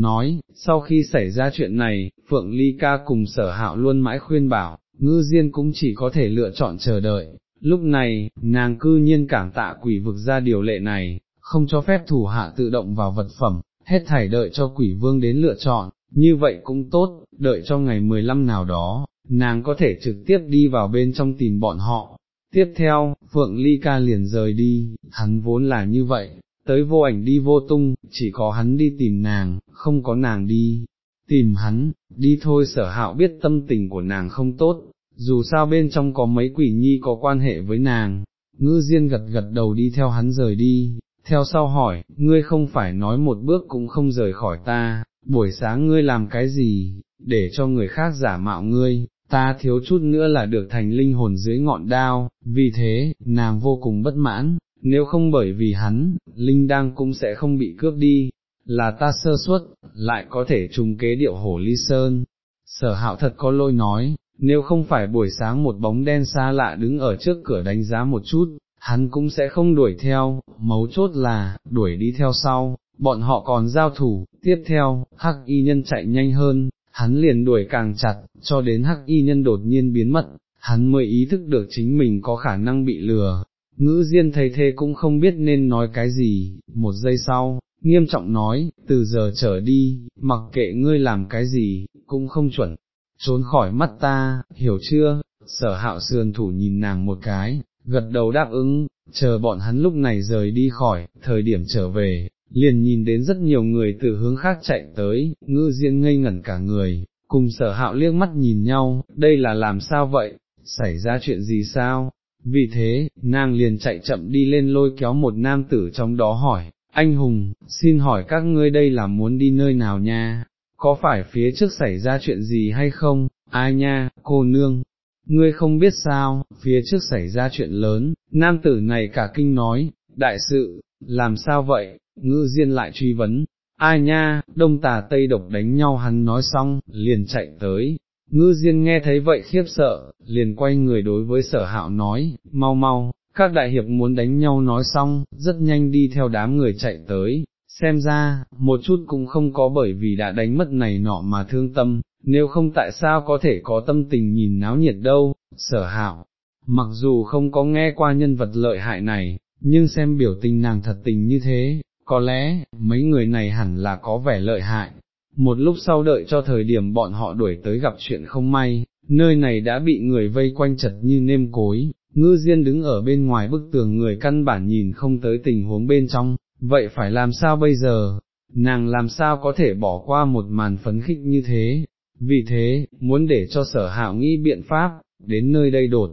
nói, sau khi xảy ra chuyện này, Phượng Ly ca cùng sở hạo luôn mãi khuyên bảo, ngư diên cũng chỉ có thể lựa chọn chờ đợi, lúc này, nàng cư nhiên cảm tạ quỷ vực ra điều lệ này, không cho phép thủ hạ tự động vào vật phẩm, hết thảy đợi cho quỷ vương đến lựa chọn, như vậy cũng tốt, đợi cho ngày 15 nào đó, nàng có thể trực tiếp đi vào bên trong tìm bọn họ. Tiếp theo, Phượng Ly ca liền rời đi, hắn vốn là như vậy, tới vô ảnh đi vô tung, chỉ có hắn đi tìm nàng, không có nàng đi, tìm hắn, đi thôi sở hạo biết tâm tình của nàng không tốt, dù sao bên trong có mấy quỷ nhi có quan hệ với nàng, ngư diên gật gật đầu đi theo hắn rời đi, theo sau hỏi, ngươi không phải nói một bước cũng không rời khỏi ta, buổi sáng ngươi làm cái gì, để cho người khác giả mạo ngươi, ta thiếu chút nữa là được thành linh hồn dưới ngọn đao, vì thế, nàng vô cùng bất mãn, nếu không bởi vì hắn, linh đang cũng sẽ không bị cướp đi, là ta sơ suất, lại có thể trùng kế điệu hổ ly sơn. Sở hạo thật có lôi nói, nếu không phải buổi sáng một bóng đen xa lạ đứng ở trước cửa đánh giá một chút, hắn cũng sẽ không đuổi theo, mấu chốt là, đuổi đi theo sau, bọn họ còn giao thủ, tiếp theo, hắc y nhân chạy nhanh hơn, hắn liền đuổi càng chặt, cho đến hắc y nhân đột nhiên biến mất, hắn mới ý thức được chính mình có khả năng bị lừa. Ngữ Diên thấy thế cũng không biết nên nói cái gì, một giây sau, nghiêm trọng nói, từ giờ trở đi, mặc kệ ngươi làm cái gì, cũng không chuẩn, trốn khỏi mắt ta, hiểu chưa, sở hạo sườn thủ nhìn nàng một cái, gật đầu đáp ứng, chờ bọn hắn lúc này rời đi khỏi, thời điểm trở về, liền nhìn đến rất nhiều người từ hướng khác chạy tới, ngư diên ngây ngẩn cả người, cùng sở hạo liếc mắt nhìn nhau, đây là làm sao vậy, xảy ra chuyện gì sao? Vì thế, nàng liền chạy chậm đi lên lôi kéo một nam tử trong đó hỏi, anh Hùng, xin hỏi các ngươi đây là muốn đi nơi nào nha, có phải phía trước xảy ra chuyện gì hay không, ai nha, cô nương, ngươi không biết sao, phía trước xảy ra chuyện lớn, nam tử này cả kinh nói, đại sự, làm sao vậy, ngư diên lại truy vấn, ai nha, đông tà tây độc đánh nhau hắn nói xong, liền chạy tới, ngư diên nghe thấy vậy khiếp sợ, liền quay người đối với sở hạo nói, mau mau, các đại hiệp muốn đánh nhau nói xong, rất nhanh đi theo đám người chạy tới, xem ra, một chút cũng không có bởi vì đã đánh mất này nọ mà thương tâm, nếu không tại sao có thể có tâm tình nhìn náo nhiệt đâu, sở hạo. Mặc dù không có nghe qua nhân vật lợi hại này, nhưng xem biểu tình nàng thật tình như thế, có lẽ, mấy người này hẳn là có vẻ lợi hại. Một lúc sau đợi cho thời điểm bọn họ đuổi tới gặp chuyện không may, nơi này đã bị người vây quanh chật như nêm cối, ngư diên đứng ở bên ngoài bức tường người căn bản nhìn không tới tình huống bên trong, vậy phải làm sao bây giờ, nàng làm sao có thể bỏ qua một màn phấn khích như thế, vì thế, muốn để cho sở hạo nghĩ biện pháp, đến nơi đây đột.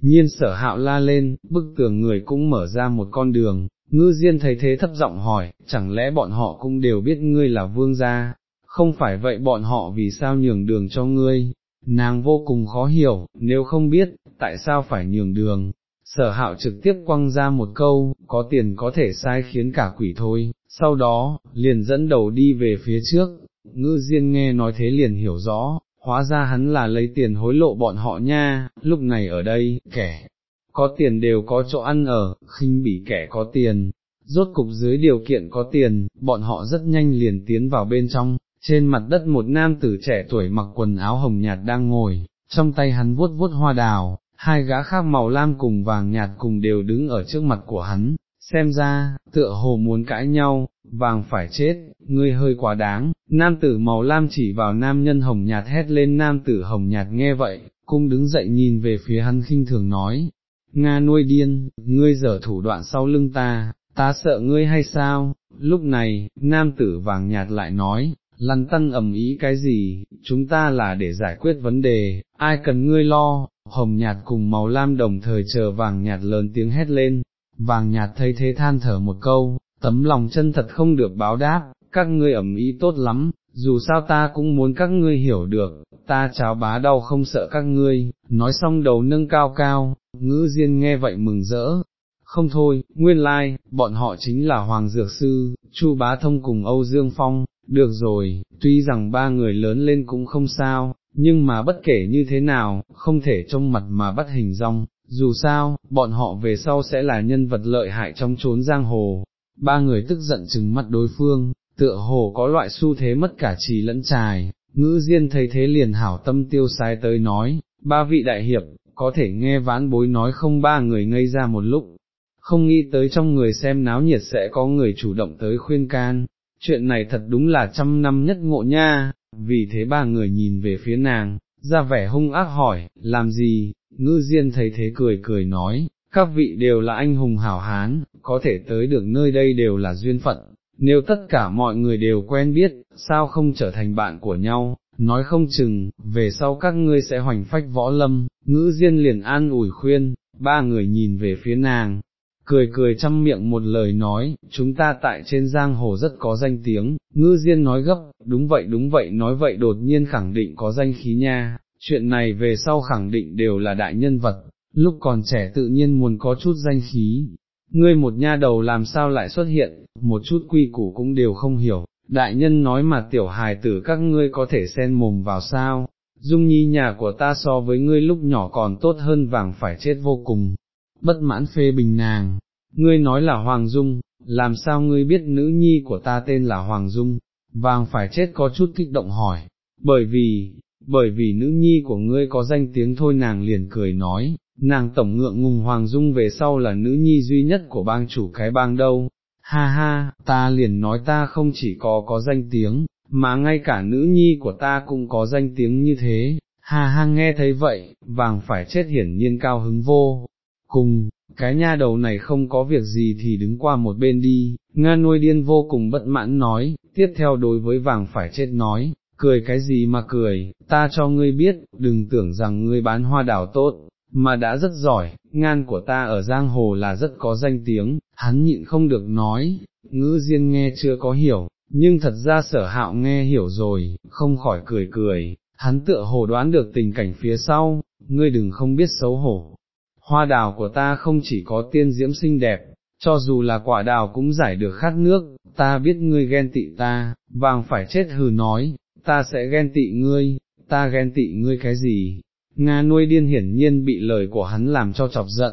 Nhiên sở hạo la lên, bức tường người cũng mở ra một con đường, ngư diên thấy thế thấp giọng hỏi, chẳng lẽ bọn họ cũng đều biết ngươi là vương gia, không phải vậy bọn họ vì sao nhường đường cho ngươi, nàng vô cùng khó hiểu, nếu không biết, tại sao phải nhường đường, sở hạo trực tiếp quăng ra một câu, có tiền có thể sai khiến cả quỷ thôi, sau đó, liền dẫn đầu đi về phía trước, ngư diên nghe nói thế liền hiểu rõ, hóa ra hắn là lấy tiền hối lộ bọn họ nha, lúc này ở đây, kẻ có tiền đều có chỗ ăn ở, khinh bỉ kẻ có tiền, rốt cục dưới điều kiện có tiền, bọn họ rất nhanh liền tiến vào bên trong, trên mặt đất một nam tử trẻ tuổi mặc quần áo hồng nhạt đang ngồi, trong tay hắn vuốt vuốt hoa đào, hai gã khác màu lam cùng vàng nhạt cùng đều đứng ở trước mặt của hắn, xem ra, tựa hồ muốn cãi nhau, vàng phải chết, ngươi hơi quá đáng, nam tử màu lam chỉ vào nam nhân hồng nhạt hét lên nam tử hồng nhạt nghe vậy, cung đứng dậy nhìn về phía hắn khinh thường nói, Nga nuôi điên, ngươi dở thủ đoạn sau lưng ta, ta sợ ngươi hay sao, lúc này, nam tử vàng nhạt lại nói, lăn tăng ầm ý cái gì, chúng ta là để giải quyết vấn đề, ai cần ngươi lo, hồng nhạt cùng màu lam đồng thời chờ vàng nhạt lớn tiếng hét lên, vàng nhạt thấy thế than thở một câu, tấm lòng chân thật không được báo đáp, các ngươi ẩm ý tốt lắm, dù sao ta cũng muốn các ngươi hiểu được, ta cháo bá đau không sợ các ngươi, nói xong đầu nâng cao cao, ngữ diên nghe vậy mừng rỡ. Không thôi, nguyên lai, like, bọn họ chính là Hoàng Dược Sư, Chu Bá Thông cùng Âu Dương Phong, được rồi, tuy rằng ba người lớn lên cũng không sao, nhưng mà bất kể như thế nào, không thể trông mặt mà bắt hình rong, dù sao, bọn họ về sau sẽ là nhân vật lợi hại trong chốn giang hồ. Ba người tức giận chừng mắt đối phương, tựa hồ có loại xu thế mất cả trì lẫn trài, ngữ diên thấy thế liền hảo tâm tiêu sai tới nói, ba vị đại hiệp, có thể nghe ván bối nói không ba người ngây ra một lúc, không nghĩ tới trong người xem náo nhiệt sẽ có người chủ động tới khuyên can, chuyện này thật đúng là trăm năm nhất ngộ nha, vì thế ba người nhìn về phía nàng, ra vẻ hung ác hỏi, làm gì, ngư diên thấy thế cười cười nói, các vị đều là anh hùng hảo hán, có thể tới được nơi đây đều là duyên phận, nếu tất cả mọi người đều quen biết, sao không trở thành bạn của nhau, nói không chừng, về sau các ngươi sẽ hoành phách võ lâm, ngữ diên liền an ủi khuyên, ba người nhìn về phía nàng, cười cười chăm miệng một lời nói, chúng ta tại trên giang hồ rất có danh tiếng, ngư diên nói gấp, đúng vậy đúng vậy nói vậy đột nhiên khẳng định có danh khí nha, chuyện này về sau khẳng định đều là đại nhân vật, lúc còn trẻ tự nhiên muốn có chút danh khí, ngươi một nha đầu làm sao lại xuất hiện, một chút quy củ cũng đều không hiểu, đại nhân nói mà tiểu hài tử các ngươi có thể xen mồm vào sao, dung nhi nhà của ta so với ngươi lúc nhỏ còn tốt hơn vàng phải chết vô cùng, bất mãn phê bình nàng, ngươi nói là Hoàng Dung, làm sao ngươi biết nữ nhi của ta tên là Hoàng Dung, vàng phải chết có chút kích động hỏi, bởi vì, bởi vì nữ nhi của ngươi có danh tiếng thôi nàng liền cười nói, nàng tổng ngượng ngùng Hoàng Dung về sau là nữ nhi duy nhất của bang chủ cái bang đâu, ha ha, ta liền nói ta không chỉ có có danh tiếng, mà ngay cả nữ nhi của ta cũng có danh tiếng như thế, ha ha nghe thấy vậy, vàng phải chết hiển nhiên cao hứng vô, cùng, cái nha đầu này không có việc gì thì đứng qua một bên đi, Nga nuôi điên vô cùng bất mãn nói, tiếp theo đối với vàng phải chết nói, cười cái gì mà cười, ta cho ngươi biết, đừng tưởng rằng ngươi bán hoa đào tốt, mà đã rất giỏi, ngan của ta ở giang hồ là rất có danh tiếng, hắn nhịn không được nói, ngữ diên nghe chưa có hiểu, nhưng thật ra sở hạo nghe hiểu rồi, không khỏi cười cười, hắn tựa hồ đoán được tình cảnh phía sau, ngươi đừng không biết xấu hổ, hoa đào của ta không chỉ có tiên diễm xinh đẹp, cho dù là quả đào cũng giải được khát nước, ta biết ngươi ghen tị ta, vàng phải chết hừ nói, ta sẽ ghen tị ngươi, ta ghen tị ngươi cái gì, Nga nuôi điên hiển nhiên bị lời của hắn làm cho chọc giận,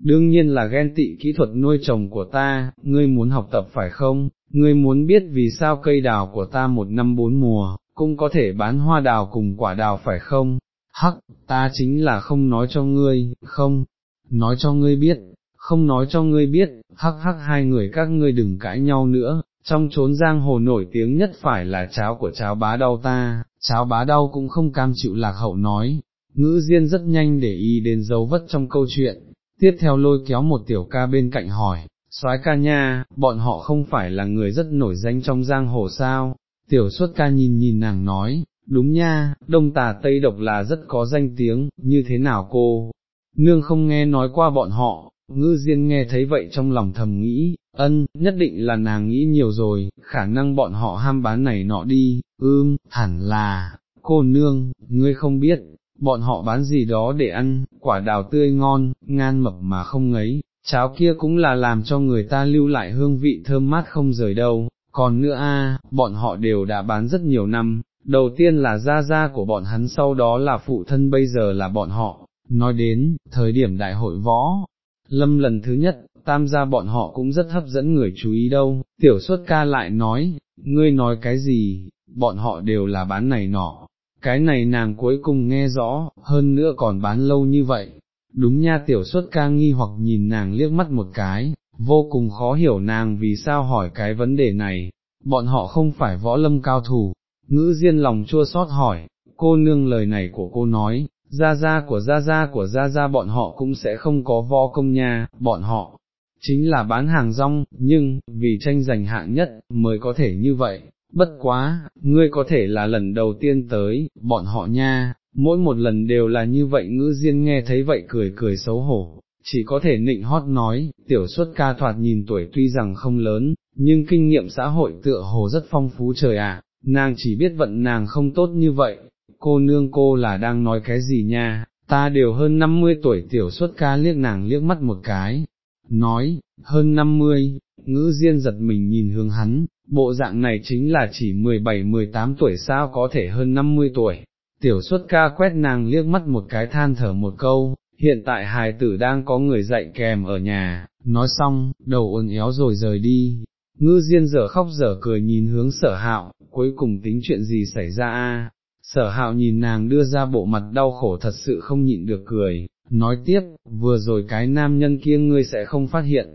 đương nhiên là ghen tị kỹ thuật nuôi trồng của ta, ngươi muốn học tập phải không, ngươi muốn biết vì sao cây đào của ta một năm bốn mùa, cũng có thể bán hoa đào cùng quả đào phải không, hắc, ta chính là không nói cho ngươi, không, nói cho ngươi biết, không nói cho ngươi biết, hắc hắc hai người các ngươi đừng cãi nhau nữa, trong chốn giang hồ nổi tiếng nhất phải là cháo của cháo bá đau ta, cháo bá đau cũng không cam chịu lạc hậu nói, ngữ diên rất nhanh để ý đến dấu vất trong câu chuyện, tiếp theo lôi kéo một tiểu ca bên cạnh hỏi, soái ca nha, bọn họ không phải là người rất nổi danh trong giang hồ sao, tiểu xuất ca nhìn nhìn nàng nói, đúng nha, đông tà tây độc là rất có danh tiếng, như thế nào cô, nương không nghe nói qua bọn họ, ngư diên nghe thấy vậy trong lòng thầm nghĩ, ân, nhất định là nàng nghĩ nhiều rồi, khả năng bọn họ ham bán này nọ đi, ưm, hẳn là, cô nương, ngươi không biết, bọn họ bán gì đó để ăn, quả đào tươi ngon, ngan mập mà không ngấy, cháo kia cũng là làm cho người ta lưu lại hương vị thơm mát không rời đâu, còn nữa a, bọn họ đều đã bán rất nhiều năm, đầu tiên là gia gia của bọn hắn sau đó là phụ thân bây giờ là bọn họ, nói đến, thời điểm đại hội võ, lâm lần thứ nhất, tam gia bọn họ cũng rất hấp dẫn người chú ý đâu, tiểu xuất ca lại nói, ngươi nói cái gì, bọn họ đều là bán này nọ, cái này nàng cuối cùng nghe rõ, hơn nữa còn bán lâu như vậy, đúng nha tiểu xuất ca nghi hoặc nhìn nàng liếc mắt một cái, vô cùng khó hiểu nàng vì sao hỏi cái vấn đề này, bọn họ không phải võ lâm cao thủ, ngữ diên lòng chua xót hỏi, cô nương lời này của cô nói, gia gia của gia gia của gia gia bọn họ cũng sẽ không có vo công nha, bọn họ chính là bán hàng rong, nhưng, vì tranh giành hạng nhất, mới có thể như vậy, bất quá, ngươi có thể là lần đầu tiên tới, bọn họ nha, mỗi một lần đều là như vậy ngữ diên nghe thấy vậy cười cười xấu hổ, chỉ có thể nịnh hót nói, tiểu xuất ca thoạt nhìn tuổi tuy rằng không lớn, nhưng kinh nghiệm xã hội tựa hồ rất phong phú trời ạ, nàng chỉ biết vận nàng không tốt như vậy, cô nương cô là đang nói cái gì nha, ta đều hơn 50 tuổi tiểu xuất ca liếc nàng liếc mắt một cái, nói, hơn 50, ngữ diên giật mình nhìn hướng hắn, bộ dạng này chính là chỉ 17-18 tuổi sao có thể hơn 50 tuổi, tiểu xuất ca quét nàng liếc mắt một cái than thở một câu, hiện tại hài tử đang có người dạy kèm ở nhà, nói xong, đầu ôn éo rồi rời đi, ngư diên dở khóc dở cười nhìn hướng sở hạo, cuối cùng tính chuyện gì xảy ra a? Sở hạo nhìn nàng đưa ra bộ mặt đau khổ thật sự không nhịn được cười, nói tiếp, vừa rồi cái nam nhân kia ngươi sẽ không phát hiện,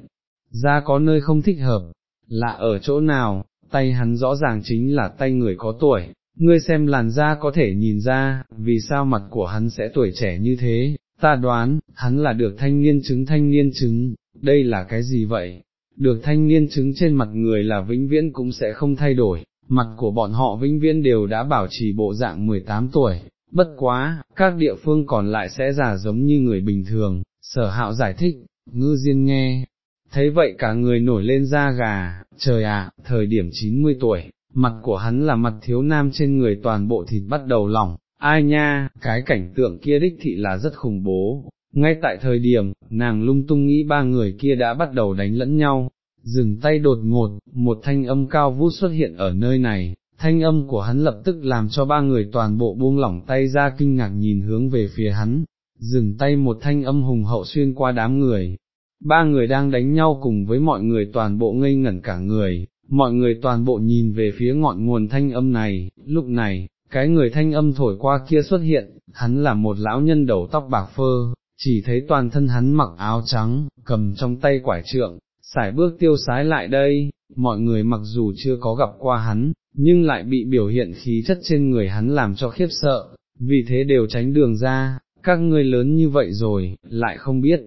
ra có nơi không thích hợp, là ở chỗ nào, tay hắn rõ ràng chính là tay người có tuổi, ngươi xem làn da có thể nhìn ra, vì sao mặt của hắn sẽ tuổi trẻ như thế, ta đoán, hắn là được thanh niên chứng thanh niên chứng, đây là cái gì vậy? Được thanh niên chứng trên mặt người là vĩnh viễn cũng sẽ không thay đổi, mặt của bọn họ vĩnh viễn đều đã bảo trì bộ dạng 18 tuổi, bất quá, các địa phương còn lại sẽ già giống như người bình thường, sở hạo giải thích, ngư diên nghe, thấy vậy cả người nổi lên da gà, trời ạ, thời điểm 90 tuổi, mặt của hắn là mặt thiếu nam trên người toàn bộ thịt bắt đầu lỏng, ai nha, cái cảnh tượng kia đích thị là rất khủng bố. Ngay tại thời điểm, nàng lung tung nghĩ ba người kia đã bắt đầu đánh lẫn nhau, dừng tay đột ngột, một thanh âm cao vút xuất hiện ở nơi này, thanh âm của hắn lập tức làm cho ba người toàn bộ buông lỏng tay ra kinh ngạc nhìn hướng về phía hắn, dừng tay một thanh âm hùng hậu xuyên qua đám người. Ba người đang đánh nhau cùng với mọi người toàn bộ ngây ngẩn cả người, mọi người toàn bộ nhìn về phía ngọn nguồn thanh âm này, lúc này, cái người thanh âm thổi qua kia xuất hiện, hắn là một lão nhân đầu tóc bạc phơ, chỉ thấy toàn thân hắn mặc áo trắng, cầm trong tay quải trượng, xài bước tiêu sái lại đây, mọi người mặc dù chưa có gặp qua hắn, nhưng lại bị biểu hiện khí chất trên người hắn làm cho khiếp sợ, vì thế đều tránh đường ra, các ngươi lớn như vậy rồi, lại không biết,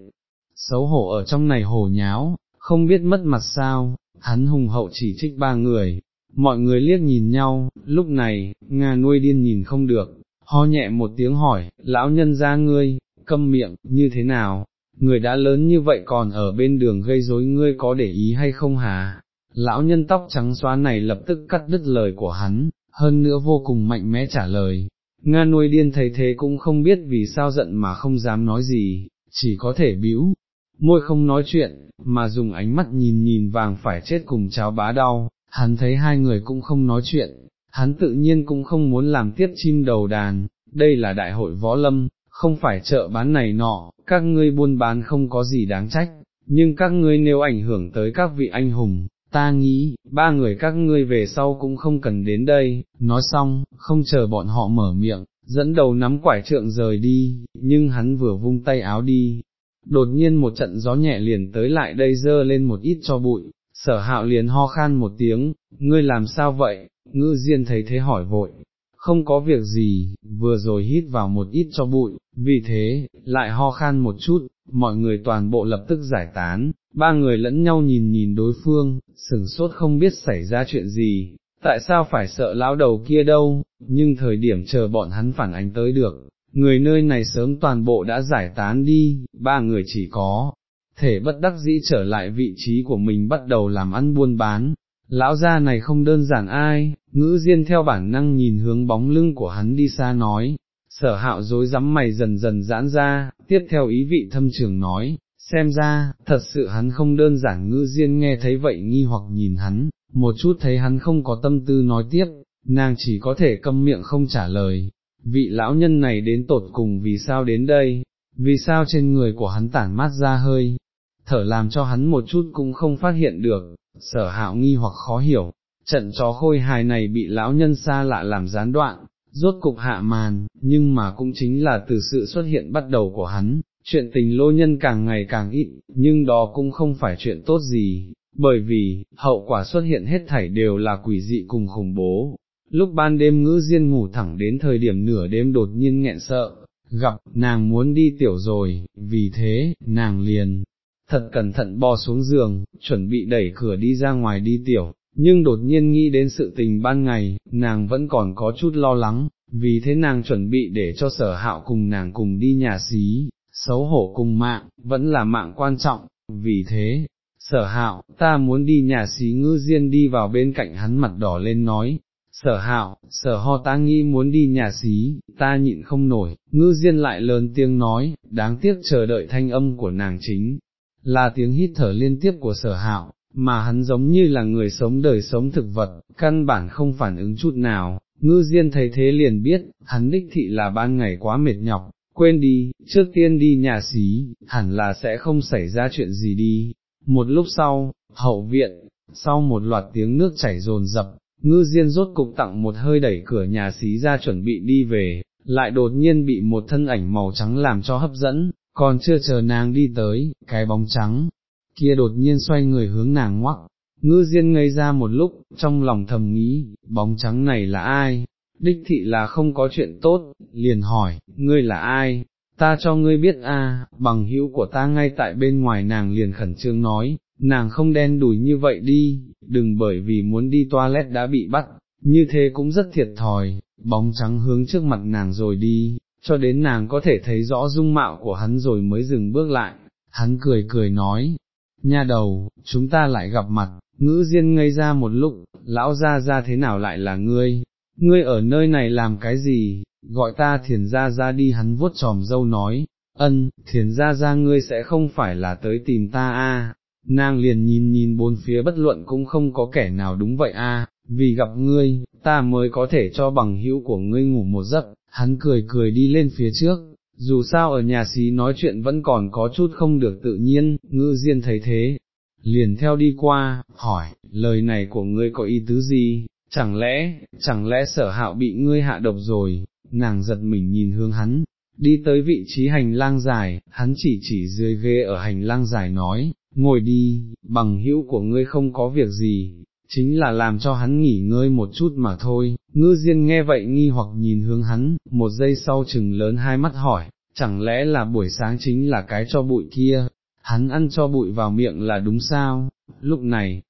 xấu hổ ở trong này hồ nháo, không biết mất mặt sao, hắn hùng hậu chỉ trích ba người, mọi người liếc nhìn nhau, lúc này, Nga nuôi điên nhìn không được, ho nhẹ một tiếng hỏi, lão nhân ra ngươi, câm miệng, như thế nào, người đã lớn như vậy còn ở bên đường gây rối ngươi có để ý hay không hả? Lão nhân tóc trắng xóa này lập tức cắt đứt lời của hắn, hơn nữa vô cùng mạnh mẽ trả lời. Nga nuôi điên thấy thế cũng không biết vì sao giận mà không dám nói gì, chỉ có thể bĩu, môi không nói chuyện, mà dùng ánh mắt nhìn nhìn vàng phải chết cùng cháo bá đau, hắn thấy hai người cũng không nói chuyện, hắn tự nhiên cũng không muốn làm tiếp chim đầu đàn, đây là đại hội võ lâm, không phải chợ bán này nọ, các ngươi buôn bán không có gì đáng trách, nhưng các ngươi nếu ảnh hưởng tới các vị anh hùng, ta nghĩ, ba người các ngươi về sau cũng không cần đến đây, nói xong, không chờ bọn họ mở miệng, dẫn đầu nắm quải trượng rời đi, nhưng hắn vừa vung tay áo đi, đột nhiên một trận gió nhẹ liền tới lại đây dơ lên một ít cho bụi, sở hạo liền ho khan một tiếng, ngươi làm sao vậy, ngư diên thấy thế hỏi vội, không có việc gì, vừa rồi hít vào một ít cho bụi, vì thế, lại ho khan một chút, mọi người toàn bộ lập tức giải tán, ba người lẫn nhau nhìn nhìn đối phương, sừng sốt không biết xảy ra chuyện gì, tại sao phải sợ lão đầu kia đâu, nhưng thời điểm chờ bọn hắn phản ánh tới được, người nơi này sớm toàn bộ đã giải tán đi, ba người chỉ có thể bất đắc dĩ trở lại vị trí của mình bắt đầu làm ăn buôn bán, lão gia này không đơn giản ai, ngữ diên theo bản năng nhìn hướng bóng lưng của hắn đi xa nói, sở hạo dối rắm mày dần dần giãn ra, tiếp theo ý vị thâm trường nói, xem ra, thật sự hắn không đơn giản ngữ diên nghe thấy vậy nghi hoặc nhìn hắn, một chút thấy hắn không có tâm tư nói tiếp, nàng chỉ có thể câm miệng không trả lời, vị lão nhân này đến tột cùng vì sao đến đây, vì sao trên người của hắn tản mát ra hơi, thở làm cho hắn một chút cũng không phát hiện được, sở hạo nghi hoặc khó hiểu, trận chó khôi hài này bị lão nhân xa lạ làm gián đoạn, rốt cục hạ màn, nhưng mà cũng chính là từ sự xuất hiện bắt đầu của hắn, chuyện tình lô nhân càng ngày càng ít, nhưng đó cũng không phải chuyện tốt gì, bởi vì, hậu quả xuất hiện hết thảy đều là quỷ dị cùng khủng bố. Lúc ban đêm ngữ diên ngủ thẳng đến thời điểm nửa đêm đột nhiên nghẹn sợ, gặp, nàng muốn đi tiểu rồi, vì thế, nàng liền, thật cẩn thận bò xuống giường, chuẩn bị đẩy cửa đi ra ngoài đi tiểu, nhưng đột nhiên nghĩ đến sự tình ban ngày, nàng vẫn còn có chút lo lắng, vì thế nàng chuẩn bị để cho sở hạo cùng nàng cùng đi nhà xí, xấu hổ cùng mạng, vẫn là mạng quan trọng, vì thế, sở hạo, ta muốn đi nhà xí ngư diên đi vào bên cạnh hắn mặt đỏ lên nói. Sở hạo, sở ho ta nghĩ muốn đi nhà xí, ta nhịn không nổi, ngư diên lại lớn tiếng nói, đáng tiếc chờ đợi thanh âm của nàng chính, là tiếng hít thở liên tiếp của sở hạo, mà hắn giống như là người sống đời sống thực vật, căn bản không phản ứng chút nào, ngư diên thấy thế liền biết, hắn đích thị là ban ngày quá mệt nhọc, quên đi, trước tiên đi nhà xí, hẳn là sẽ không xảy ra chuyện gì đi. Một lúc sau, hậu viện, sau một loạt tiếng nước chảy rồn rập, ngư diên rốt cục tặng một hơi đẩy cửa nhà xí ra chuẩn bị đi về, lại đột nhiên bị một thân ảnh màu trắng làm cho hấp dẫn, còn chưa chờ nàng đi tới, cái bóng trắng, kia đột nhiên xoay người hướng nàng ngoắc, ngư diên ngây ra một lúc, trong lòng thầm nghĩ, bóng trắng này là ai, đích thị là không có chuyện tốt, liền hỏi, ngươi là ai, ta cho ngươi biết a, bằng hữu của ta ngay tại bên ngoài nàng liền khẩn trương nói, nàng không đen đùi như vậy đi, đừng bởi vì muốn đi toilet đã bị bắt, như thế cũng rất thiệt thòi, bóng trắng hướng trước mặt nàng rồi đi, cho đến nàng có thể thấy rõ dung mạo của hắn rồi mới dừng bước lại, hắn cười cười nói, nha đầu, chúng ta lại gặp mặt, ngữ diên ngây ra một lúc, lão ra ra thế nào lại là ngươi, ngươi ở nơi này làm cái gì, gọi ta thiền ra ra đi. Hắn vuốt tròm dâu nói, ân, thiền ra ra ngươi sẽ không phải là tới tìm ta a. nàng liền nhìn nhìn bốn phía bất luận cũng không có kẻ nào đúng vậy a. vì gặp ngươi, ta mới có thể cho bằng hữu của ngươi ngủ một giấc, hắn cười cười đi lên phía trước, dù sao ở nhà xí nói chuyện vẫn còn có chút không được tự nhiên, ngư diên thấy thế, liền theo đi qua, hỏi, lời này của ngươi có ý tứ gì, chẳng lẽ, chẳng lẽ sở hạo bị ngươi hạ độc rồi, nàng giật mình nhìn hướng hắn, đi tới vị trí hành lang dài, hắn chỉ chỉ dưới ghế ở hành lang dài nói, ngồi đi, bằng hữu của ngươi không có việc gì, chính là làm cho hắn nghỉ ngơi một chút mà thôi, ngư diên nghe vậy nghi hoặc nhìn hướng hắn, một giây sau chừng lớn hai mắt hỏi, chẳng lẽ là buổi sáng chính là cái cho bụi kia, hắn ăn cho bụi vào miệng là đúng sao, lúc này,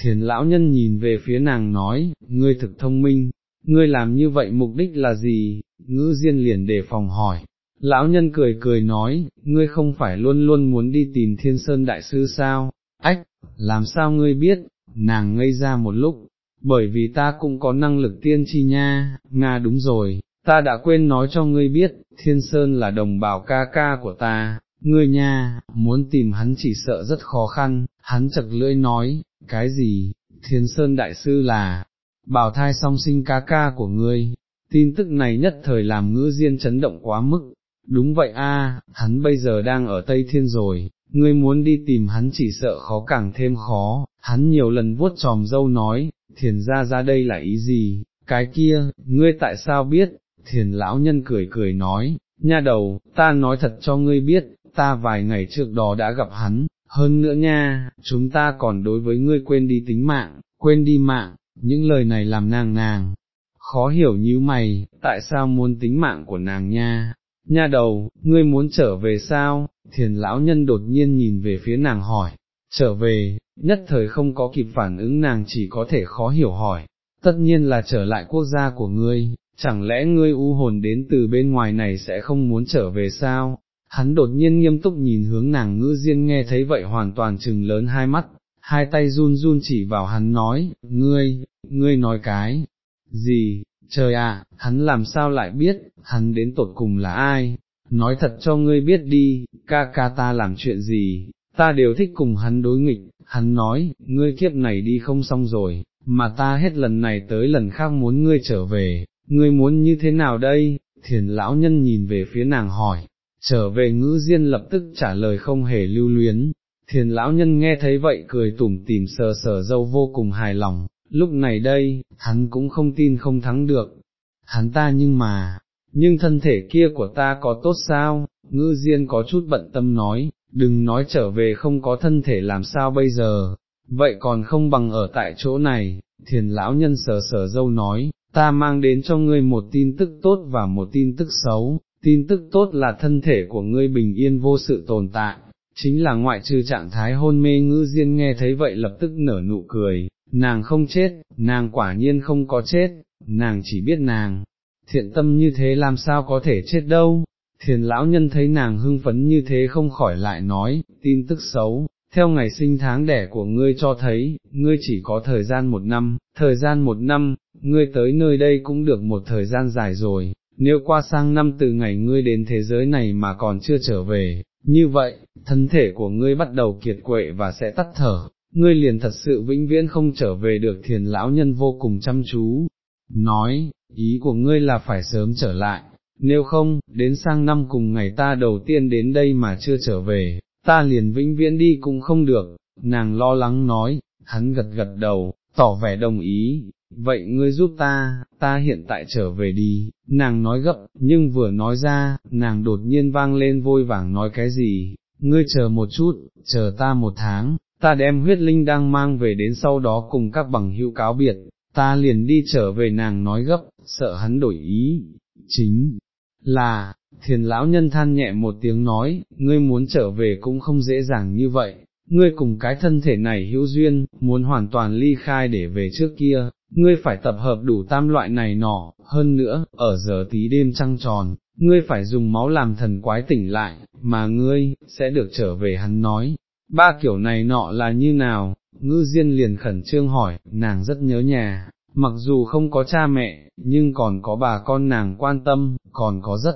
thiền lão nhân nhìn về phía nàng nói, ngươi thực thông minh, ngươi làm như vậy mục đích là gì, Ngư diên liền đề phòng hỏi. Lão nhân cười cười nói, ngươi không phải luôn luôn muốn đi tìm thiên sơn đại sư sao, ách, làm sao ngươi biết, nàng ngây ra một lúc, bởi vì ta cũng có năng lực tiên tri nha, Nga đúng rồi, ta đã quên nói cho ngươi biết, thiên sơn là đồng bào ca ca của ta, ngươi nha, muốn tìm hắn chỉ sợ rất khó khăn, hắn chật lưỡi nói, cái gì, thiên sơn đại sư là, bảo thai song sinh ca ca của ngươi, tin tức này nhất thời làm ngữ diên chấn động quá mức, đúng vậy a, hắn bây giờ đang ở Tây Thiên rồi, ngươi muốn đi tìm hắn chỉ sợ khó càng thêm khó, hắn nhiều lần vuốt tròm dâu nói, thiền ra ra đây là ý gì, cái kia, ngươi tại sao biết, thiền lão nhân cười cười nói, nha đầu, ta nói thật cho ngươi biết, ta vài ngày trước đó đã gặp hắn, hơn nữa nha, chúng ta còn đối với ngươi quên đi tính mạng, quên đi mạng, những lời này làm nàng nàng, khó hiểu như mày, tại sao muốn tính mạng của nàng nha, nha đầu, ngươi muốn trở về sao, thiền lão nhân đột nhiên nhìn về phía nàng hỏi, trở về, nhất thời không có kịp phản ứng nàng chỉ có thể khó hiểu hỏi, tất nhiên là trở lại quốc gia của ngươi, chẳng lẽ ngươi u hồn đến từ bên ngoài này sẽ không muốn trở về sao? Hắn đột nhiên nghiêm túc nhìn hướng nàng ngữ diên nghe thấy vậy hoàn toàn trừng lớn hai mắt, hai tay run run chỉ vào hắn nói, ngươi, ngươi nói cái, gì, trời ạ, hắn làm sao lại biết, hắn đến tột cùng là ai, nói thật cho ngươi biết đi, ca ca ta làm chuyện gì, ta đều thích cùng hắn đối nghịch, hắn nói, ngươi kiếp này đi không xong rồi, mà ta hết lần này tới lần khác muốn ngươi trở về, ngươi muốn như thế nào đây, thiền lão nhân nhìn về phía nàng hỏi, trở về ngữ diên lập tức trả lời không hề lưu luyến, thiền lão nhân nghe thấy vậy cười tủm tỉm sờ sờ dâu vô cùng hài lòng, lúc này đây, hắn cũng không tin không thắng được, hắn ta nhưng mà, nhưng thân thể kia của ta có tốt sao, ngữ diên có chút bận tâm nói, đừng nói trở về không có thân thể làm sao bây giờ, vậy còn không bằng ở tại chỗ này, thiền lão nhân sờ sờ dâu nói, ta mang đến cho ngươi một tin tức tốt và một tin tức xấu, tin tức tốt là thân thể của ngươi bình yên vô sự tồn tại, chính là ngoại trừ trạng thái hôn mê ngữ diên nghe thấy vậy lập tức nở nụ cười, nàng không chết, nàng quả nhiên không có chết, nàng chỉ biết nàng, thiện tâm như thế làm sao có thể chết đâu. Thiền lão nhân thấy nàng hưng phấn như thế không khỏi lại nói, tin tức xấu, theo ngày sinh tháng đẻ của ngươi cho thấy, ngươi chỉ có thời gian một năm, thời gian một năm, ngươi tới nơi đây cũng được một thời gian dài rồi, nếu qua sang năm từ ngày ngươi đến thế giới này mà còn chưa trở về, như vậy, thân thể của ngươi bắt đầu kiệt quệ và sẽ tắt thở, ngươi liền thật sự vĩnh viễn không trở về được thiền lão nhân vô cùng chăm chú, nói, ý của ngươi là phải sớm trở lại, nếu không, đến sang năm cùng ngày ta đầu tiên đến đây mà chưa trở về, ta liền vĩnh viễn đi cũng không được, nàng lo lắng nói, hắn gật gật đầu, tỏ vẻ đồng ý, vậy ngươi giúp ta, ta hiện tại trở về đi, nàng nói gấp, nhưng vừa nói ra, nàng đột nhiên vang lên vôi vàng nói cái gì, ngươi chờ một chút, chờ ta một tháng, ta đem huyết linh đang mang về đến sau đó cùng các bằng hữu cáo biệt, ta liền đi trở về nàng nói gấp, sợ hắn đổi ý, chính là, thiền lão nhân than nhẹ một tiếng nói, ngươi muốn trở về cũng không dễ dàng như vậy, ngươi cùng cái thân thể này hữu duyên, muốn hoàn toàn ly khai để về trước kia, ngươi phải tập hợp đủ tam loại này nọ, hơn nữa, ở giờ tí đêm trăng tròn, ngươi phải dùng máu làm thần quái tỉnh lại, mà ngươi, sẽ được trở về hắn nói, ba kiểu này nọ là như nào, ngư diên liền khẩn trương hỏi, nàng rất nhớ nhà, mặc dù không có cha mẹ, nhưng còn có bà con nàng quan tâm, còn có rất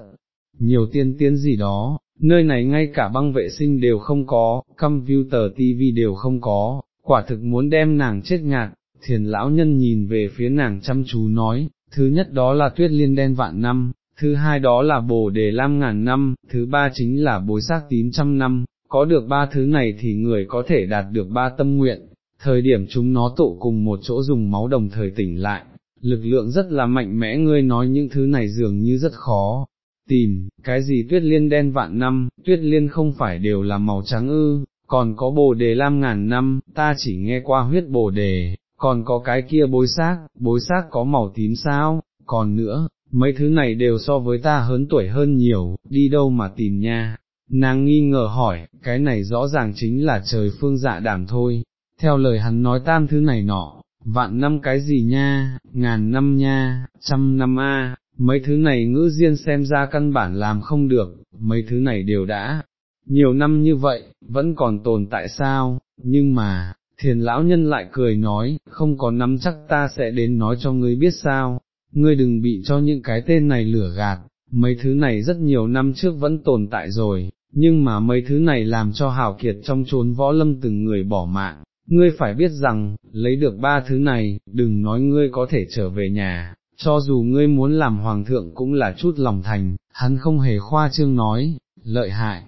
nhiều tiên tiến gì đó, nơi này ngay cả băng vệ sinh đều không có, computer TV đều không có, quả thực muốn đem nàng chết ngạt, thiền lão nhân nhìn về phía nàng chăm chú nói, thứ nhất đó là tuyết liên đen vạn năm, thứ hai đó là bồ đề lam ngàn năm, thứ ba chính là bối xác tím trăm năm, có được ba thứ này thì người có thể đạt được ba tâm nguyện, thời điểm chúng nó tụ cùng một chỗ dùng máu đồng thời tỉnh lại, lực lượng rất là mạnh mẽ ngươi nói những thứ này dường như rất khó. Tìm, cái gì tuyết liên đen vạn năm, tuyết liên không phải đều là màu trắng ư, còn có bồ đề lam ngàn năm, ta chỉ nghe qua huyết bồ đề, còn có cái kia bối xác, bối xác có màu tím sao, còn nữa, mấy thứ này đều so với ta hớn tuổi hơn nhiều, đi đâu mà tìm nha. Nàng nghi ngờ hỏi, cái này rõ ràng chính là trời phương dạ đảm thôi, theo lời hắn nói tam thứ này nọ, vạn năm cái gì nha, ngàn năm nha, trăm năm a, mấy thứ này ngữ diên xem ra căn bản làm không được, mấy thứ này đều đã, nhiều năm như vậy, vẫn còn tồn tại sao, nhưng mà, thiền lão nhân lại cười nói, không có nắm chắc ta sẽ đến nói cho ngươi biết sao, ngươi đừng bị cho những cái tên này lửa gạt, mấy thứ này rất nhiều năm trước vẫn tồn tại rồi, nhưng mà mấy thứ này làm cho hào kiệt trong chốn võ lâm từng người bỏ mạng, ngươi phải biết rằng, lấy được ba thứ này, đừng nói ngươi có thể trở về nhà, cho dù ngươi muốn làm hoàng thượng cũng là chút lòng thành, hắn không hề khoa trương nói, lợi hại.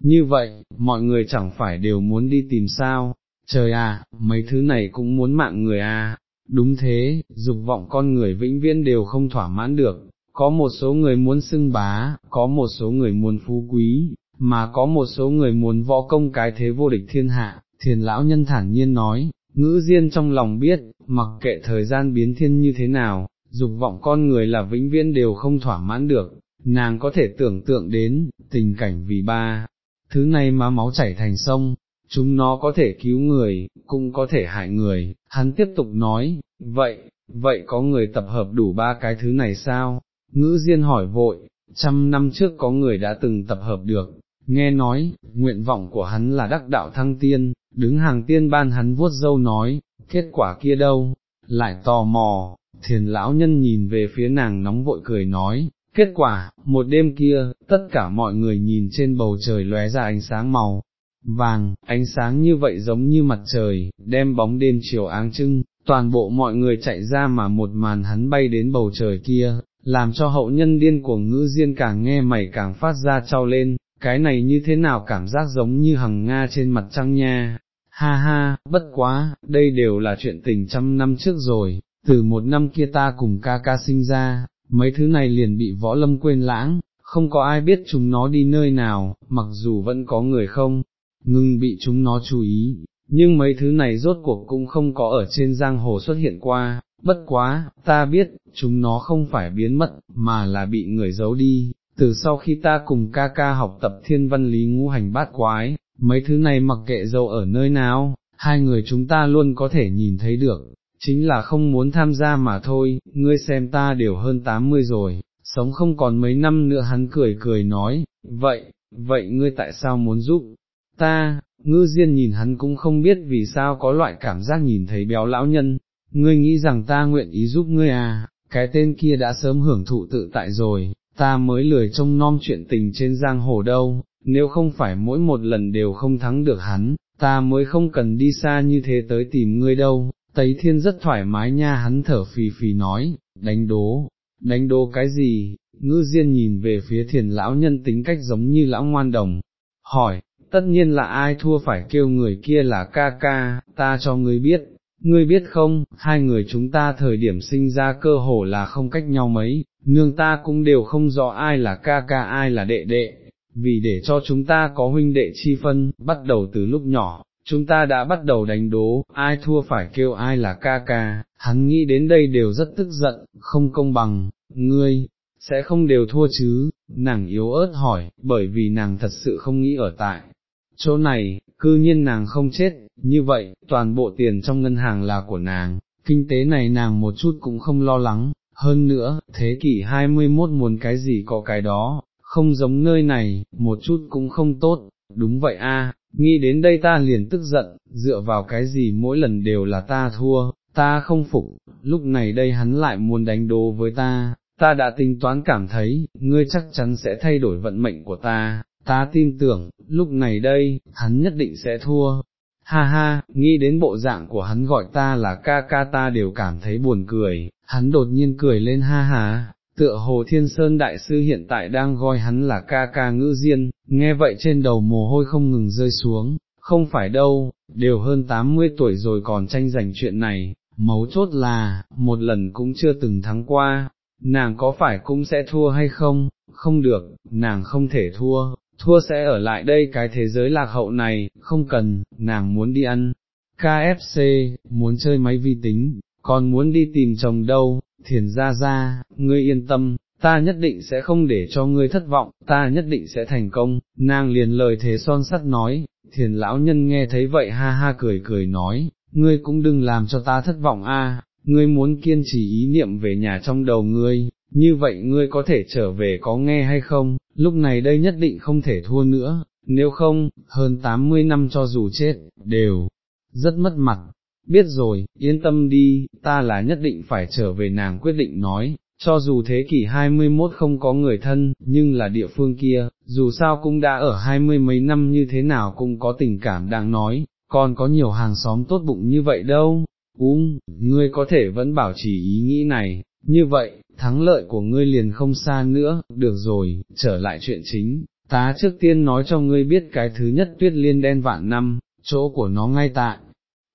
Như vậy, mọi người chẳng phải đều muốn đi tìm sao, trời à, mấy thứ này cũng muốn mạng người à, đúng thế, dục vọng con người vĩnh viễn đều không thỏa mãn được, có một số người muốn xưng bá, có một số người muốn phú quý, mà có một số người muốn võ công cái thế vô địch thiên hạ, thiền lão nhân thản nhiên nói, ngữ diên trong lòng biết, mặc kệ thời gian biến thiên như thế nào, dục vọng con người là vĩnh viễn đều không thỏa mãn được, nàng có thể tưởng tượng đến, tình cảnh vì ba, thứ này mà máu chảy thành sông, chúng nó có thể cứu người, cũng có thể hại người, hắn tiếp tục nói, vậy, vậy có người tập hợp đủ ba cái thứ này sao? Ngữ Diên hỏi vội, trăm năm trước có người đã từng tập hợp được, nghe nói, nguyện vọng của hắn là đắc đạo thăng tiên, đứng hàng tiên ban hắn vuốt dâu nói, kết quả kia đâu, lại tò mò, thiền lão nhân nhìn về phía nàng nóng vội cười nói, kết quả, một đêm kia, tất cả mọi người nhìn trên bầu trời lóe ra ánh sáng màu, vàng, ánh sáng như vậy giống như mặt trời, đem bóng đêm chiều áng trưng, toàn bộ mọi người chạy ra mà một màn hắn bay đến bầu trời kia, làm cho hậu nhân điên của ngữ diên càng nghe mày càng phát ra trao lên, cái này như thế nào cảm giác giống như hằng Nga trên mặt trăng nha, ha ha, bất quá, đây đều là chuyện tình trăm năm trước rồi, từ một năm kia ta cùng ca ca sinh ra, mấy thứ này liền bị võ lâm quên lãng, không có ai biết chúng nó đi nơi nào, mặc dù vẫn có người không, ngừng bị chúng nó chú ý, nhưng mấy thứ này rốt cuộc cũng không có ở trên giang hồ xuất hiện qua, bất quá, ta biết, chúng nó không phải biến mất, mà là bị người giấu đi, từ sau khi ta cùng ca ca học tập thiên văn lý ngũ hành bát quái, mấy thứ này mặc kệ dâu ở nơi nào, hai người chúng ta luôn có thể nhìn thấy được, chính là không muốn tham gia mà thôi, ngươi xem ta đều hơn 80 rồi, sống không còn mấy năm nữa hắn cười cười nói, vậy, vậy ngươi tại sao muốn giúp ta, ngư diên nhìn hắn cũng không biết vì sao có loại cảm giác nhìn thấy béo lão nhân, ngươi nghĩ rằng ta nguyện ý giúp ngươi à, cái tên kia đã sớm hưởng thụ tự tại rồi, ta mới lười trông nom chuyện tình trên giang hồ đâu, nếu không phải mỗi một lần đều không thắng được hắn, ta mới không cần đi xa như thế tới tìm ngươi đâu, Tây Thiên rất thoải mái nha hắn thở phì phì nói, đánh đố, đánh đố cái gì, ngư diên nhìn về phía thiền lão nhân tính cách giống như lão ngoan đồng, hỏi, tất nhiên là ai thua phải kêu người kia là ca ca, ta cho ngươi biết, ngươi biết không, hai người chúng ta thời điểm sinh ra cơ hồ là không cách nhau mấy, nương ta cũng đều không rõ ai là ca ca ai là đệ đệ, vì để cho chúng ta có huynh đệ chi phân, bắt đầu từ lúc nhỏ, chúng ta đã bắt đầu đánh đố, ai thua phải kêu ai là ca ca, hắn nghĩ đến đây đều rất tức giận, không công bằng, ngươi, sẽ không đều thua chứ, nàng yếu ớt hỏi, bởi vì nàng thật sự không nghĩ ở tại. Chỗ này, cư nhiên nàng không chết, như vậy, toàn bộ tiền trong ngân hàng là của nàng, kinh tế này nàng một chút cũng không lo lắng, hơn nữa, thế kỷ 21 muốn cái gì có cái đó, không giống nơi này, một chút cũng không tốt, đúng vậy a. nghĩ đến đây ta liền tức giận, dựa vào cái gì mỗi lần đều là ta thua, ta không phục, lúc này đây hắn lại muốn đánh đố với ta, ta đã tính toán cảm thấy, ngươi chắc chắn sẽ thay đổi vận mệnh của ta, ta tin tưởng, lúc này đây, hắn nhất định sẽ thua. Ha ha, nghĩ đến bộ dạng của hắn gọi ta là ca ca ta đều cảm thấy buồn cười, hắn đột nhiên cười lên ha ha, tựa hồ thiên sơn đại sư hiện tại đang gọi hắn là ca ca ngữ diên, nghe vậy trên đầu mồ hôi không ngừng rơi xuống, không phải đâu, đều hơn 80 tuổi rồi còn tranh giành chuyện này, mấu chốt là, một lần cũng chưa từng thắng qua, nàng có phải cũng sẽ thua hay không, không được, nàng không thể thua, thua sẽ ở lại đây cái thế giới lạc hậu này, không cần, nàng muốn đi ăn, KFC, muốn chơi máy vi tính, còn muốn đi tìm chồng đâu, thiền ra ra, ngươi yên tâm, ta nhất định sẽ không để cho ngươi thất vọng, ta nhất định sẽ thành công, nàng liền lời thế son sắt nói, thiền lão nhân nghe thấy vậy ha ha cười cười nói, ngươi cũng đừng làm cho ta thất vọng a, ngươi muốn kiên trì ý niệm về nhà trong đầu ngươi, như vậy ngươi có thể trở về có nghe hay không, lúc này đây nhất định không thể thua nữa, nếu không, hơn 80 năm cho dù chết, đều, rất mất mặt, biết rồi, yên tâm đi, ta là nhất định phải trở về nàng quyết định nói, cho dù thế kỷ 21 không có người thân, nhưng là địa phương kia, dù sao cũng đã ở hai mươi mấy năm như thế nào cũng có tình cảm đang nói, còn có nhiều hàng xóm tốt bụng như vậy đâu, úng, ngươi có thể vẫn bảo trì ý nghĩ này, như vậy, thắng lợi của ngươi liền không xa nữa, được rồi, trở lại chuyện chính, ta trước tiên nói cho ngươi biết cái thứ nhất tuyết liên đen vạn năm, chỗ của nó ngay tại,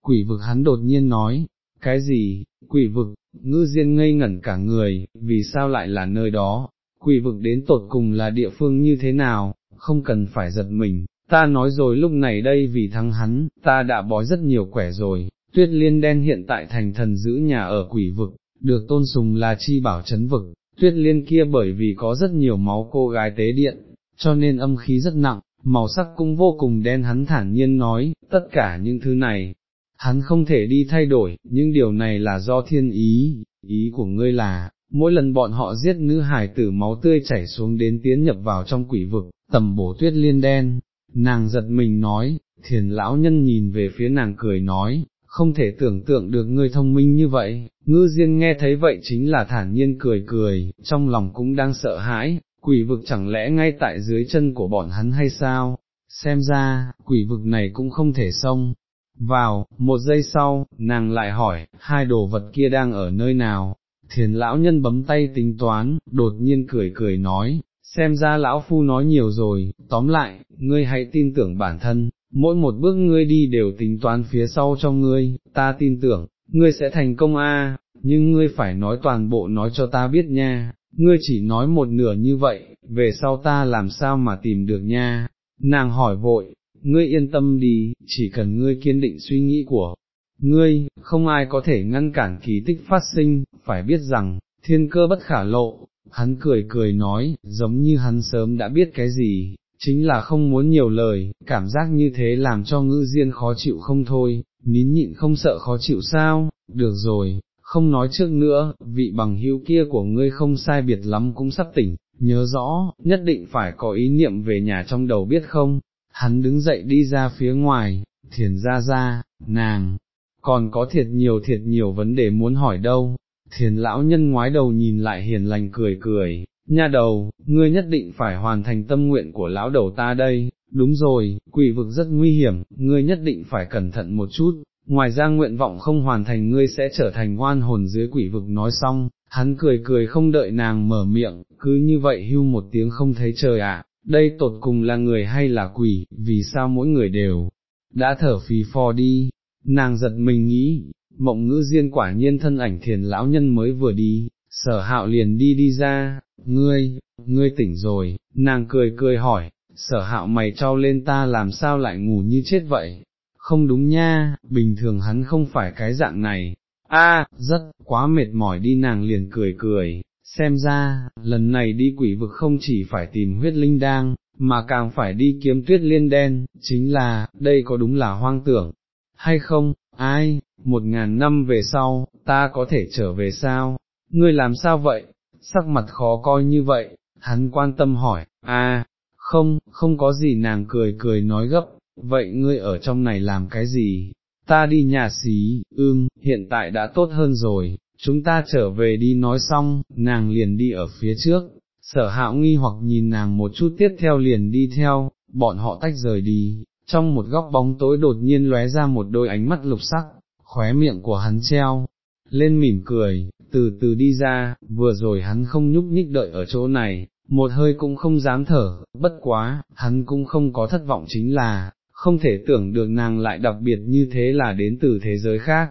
quỷ vực hắn đột nhiên nói, cái gì, quỷ vực, ngư diên ngây ngẩn cả người, vì sao lại là nơi đó, quỷ vực đến tột cùng là địa phương như thế nào, không cần phải giật mình, ta nói rồi lúc này đây vì thắng hắn, ta đã bói rất nhiều quẻ rồi, tuyết liên đen hiện tại thành thần giữ nhà ở quỷ vực, được tôn sùng là chi bảo chấn vực, tuyết liên kia bởi vì có rất nhiều máu cô gái tế điện, cho nên âm khí rất nặng, màu sắc cũng vô cùng đen. Hắn thản nhiên nói, tất cả những thứ này, hắn không thể đi thay đổi, nhưng điều này là do thiên ý, ý của ngươi là, mỗi lần bọn họ giết nữ hải tử máu tươi chảy xuống đến tiến nhập vào trong quỷ vực, tầm bổ tuyết liên đen, nàng giật mình nói, thiền lão nhân nhìn về phía nàng cười nói, không thể tưởng tượng được ngươi thông minh như vậy, ngư diên nghe thấy vậy chính là thản nhiên cười cười, trong lòng cũng đang sợ hãi, quỷ vực chẳng lẽ ngay tại dưới chân của bọn hắn hay sao, xem ra, quỷ vực này cũng không thể xong. Vào, một giây sau, nàng lại hỏi, hai đồ vật kia đang ở nơi nào, thiền lão nhân bấm tay tính toán, đột nhiên cười cười nói, xem ra lão phu nói nhiều rồi, tóm lại, ngươi hãy tin tưởng bản thân, mỗi một bước ngươi đi đều tính toán phía sau cho ngươi, ta tin tưởng, ngươi sẽ thành công a, nhưng ngươi phải nói toàn bộ nói cho ta biết nha, ngươi chỉ nói một nửa như vậy, về sau ta làm sao mà tìm được nha, nàng hỏi vội, ngươi yên tâm đi, chỉ cần ngươi kiên định suy nghĩ của ngươi, không ai có thể ngăn cản kỳ tích phát sinh, phải biết rằng, thiên cơ bất khả lộ, hắn cười cười nói, giống như hắn sớm đã biết cái gì, chính là không muốn nhiều lời, cảm giác như thế làm cho ngữ diên khó chịu không thôi, nín nhịn không sợ khó chịu sao, được rồi, không nói trước nữa, vị bằng hữu kia của ngươi không sai biệt lắm cũng sắp tỉnh, nhớ rõ, nhất định phải có ý niệm về nhà trong đầu biết không, hắn đứng dậy đi ra phía ngoài, thiền ra ra, nàng, còn có thiệt nhiều thiệt nhiều vấn đề muốn hỏi đâu, thiền lão nhân ngoái đầu nhìn lại hiền lành cười cười, nha đầu, ngươi nhất định phải hoàn thành tâm nguyện của lão đầu ta đây, đúng rồi, quỷ vực rất nguy hiểm, ngươi nhất định phải cẩn thận một chút, ngoài ra nguyện vọng không hoàn thành ngươi sẽ trở thành oan hồn dưới quỷ vực nói xong, hắn cười cười không đợi nàng mở miệng, cứ như vậy hưu một tiếng không thấy trời ạ, đây tột cùng là người hay là quỷ, vì sao mỗi người đều, đã thở phì phò đi, nàng giật mình nghĩ, mộng ngữ diên quả nhiên thân ảnh thiền lão nhân mới vừa đi, sở hạo liền đi đi ra, ngươi, ngươi tỉnh rồi, nàng cười cười hỏi, sở hạo mày trao lên ta làm sao lại ngủ như chết vậy, không đúng nha, bình thường hắn không phải cái dạng này, a rất, quá mệt mỏi đi. Nàng liền cười cười, xem ra, lần này đi quỷ vực không chỉ phải tìm huyết linh đang, mà càng phải đi kiếm tuyết liên đen, chính là, đây có đúng là hoang tưởng, hay không, ai, một ngàn năm về sau, ta có thể trở về sao, ngươi làm sao vậy, sắc mặt khó coi như vậy, hắn quan tâm hỏi, a, không, không có gì nàng cười cười nói gấp, vậy ngươi ở trong này làm cái gì, ta đi nhà xí, ưm, hiện tại đã tốt hơn rồi, chúng ta trở về đi nói xong, nàng liền đi ở phía trước, sở hạo nghi hoặc nhìn nàng một chút tiếp theo liền đi theo, bọn họ tách rời đi, trong một góc bóng tối đột nhiên lóe ra một đôi ánh mắt lục sắc, khóe miệng của hắn treo, lên mỉm cười, từ từ đi ra, vừa rồi hắn không nhúc nhích đợi ở chỗ này, một hơi cũng không dám thở, bất quá, hắn cũng không có thất vọng chính là, không thể tưởng được nàng lại đặc biệt như thế là đến từ thế giới khác.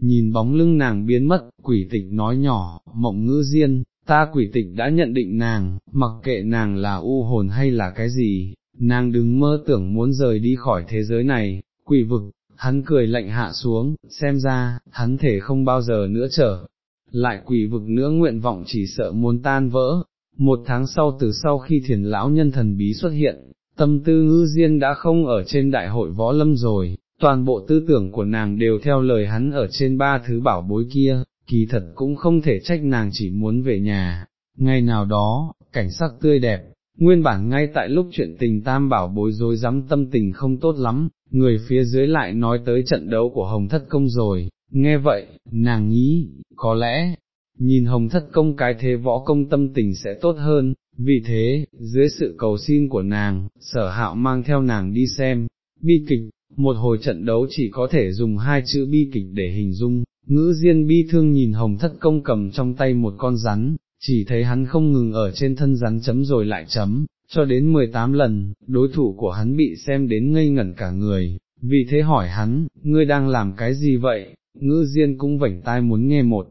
Nhìn bóng lưng nàng biến mất, quỷ tịnh nói nhỏ, mộng ngữ diên, ta quỷ tịnh đã nhận định nàng, mặc kệ nàng là u hồn hay là cái gì, nàng đừng mơ tưởng muốn rời đi khỏi thế giới này, quỷ vực, hắn cười lạnh hạ xuống, xem ra, hắn thể không bao giờ nữa trở, lại quỷ vực nữa nguyện vọng chỉ sợ muốn tan vỡ. Một tháng sau từ sau khi thiền lão nhân thần bí xuất hiện, tâm tư ngư diên đã không ở trên đại hội võ lâm rồi, toàn bộ tư tưởng của nàng đều theo lời hắn ở trên ba thứ bảo bối kia, kỳ thật cũng không thể trách nàng chỉ muốn về nhà. Ngày nào đó, cảnh sắc tươi đẹp, nguyên bản ngay tại lúc chuyện tình tam bảo bối rối rắm tâm tình không tốt lắm, người phía dưới lại nói tới trận đấu của Hồng Thất Công rồi, nghe vậy, nàng nghĩ, có lẽ, nhìn Hồng Thất Công cái thế võ công tâm tình sẽ tốt hơn, vì thế, dưới sự cầu xin của nàng, sở hạo mang theo nàng đi xem, bi kịch, một hồi trận đấu chỉ có thể dùng hai chữ bi kịch để hình dung, ngữ diên bi thương nhìn hồng thất công cầm trong tay một con rắn, chỉ thấy hắn không ngừng ở trên thân rắn chấm rồi lại chấm, cho đến 18 lần, đối thủ của hắn bị xem đến ngây ngẩn cả người, vì thế hỏi hắn, ngươi đang làm cái gì vậy, ngữ diên cũng vảnh tai muốn nghe một,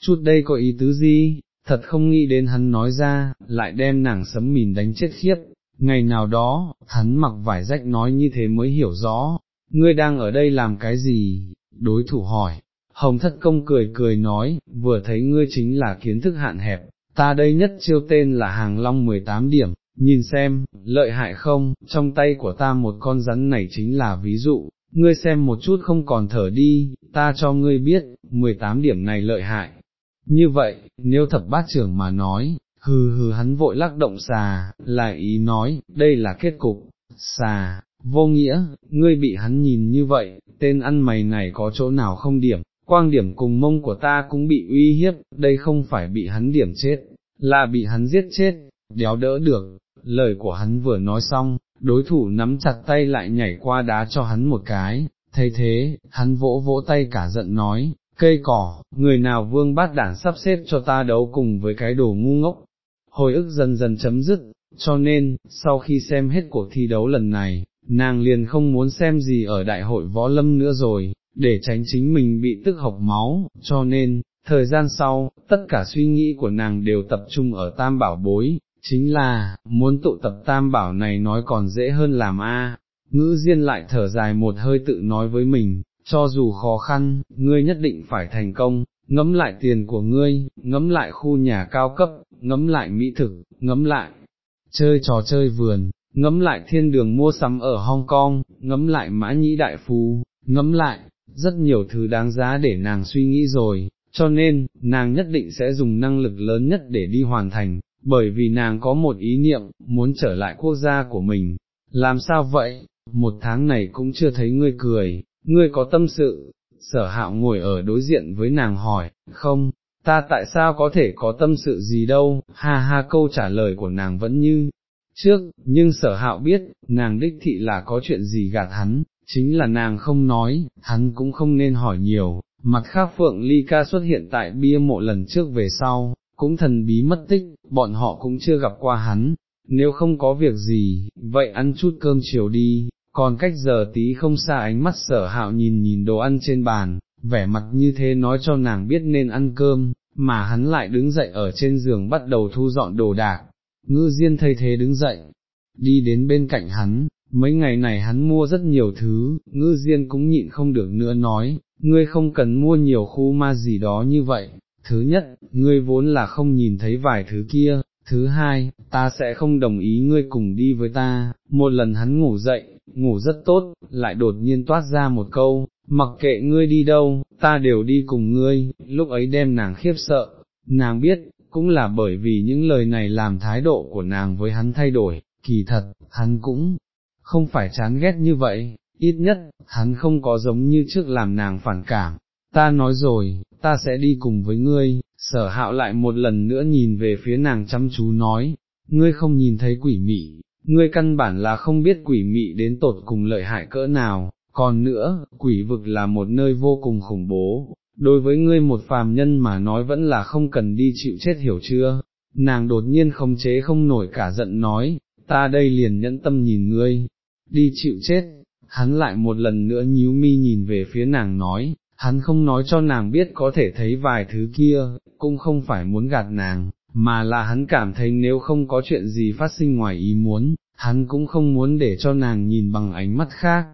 chút đây có ý tứ gì, thật không nghĩ đến hắn nói ra, lại đem nàng sấm mìn đánh chết khiếp, ngày nào đó, hắn mặc vải rách nói như thế mới hiểu rõ, ngươi đang ở đây làm cái gì, đối thủ hỏi, hồng thất công cười cười nói, vừa thấy ngươi chính là kiến thức hạn hẹp, ta đây nhất chiêu tên là hàng long 18 điểm, nhìn xem, lợi hại không, trong tay của ta một con rắn này chính là ví dụ, ngươi xem một chút không còn thở đi, ta cho ngươi biết, 18 điểm này lợi hại, như vậy, nếu thập bát trưởng mà nói, hừ hừ hắn vội lắc động xà, lại ý nói, đây là kết cục, xà, vô nghĩa, ngươi bị hắn nhìn như vậy, tên ăn mày này có chỗ nào không điểm, quang điểm cùng mông của ta cũng bị uy hiếp, đây không phải bị hắn điểm chết, là bị hắn giết chết, đéo đỡ được, lời của hắn vừa nói xong, đối thủ nắm chặt tay lại nhảy qua đá cho hắn một cái, thấy thế, hắn vỗ vỗ tay cả giận nói, cây cỏ, người nào vương bát đản sắp xếp cho ta đấu cùng với cái đồ ngu ngốc. Hồi ức dần dần chấm dứt, cho nên, sau khi xem hết cuộc thi đấu lần này, nàng liền không muốn xem gì ở đại hội võ lâm nữa rồi, để tránh chính mình bị tức học máu, cho nên, thời gian sau, tất cả suy nghĩ của nàng đều tập trung ở tam bảo bối, chính là, muốn tụ tập tam bảo này nói còn dễ hơn làm a. ngữ diên lại thở dài một hơi tự nói với mình, cho dù khó khăn, ngươi nhất định phải thành công, ngấm lại tiền của ngươi, ngấm lại khu nhà cao cấp, ngấm lại mỹ thực, ngấm lại chơi trò chơi vườn, ngấm lại thiên đường mua sắm ở Hong Kong, ngấm lại mã nhĩ đại phú, ngấm lại, rất nhiều thứ đáng giá để nàng suy nghĩ rồi, cho nên, nàng nhất định sẽ dùng năng lực lớn nhất để đi hoàn thành, bởi vì nàng có một ý niệm, muốn trở lại quốc gia của mình. Làm sao vậy? Một tháng này cũng chưa thấy ngươi cười, ngươi có tâm sự, sở hạo ngồi ở đối diện với nàng hỏi, không, ta tại sao có thể có tâm sự gì đâu, ha ha câu trả lời của nàng vẫn như trước, nhưng sở hạo biết, nàng đích thị là có chuyện gì gạt hắn, chính là nàng không nói, hắn cũng không nên hỏi nhiều, mặt khác Phượng Ly Ca xuất hiện tại bia mộ lần trước về sau, cũng thần bí mất tích, bọn họ cũng chưa gặp qua hắn, nếu không có việc gì, vậy ăn chút cơm chiều đi, còn cách giờ tí không xa ánh mắt sở hạo nhìn nhìn đồ ăn trên bàn, vẻ mặt như thế nói cho nàng biết nên ăn cơm, mà hắn lại đứng dậy ở trên giường bắt đầu thu dọn đồ đạc, ngư diên thay thế đứng dậy, đi đến bên cạnh hắn, mấy ngày này hắn mua rất nhiều thứ, ngư diên cũng nhịn không được nữa nói, ngươi không cần mua nhiều khu ma gì đó như vậy, thứ nhất, ngươi vốn là không nhìn thấy vài thứ kia, thứ hai, ta sẽ không đồng ý ngươi cùng đi với ta, một lần hắn ngủ dậy, ngủ rất tốt, lại đột nhiên toát ra một câu, mặc kệ ngươi đi đâu, ta đều đi cùng ngươi, lúc ấy đem nàng khiếp sợ, nàng biết, cũng là bởi vì những lời này làm thái độ của nàng với hắn thay đổi, kỳ thật, hắn cũng không phải chán ghét như vậy, ít nhất, hắn không có giống như trước làm nàng phản cảm, ta nói rồi, ta sẽ đi cùng với ngươi, sở hạo lại một lần nữa nhìn về phía nàng chăm chú nói, ngươi không nhìn thấy quỷ mị, ngươi căn bản là không biết quỷ mị đến tột cùng lợi hại cỡ nào, còn nữa, quỷ vực là một nơi vô cùng khủng bố, đối với ngươi một phàm nhân mà nói vẫn là không cần đi chịu chết hiểu chưa, nàng đột nhiên không chế không nổi cả giận nói, ta đây liền nhẫn tâm nhìn ngươi, đi chịu chết, hắn lại một lần nữa nhíu mi nhìn về phía nàng nói, hắn không nói cho nàng biết có thể thấy vài thứ kia, cũng không phải muốn gạt nàng, mà là hắn cảm thấy nếu không có chuyện gì phát sinh ngoài ý muốn, hắn cũng không muốn để cho nàng nhìn bằng ánh mắt khác.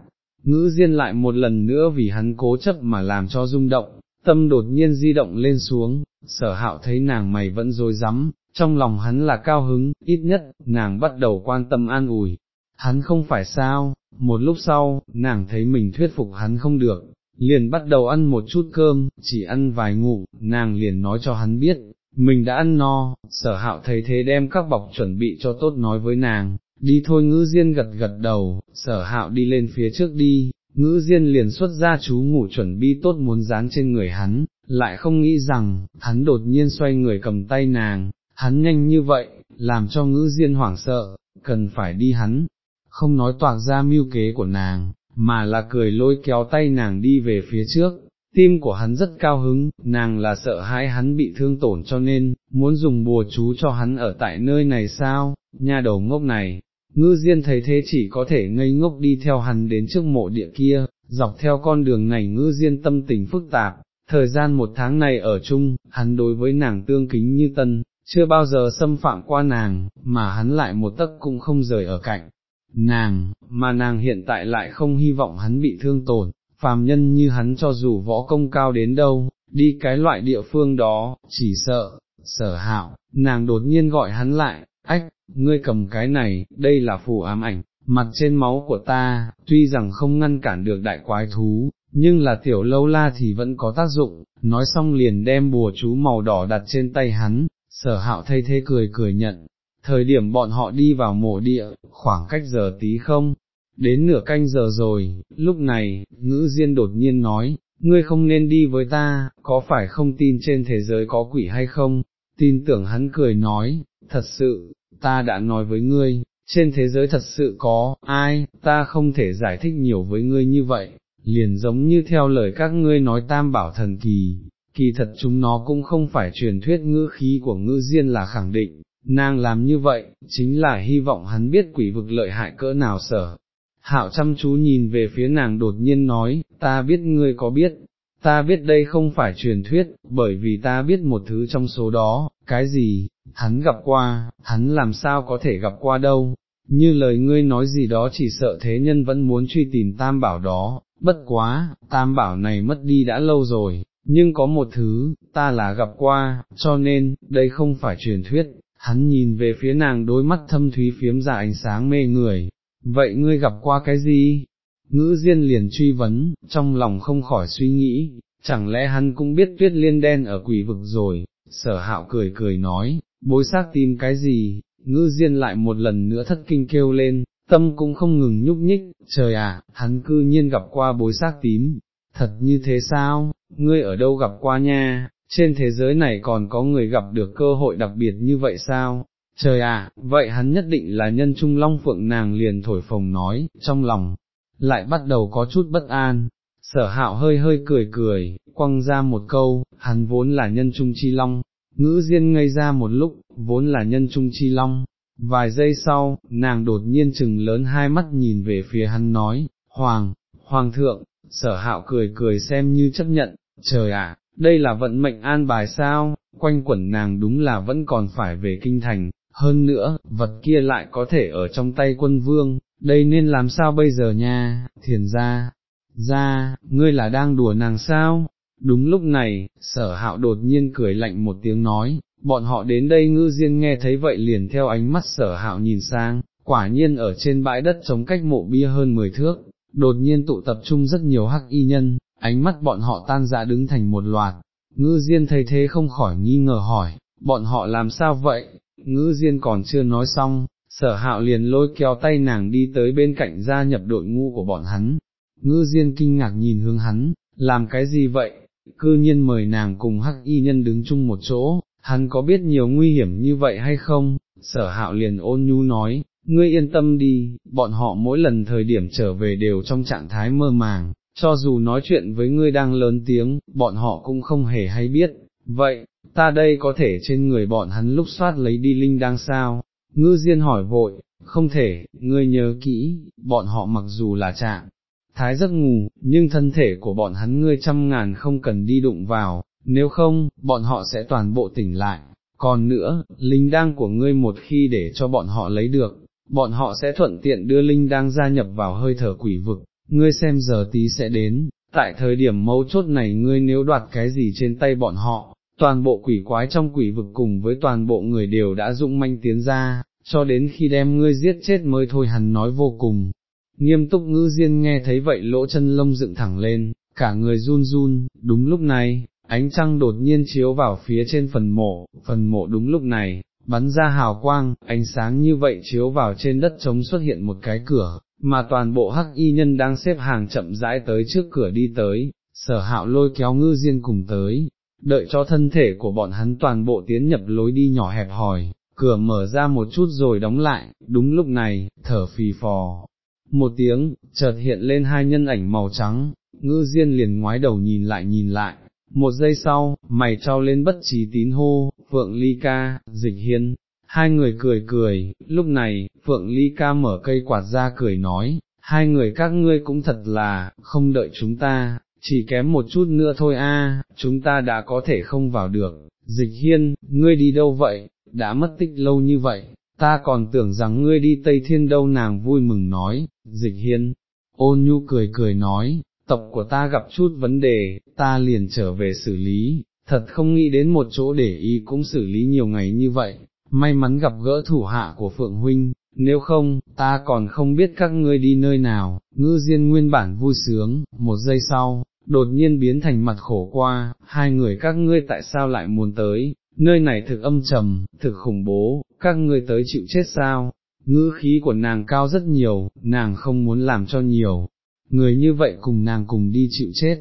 Ngữ diên lại một lần nữa vì hắn cố chấp mà làm cho rung động, tâm đột nhiên di động lên xuống, sở hạo thấy nàng mày vẫn dối rắm trong lòng hắn là cao hứng, ít nhất, nàng bắt đầu quan tâm an ủi. Hắn không phải sao, một lúc sau, nàng thấy mình thuyết phục hắn không được, liền bắt đầu ăn một chút cơm, chỉ ăn vài ngủ, nàng liền nói cho hắn biết, mình đã ăn no, sở hạo thấy thế đem các bọc chuẩn bị cho tốt nói với nàng, đi thôi ngữ diên gật gật đầu, sở hạo đi lên phía trước đi, ngữ diên liền xuất ra chú ngủ chuẩn bị tốt muốn dán trên người hắn, lại không nghĩ rằng, hắn đột nhiên xoay người cầm tay nàng, hắn nhanh như vậy, làm cho ngữ diên hoảng sợ, cần phải đi hắn, không nói toạc ra mưu kế của nàng, mà là cười lôi kéo tay nàng đi về phía trước, tim của hắn rất cao hứng, nàng là sợ hãi hắn bị thương tổn cho nên, muốn dùng bùa chú cho hắn ở tại nơi này sao, nha đầu ngốc này, ngư diên thấy thế chỉ có thể ngây ngốc đi theo hắn đến trước mộ địa kia, dọc theo con đường này ngư diên tâm tình phức tạp, thời gian một tháng này ở chung, hắn đối với nàng tương kính như tân, chưa bao giờ xâm phạm qua nàng, mà hắn lại một tấc cũng không rời ở cạnh nàng, mà nàng hiện tại lại không hy vọng hắn bị thương tổn, phàm nhân như hắn cho dù võ công cao đến đâu, đi cái loại địa phương đó, chỉ sợ, sở hạo, nàng đột nhiên gọi hắn lại, ách, ngươi cầm cái này, đây là phù ám ảnh, mặt trên máu của ta, tuy rằng không ngăn cản được đại quái thú, nhưng là tiểu lâu la thì vẫn có tác dụng, nói xong liền đem bùa chú màu đỏ đặt trên tay hắn, sở hạo thay thế cười cười nhận, thời điểm bọn họ đi vào mộ địa, khoảng cách giờ tí không, đến nửa canh giờ rồi, lúc này, ngữ diên đột nhiên nói, ngươi không nên đi với ta, có phải không tin trên thế giới có quỷ hay không, tin tưởng hắn cười nói, thật sự, ta đã nói với ngươi, trên thế giới thật sự có, ai, ta không thể giải thích nhiều với ngươi như vậy, liền giống như theo lời các ngươi nói tam bảo thần kỳ, kỳ thật chúng nó cũng không phải truyền thuyết ngữ khí của ngữ diên là khẳng định, nàng làm như vậy, chính là hy vọng hắn biết quỷ vực lợi hại cỡ nào sở. Hạo chăm chú nhìn về phía nàng đột nhiên nói, ta biết ngươi có biết, ta biết đây không phải truyền thuyết, bởi vì ta biết một thứ trong số đó, cái gì, hắn gặp qua, hắn làm sao có thể gặp qua đâu, như lời ngươi nói gì đó chỉ sợ thế nhân vẫn muốn truy tìm tam bảo đó, bất quá, tam bảo này mất đi đã lâu rồi, nhưng có một thứ, ta là gặp qua, cho nên, đây không phải truyền thuyết, hắn nhìn về phía nàng đôi mắt thâm thúy phiếm ra ánh sáng mê người, vậy ngươi gặp qua cái gì? Ngữ Diên liền truy vấn, trong lòng không khỏi suy nghĩ, chẳng lẽ hắn cũng biết tuyết liên đen ở quỷ vực rồi, sở hạo cười cười nói, bối xác tìm cái gì, ngữ Diên lại một lần nữa thất kinh kêu lên, tâm cũng không ngừng nhúc nhích, trời à hắn cư nhiên gặp qua bối xác tím, thật như thế sao, ngươi ở đâu gặp qua nha, trên thế giới này còn có người gặp được cơ hội đặc biệt như vậy sao? Trời ạ, vậy hắn nhất định là nhân trung long phượng nàng liền thổi phồng nói, trong lòng, lại bắt đầu có chút bất an. Sở hạo hơi hơi cười cười, quăng ra một câu, hắn vốn là nhân trung chi long, ngữ diên ngây ra một lúc, vốn là nhân trung chi long, vài giây sau, nàng đột nhiên chừng lớn hai mắt nhìn về phía hắn nói, Hoàng, Hoàng thượng, sở hạo cười cười xem như chấp nhận, trời ạ, đây là vận mệnh an bài sao, quanh quẩn nàng đúng là vẫn còn phải về kinh thành, hơn nữa, vật kia lại có thể ở trong tay quân vương, đây nên làm sao bây giờ nha, thiền ra, ra, ngươi là đang đùa nàng sao? Đúng lúc này, sở hạo đột nhiên cười lạnh một tiếng nói, bọn họ đến đây ngư diên nghe thấy vậy liền theo ánh mắt sở hạo nhìn sang, quả nhiên ở trên bãi đất chống cách mộ bia hơn 10 thước, đột nhiên tụ tập trung rất nhiều hắc y nhân, ánh mắt bọn họ tan ra đứng thành một loạt, ngư diên thấy thế không khỏi nghi ngờ hỏi, bọn họ làm sao vậy, ngư diên còn chưa nói xong, sở hạo liền lôi kéo tay nàng đi tới bên cạnh gia nhập đội ngũ của bọn hắn, ngư diên kinh ngạc nhìn hướng hắn, làm cái gì vậy, cư nhiên mời nàng cùng hắc y nhân đứng chung một chỗ, hắn có biết nhiều nguy hiểm như vậy hay không, sở hạo liền ôn nhu nói, ngươi yên tâm đi, bọn họ mỗi lần thời điểm trở về đều trong trạng thái mơ màng, cho dù nói chuyện với ngươi đang lớn tiếng, bọn họ cũng không hề hay biết, vậy, ta đây có thể trên người bọn hắn lúc soát lấy đi linh đang sao, ngư diên hỏi vội, không thể, ngươi nhớ kỹ, bọn họ mặc dù là trạng thái giấc ngủ, nhưng thân thể của bọn hắn ngươi trăm ngàn không cần đi đụng vào, nếu không, bọn họ sẽ toàn bộ tỉnh lại, còn nữa, linh đăng của ngươi một khi để cho bọn họ lấy được, bọn họ sẽ thuận tiện đưa linh đăng gia nhập vào hơi thở quỷ vực, ngươi xem giờ tí sẽ đến, tại thời điểm mấu chốt này ngươi nếu đoạt cái gì trên tay bọn họ, toàn bộ quỷ quái trong quỷ vực cùng với toàn bộ người đều đã dũng manh tiến ra, cho đến khi đem ngươi giết chết mới thôi hắn nói vô cùng. Nghiêm túc ngư diên nghe thấy vậy lỗ chân lông dựng thẳng lên, cả người run run, đúng lúc này, ánh trăng đột nhiên chiếu vào phía trên phần mộ, phần mộ đúng lúc này, bắn ra hào quang, ánh sáng như vậy chiếu vào trên đất trống xuất hiện một cái cửa, mà toàn bộ hắc y nhân đang xếp hàng chậm rãi tới trước cửa đi tới, sở hạo lôi kéo ngư diên cùng tới, đợi cho thân thể của bọn hắn toàn bộ tiến nhập lối đi nhỏ hẹp hòi, cửa mở ra một chút rồi đóng lại, đúng lúc này, thở phì phò. Một tiếng, chợt hiện lên hai nhân ảnh màu trắng, ngư diên liền ngoái đầu nhìn lại nhìn lại, một giây sau, mày trao lên bất trí tín hô, Phượng Ly Ca, dịch hiên, hai người cười cười, lúc này, Phượng Ly Ca mở cây quạt ra cười nói, hai người các ngươi cũng thật là, không đợi chúng ta, chỉ kém một chút nữa thôi a, chúng ta đã có thể không vào được, dịch hiên, ngươi đi đâu vậy, đã mất tích lâu như vậy, ta còn tưởng rằng ngươi đi Tây Thiên đâu. Nàng vui mừng nói, dịch hiên, ôn nhu cười cười nói, tộc của ta gặp chút vấn đề, ta liền trở về xử lý, thật không nghĩ đến một chỗ để ý cũng xử lý nhiều ngày như vậy, may mắn gặp gỡ thủ hạ của Phượng Huynh, nếu không, ta còn không biết các ngươi đi nơi nào, ngư diên nguyên bản vui sướng, một giây sau, đột nhiên biến thành mặt khổ qua, hai người các ngươi tại sao lại muốn tới, nơi này thực âm trầm, thực khủng bố, các ngươi tới chịu chết sao, ngữ khí của nàng cao rất nhiều, nàng không muốn làm cho nhiều, người như vậy cùng nàng cùng đi chịu chết,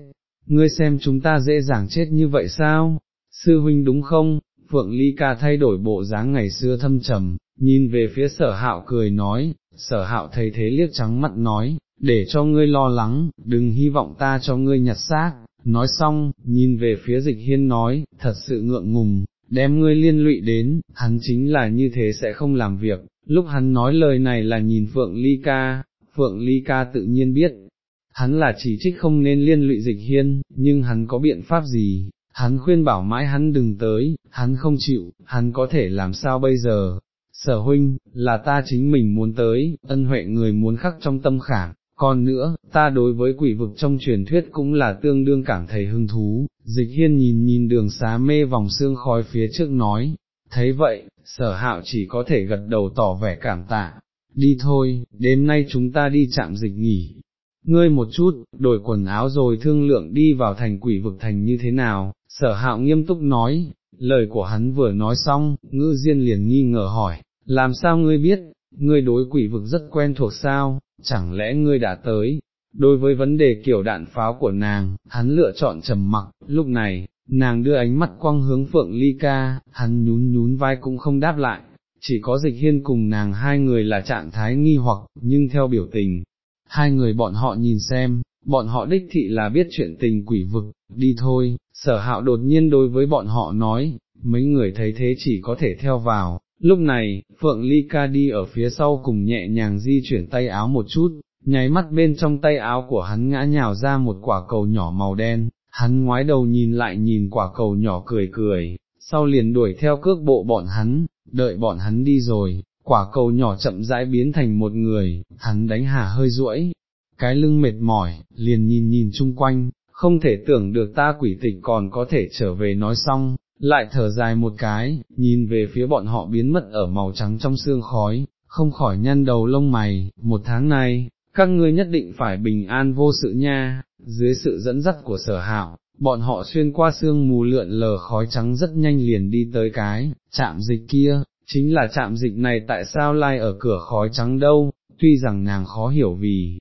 ngươi xem chúng ta dễ dàng chết như vậy sao, sư huynh đúng không, Phượng Ly ca thay đổi bộ dáng ngày xưa thâm trầm, nhìn về phía sở hạo cười nói, sở hạo thấy thế liếc trắng mặt nói, để cho ngươi lo lắng, đừng hy vọng ta cho ngươi nhặt xác, nói xong, nhìn về phía dịch hiên nói, thật sự ngượng ngùng, đem ngươi liên lụy đến, hắn chính là như thế sẽ không làm việc, lúc hắn nói lời này là nhìn Phượng Ly ca, Phượng Ly ca tự nhiên biết, hắn là chỉ trích không nên liên lụy dịch hiên, nhưng hắn có biện pháp gì, hắn khuyên bảo mãi hắn đừng tới, hắn không chịu, hắn có thể làm sao bây giờ, sở huynh, là ta chính mình muốn tới, ân huệ người muốn khắc trong tâm khảm, còn nữa, ta đối với quỷ vực trong truyền thuyết cũng là tương đương cảm thấy hứng thú, dịch hiên nhìn nhìn đường xá mê vòng xương khói phía trước nói, thấy vậy, sở hạo chỉ có thể gật đầu tỏ vẻ cảm tạ, đi thôi, đêm nay chúng ta đi chạm dịch nghỉ, ngươi một chút, đổi quần áo rồi thương lượng đi vào thành quỷ vực thành như thế nào, sở hạo nghiêm túc nói, lời của hắn vừa nói xong, ngư diên liền nghi ngờ hỏi, làm sao ngươi biết, ngươi đối quỷ vực rất quen thuộc sao, chẳng lẽ ngươi đã tới, đối với vấn đề kiểu đạn pháo của nàng, hắn lựa chọn trầm mặc, lúc này, nàng đưa ánh mắt quăng hướng phượng ly ca, hắn nhún nhún vai cũng không đáp lại, chỉ có dịch hiên cùng nàng hai người là trạng thái nghi hoặc, nhưng theo biểu tình, hai người bọn họ nhìn xem, bọn họ đích thị là biết chuyện tình quỷ vực, đi thôi, sở hạo đột nhiên đối với bọn họ nói, mấy người thấy thế chỉ có thể theo vào, Lúc này, Phượng Ly Ca đi ở phía sau cùng nhẹ nhàng di chuyển tay áo một chút, nháy mắt bên trong tay áo của hắn ngã nhào ra một quả cầu nhỏ màu đen, hắn ngoái đầu nhìn lại nhìn quả cầu nhỏ cười cười, sau liền đuổi theo cước bộ bọn hắn, đợi bọn hắn đi rồi, quả cầu nhỏ chậm rãi biến thành một người, hắn đánh hà hơi duỗi, cái lưng mệt mỏi, liền nhìn nhìn chung quanh, không thể tưởng được ta quỷ tịch còn có thể trở về nói xong, lại thở dài một cái, nhìn về phía bọn họ biến mất ở màu trắng trong xương khói, không khỏi nhăn đầu lông mày, một tháng này, các ngươi nhất định phải bình an vô sự nha, dưới sự dẫn dắt của sở hạo, bọn họ xuyên qua sương mù lượn lờ khói trắng rất nhanh liền đi tới cái, chạm dịch kia, chính là chạm dịch này tại sao lai ở cửa khói trắng đâu, tuy rằng nàng khó hiểu vì,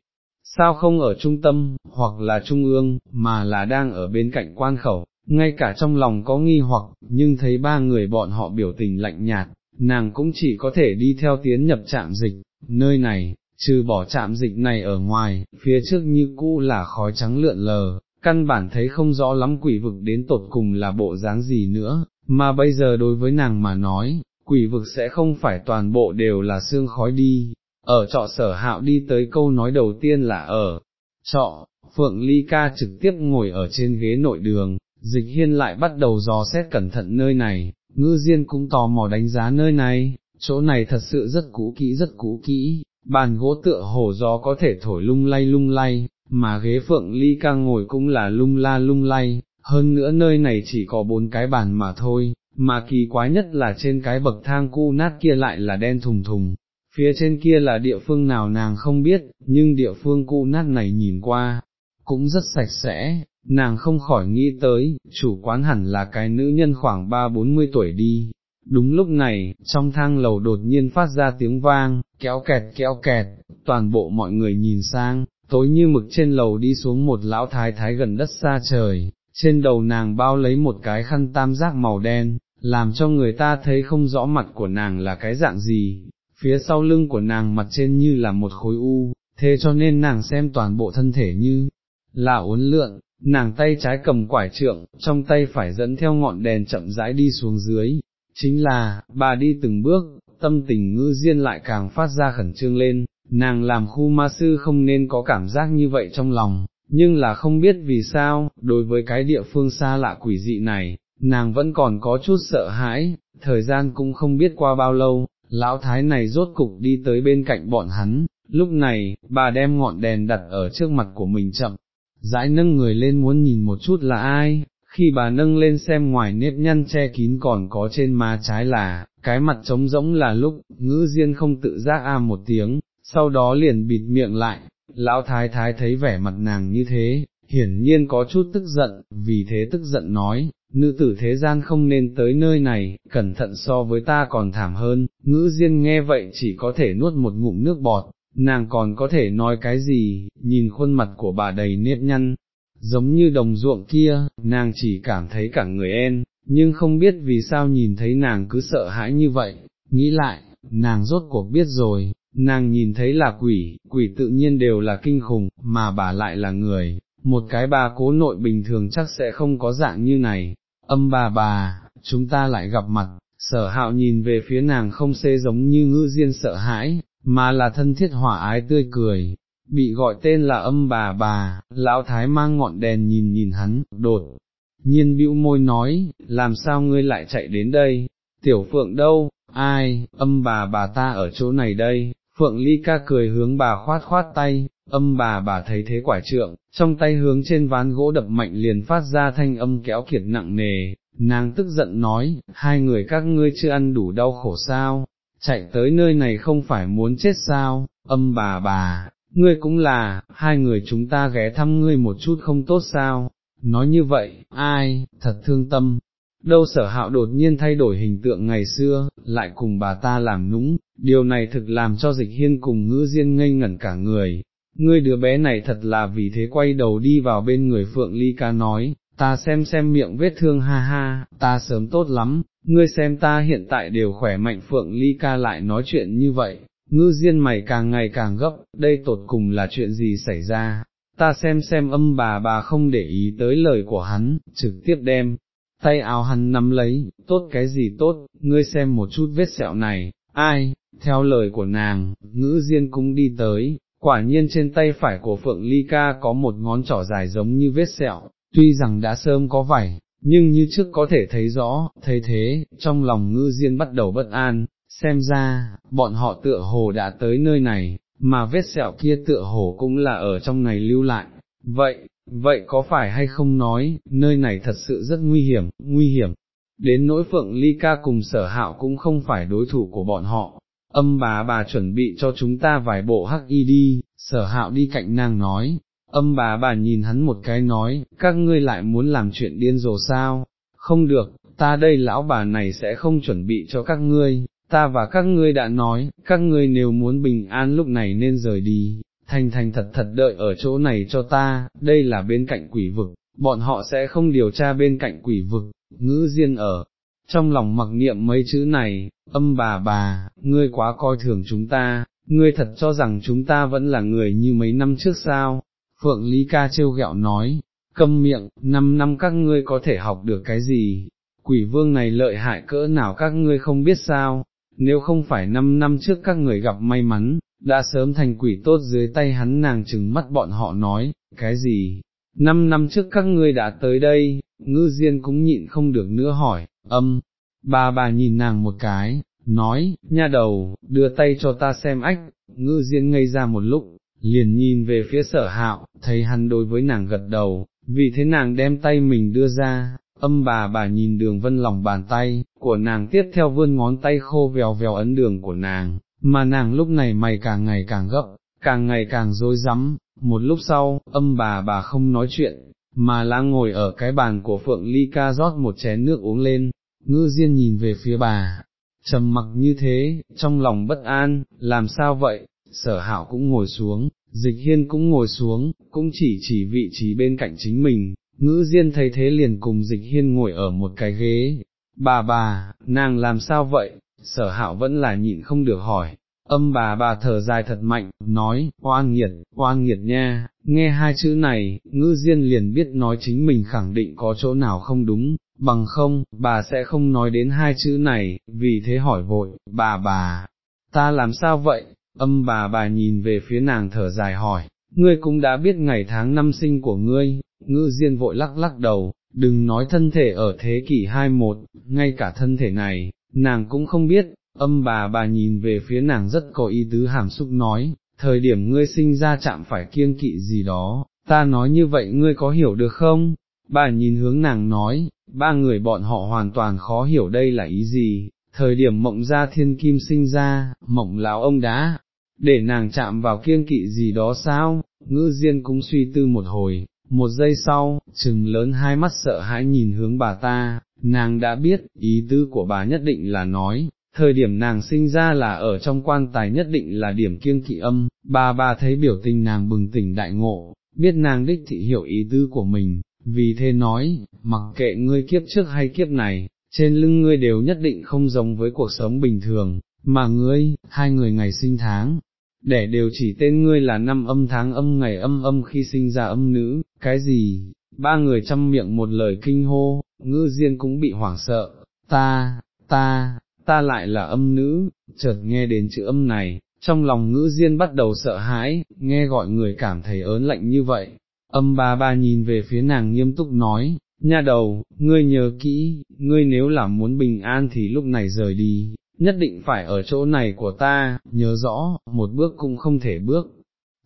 sao không ở trung tâm, hoặc là trung ương, mà là đang ở bên cạnh quan khẩu, ngay cả trong lòng có nghi hoặc, nhưng thấy ba người bọn họ biểu tình lạnh nhạt, nàng cũng chỉ có thể đi theo tiến nhập trạm dịch, nơi này, trừ bỏ trạm dịch này ở ngoài, phía trước như cũ là khói trắng lượn lờ, căn bản thấy không rõ lắm quỷ vực đến tột cùng là bộ dáng gì nữa, mà bây giờ đối với nàng mà nói, quỷ vực sẽ không phải toàn bộ đều là xương khói đi, ở trọ sở hạo đi tới câu nói đầu tiên là ở trọ, Phượng Ly Ca trực tiếp ngồi ở trên ghế nội đường, dịch hiên lại bắt đầu dò xét cẩn thận nơi này, ngư diên cũng tò mò đánh giá nơi này, chỗ này thật sự rất cũ kỹ rất cũ kỹ, bàn gỗ tựa hồ gió có thể thổi lung lay lung lay, mà ghế Phượng Ly Ca ngồi cũng là lung la lung lay, hơn nữa nơi này chỉ có bốn cái bàn mà thôi, mà kỳ quái nhất là trên cái bậc thang cu nát kia lại là đen thùng thùng, phía trên kia là địa phương nào nàng không biết, nhưng địa phương cũ nát này nhìn qua, cũng rất sạch sẽ, nàng không khỏi nghĩ tới, chủ quán hẳn là cái nữ nhân khoảng ba bốn mươi tuổi đi. Đúng lúc này, trong thang lầu đột nhiên phát ra tiếng vang, kéo kẹt kéo kẹt, toàn bộ mọi người nhìn sang, tối như mực trên lầu đi xuống một lão thái thái gần đất xa trời, trên đầu nàng bao lấy một cái khăn tam giác màu đen, làm cho người ta thấy không rõ mặt của nàng là cái dạng gì, phía sau lưng của nàng mặt trên như là một khối u, thế cho nên nàng xem toàn bộ thân thể như là uốn lượn, nàng tay trái cầm quải trượng, trong tay phải dẫn theo ngọn đèn chậm rãi đi xuống dưới, chính là, bà đi từng bước, tâm tình ngư diên lại càng phát ra khẩn trương lên, nàng làm khu ma sư không nên có cảm giác như vậy trong lòng, nhưng là không biết vì sao, đối với cái địa phương xa lạ quỷ dị này, nàng vẫn còn có chút sợ hãi, thời gian cũng không biết qua bao lâu, lão thái này rốt cục đi tới bên cạnh bọn hắn, lúc này, bà đem ngọn đèn đặt ở trước mặt của mình chậm, dãi nâng người lên muốn nhìn một chút là ai, khi bà nâng lên xem ngoài nếp nhăn che kín còn có trên má trái là, cái mặt trống rỗng là lúc, ngữ diên không tự giác a một tiếng, sau đó liền bịt miệng lại, lão thái thái thấy vẻ mặt nàng như thế, hiển nhiên có chút tức giận, vì thế tức giận nói, nữ tử thế gian không nên tới nơi này, cẩn thận so với ta còn thảm hơn, ngữ diên nghe vậy chỉ có thể nuốt một ngụm nước bọt, nàng còn có thể nói cái gì, nhìn khuôn mặt của bà đầy nếp nhăn, giống như đồng ruộng kia, nàng chỉ cảm thấy cả người en, nhưng không biết vì sao nhìn thấy nàng cứ sợ hãi như vậy, nghĩ lại, nàng rốt cuộc biết rồi, nàng nhìn thấy là quỷ, quỷ tự nhiên đều là kinh khủng, mà bà lại là người, một cái bà cố nội bình thường chắc sẽ không có dạng như này, âm bà bà, chúng ta lại gặp mặt, sở hạo nhìn về phía nàng không xê giống như ngư diên sợ hãi, mà là thân thiết hỏa ái tươi cười, bị gọi tên là âm bà bà, lão thái mang ngọn đèn nhìn nhìn hắn, đột, nhiên bĩu môi nói, làm sao ngươi lại chạy đến đây, tiểu phượng đâu, ai, âm bà bà ta ở chỗ này đây, phượng ly ca cười hướng bà khoát khoát tay, âm bà bà thấy thế quả trượng, trong tay hướng trên ván gỗ đập mạnh liền phát ra thanh âm kéo kiệt nặng nề, nàng tức giận nói, hai người các ngươi chưa ăn đủ đau khổ sao, chạy tới nơi này không phải muốn chết sao, âm bà bà, ngươi cũng là, hai người chúng ta ghé thăm ngươi một chút không tốt sao, nói như vậy, ai, thật thương tâm, đâu sở hạo đột nhiên thay đổi hình tượng ngày xưa, lại cùng bà ta làm nũng, điều này thực làm cho dịch hiên cùng ngữ diên ngây ngẩn cả người, ngươi đứa bé này thật là vì thế quay đầu đi vào bên người Phượng Ly ca nói, ta xem xem miệng vết thương ha ha, ta sớm tốt lắm, ngươi xem ta hiện tại đều khỏe mạnh. Phượng Ly ca lại nói chuyện như vậy, ngư diên mày càng ngày càng gấp, đây tột cùng là chuyện gì xảy ra, ta xem xem âm bà bà không để ý tới lời của hắn, trực tiếp đem, tay áo hắn nắm lấy, tốt cái gì tốt, ngươi xem một chút vết sẹo này, ai, theo lời của nàng, ngữ diên cũng đi tới, quả nhiên trên tay phải của Phượng Ly Ca có một ngón trỏ dài giống như vết sẹo, tuy rằng đã sớm có vảy, nhưng như trước có thể thấy rõ, thấy thế, trong lòng ngư diên bắt đầu bất an, xem ra, bọn họ tựa hồ đã tới nơi này, mà vết sẹo kia tựa hồ cũng là ở trong này lưu lại, vậy, vậy có phải hay không nói, nơi này thật sự rất nguy hiểm, nguy hiểm, đến nỗi Phượng Ly Ca cùng sở hạo cũng không phải đối thủ của bọn họ, âm bà bà chuẩn bị cho chúng ta vài bộ hắc y đi, sở hạo đi cạnh nàng nói, âm bà bà nhìn hắn một cái nói, các ngươi lại muốn làm chuyện điên rồ sao, không được, ta đây lão bà này sẽ không chuẩn bị cho các ngươi, ta và các ngươi đã nói, các ngươi nếu muốn bình an lúc này nên rời đi, thành thành thật thật đợi ở chỗ này cho ta, đây là bên cạnh quỷ vực, bọn họ sẽ không điều tra bên cạnh quỷ vực, ngữ diên ở. Trong lòng mặc niệm mấy chữ này, âm bà bà, ngươi quá coi thường chúng ta, ngươi thật cho rằng chúng ta vẫn là người như mấy năm trước sao, Phượng Lý Ca trêu ghẹo nói, câm miệng, năm năm các ngươi có thể học được cái gì, quỷ vương này lợi hại cỡ nào các ngươi không biết sao, nếu không phải năm năm trước các người gặp may mắn, đã sớm thành quỷ tốt dưới tay hắn nàng chừng mắt bọn họ nói, cái gì, năm năm trước các ngươi đã tới đây, ngư diên cũng nhịn không được nữa hỏi, âm, bà bà nhìn nàng một cái, nói, nha đầu, đưa tay cho ta xem ách, ngư diên ngây ra một lúc, liền nhìn về phía sở hạo, thấy hắn đối với nàng gật đầu, vì thế nàng đem tay mình đưa ra, âm bà bà nhìn đường vân lòng bàn tay, của nàng tiếp theo vươn ngón tay khô vèo vèo ấn đường của nàng, mà nàng lúc này mày càng ngày càng gấp, càng ngày càng rối rắm. một lúc sau, âm bà bà không nói chuyện, mà là ngồi ở cái bàn của Phượng Ly ca rót một chén nước uống lên, ngư diên nhìn về phía bà, trầm mặc như thế, trong lòng bất an, làm sao vậy, sở hạo cũng ngồi xuống, dịch hiên cũng ngồi xuống, cũng chỉ chỉ vị trí bên cạnh chính mình, ngữ diên thấy thế liền cùng dịch hiên ngồi ở một cái ghế, bà bà, nàng làm sao vậy, sở hạo vẫn là nhịn không được hỏi, âm bà bà thở dài thật mạnh, nói, oan nghiệt, oan nghiệt nha, nghe hai chữ này, ngữ diên liền biết nói chính mình khẳng định có chỗ nào không đúng, bằng không, bà sẽ không nói đến hai chữ này, vì thế hỏi vội, bà bà, ta làm sao vậy, âm bà bà nhìn về phía nàng thở dài hỏi, ngươi cũng đã biết ngày tháng năm sinh của ngươi, ngư diên vội lắc lắc đầu, đừng nói thân thể ở thế kỷ 21, ngay cả thân thể này, nàng cũng không biết, âm bà bà nhìn về phía nàng rất có ý tứ hàm xúc nói, thời điểm ngươi sinh ra chạm phải kiêng kỵ gì đó, ta nói như vậy ngươi có hiểu được không? Bà nhìn hướng nàng nói, ba người bọn họ hoàn toàn khó hiểu đây là ý gì, thời điểm mộng ra thiên kim sinh ra, mộng lão ông đã, để nàng chạm vào kiêng kỵ gì đó sao, ngữ diên cũng suy tư một hồi, một giây sau, trừng lớn hai mắt sợ hãi nhìn hướng bà ta, nàng đã biết, ý tư của bà nhất định là nói, thời điểm nàng sinh ra là ở trong quan tài nhất định là điểm kiêng kỵ âm, bà bà thấy biểu tình nàng bừng tỉnh đại ngộ, biết nàng đích thị hiểu ý tư của mình, vì thế nói, mặc kệ ngươi kiếp trước hay kiếp này, trên lưng ngươi đều nhất định không giống với cuộc sống bình thường, mà ngươi, hai người ngày sinh tháng, để đều chỉ tên ngươi là năm âm tháng âm ngày âm âm khi sinh ra âm nữ, cái gì, ba người chăm miệng một lời kinh hô, ngư diên cũng bị hoảng sợ, ta, ta, ta lại là âm nữ, chợt nghe đến chữ âm này, trong lòng ngữ diên bắt đầu sợ hãi, nghe gọi người cảm thấy ớn lạnh như vậy, âm ba ba nhìn về phía nàng nghiêm túc nói, nha đầu, ngươi nhớ kỹ, ngươi nếu là muốn bình an thì lúc này rời đi, nhất định phải ở chỗ này của ta, nhớ rõ, một bước cũng không thể bước.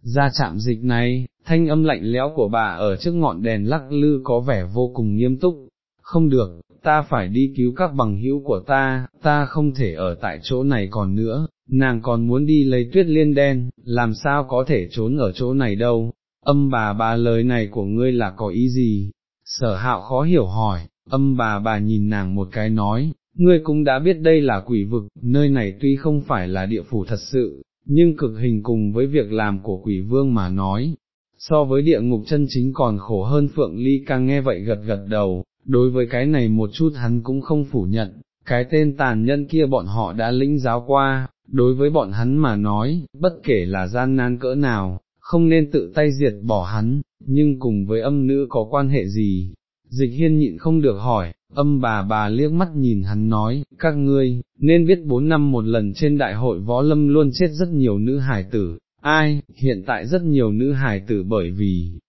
Ra chạm dịch này, thanh âm lạnh lẽo của bà ở trước ngọn đèn lắc lư có vẻ vô cùng nghiêm túc, không được, ta phải đi cứu các bằng hữu của ta, ta không thể ở tại chỗ này còn nữa, nàng còn muốn đi lấy tuyết liên đen, làm sao có thể trốn ở chỗ này đâu, âm bà bà lời này của ngươi là có ý gì, sở hạo khó hiểu hỏi, âm bà bà nhìn nàng một cái nói, ngươi cũng đã biết đây là quỷ vực, nơi này tuy không phải là địa phủ thật sự, nhưng cực hình cùng với việc làm của quỷ vương mà nói, so với địa ngục chân chính còn khổ hơn Phượng Ly càng nghe vậy gật gật đầu, đối với cái này một chút hắn cũng không phủ nhận, cái tên tàn nhân kia bọn họ đã lĩnh giáo qua, đối với bọn hắn mà nói, bất kể là gian nan cỡ nào, không nên tự tay diệt bỏ hắn, nhưng cùng với âm nữ có quan hệ gì, dịch hiên nhịn không được hỏi, âm bà bà liếc mắt nhìn hắn nói, các ngươi, nên biết bốn năm một lần trên đại hội võ lâm luôn chết rất nhiều nữ hải tử, ai, hiện tại rất nhiều nữ hải tử bởi vì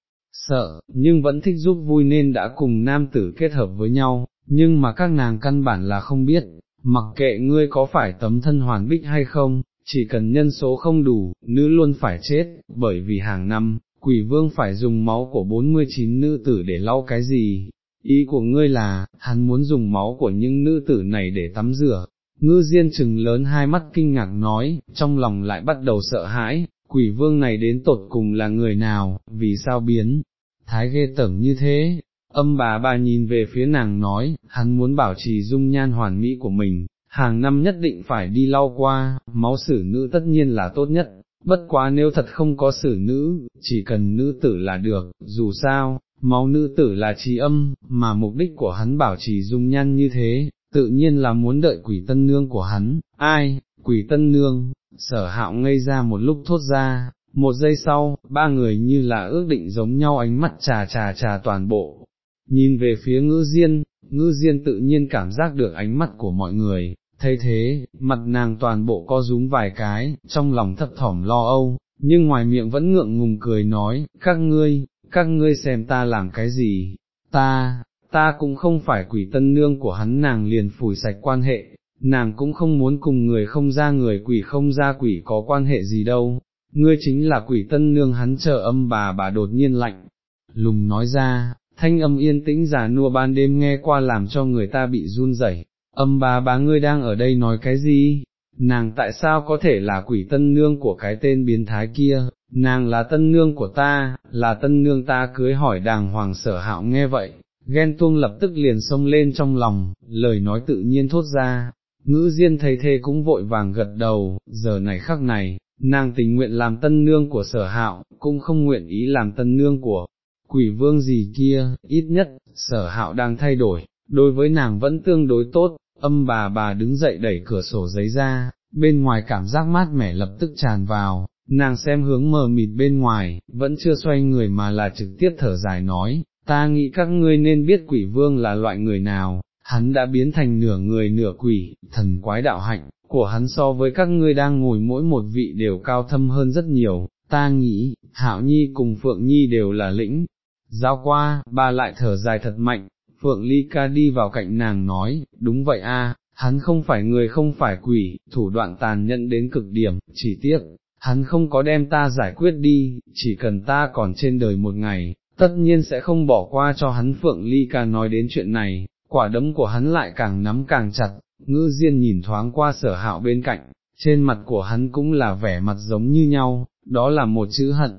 sợ, nhưng vẫn thích giúp vui nên đã cùng nam tử kết hợp với nhau, nhưng mà các nàng căn bản là không biết, mặc kệ ngươi có phải tấm thân hoàn bích hay không, chỉ cần nhân số không đủ, nữ luôn phải chết, bởi vì hàng năm, quỷ vương phải dùng máu của 49 nữ tử để lau cái gì, ý của ngươi là, hắn muốn dùng máu của những nữ tử này để tắm rửa, ngư diên trừng lớn hai mắt kinh ngạc nói, trong lòng lại bắt đầu sợ hãi, quỷ vương này đến tột cùng là người nào, vì sao biến, thái ghê tởm như thế, âm bà bà nhìn về phía nàng nói, hắn muốn bảo trì dung nhan hoàn mỹ của mình, hàng năm nhất định phải đi lau qua, máu sử nữ tất nhiên là tốt nhất, bất quá nếu thật không có sử nữ, chỉ cần nữ tử là được, dù sao, máu nữ tử là trí âm, mà mục đích của hắn bảo trì dung nhan như thế, tự nhiên là muốn đợi quỷ tân nương của hắn, ai, quỷ tân nương, sở hạo ngây ra một lúc thốt ra, một giây sau, ba người như là ước định giống nhau ánh mắt trà trà trà toàn bộ, nhìn về phía ngữ diên, ngữ diên tự nhiên cảm giác được ánh mắt của mọi người, thấy thế, mặt nàng toàn bộ co rúm vài cái, trong lòng thấp thỏm lo âu, nhưng ngoài miệng vẫn ngượng ngùng cười nói, các ngươi, các ngươi xem ta làm cái gì, ta, ta cũng không phải quỷ tân nương của hắn. Nàng liền phủi sạch quan hệ, nàng cũng không muốn cùng người không ra người quỷ không ra quỷ có quan hệ gì đâu, ngươi chính là quỷ tân nương hắn chờ âm bà bà đột nhiên lạnh, lùng nói ra, thanh âm yên tĩnh giả nua ban đêm nghe qua làm cho người ta bị run rẩy. âm bà bà ngươi đang ở đây nói cái gì, nàng tại sao có thể là quỷ tân nương của cái tên biến thái kia, nàng là tân nương của ta, là tân nương ta cưới hỏi đàng hoàng sở hạo nghe vậy, ghen tuông lập tức liền xông lên trong lòng, lời nói tự nhiên thốt ra, ngữ diên thấy thê cũng vội vàng gật đầu, giờ này khắc này, nàng tình nguyện làm tân nương của sở hạo, cũng không nguyện ý làm tân nương của quỷ vương gì kia, ít nhất, sở hạo đang thay đổi, đối với nàng vẫn tương đối tốt, âm bà bà đứng dậy đẩy cửa sổ giấy ra, bên ngoài cảm giác mát mẻ lập tức tràn vào, nàng xem hướng mờ mịt bên ngoài, vẫn chưa xoay người mà là trực tiếp thở dài nói, ta nghĩ các ngươi nên biết quỷ vương là loại người nào, hắn đã biến thành nửa người nửa quỷ, thần quái đạo hạnh, của hắn so với các ngươi đang ngồi mỗi một vị đều cao thâm hơn rất nhiều, ta nghĩ, Hạo Nhi cùng Phượng Nhi đều là lĩnh. Giao qua, bà lại thở dài thật mạnh, Phượng Ly ca đi vào cạnh nàng nói, đúng vậy a, hắn không phải người không phải quỷ, thủ đoạn tàn nhẫn đến cực điểm, chỉ tiếc, hắn không có đem ta giải quyết đi, chỉ cần ta còn trên đời một ngày, tất nhiên sẽ không bỏ qua cho hắn. Phượng Ly ca nói đến chuyện này, quả đấm của hắn lại càng nắm càng chặt, ngư diên nhìn thoáng qua sở hạo bên cạnh, trên mặt của hắn cũng là vẻ mặt giống như nhau, đó là một chữ hận,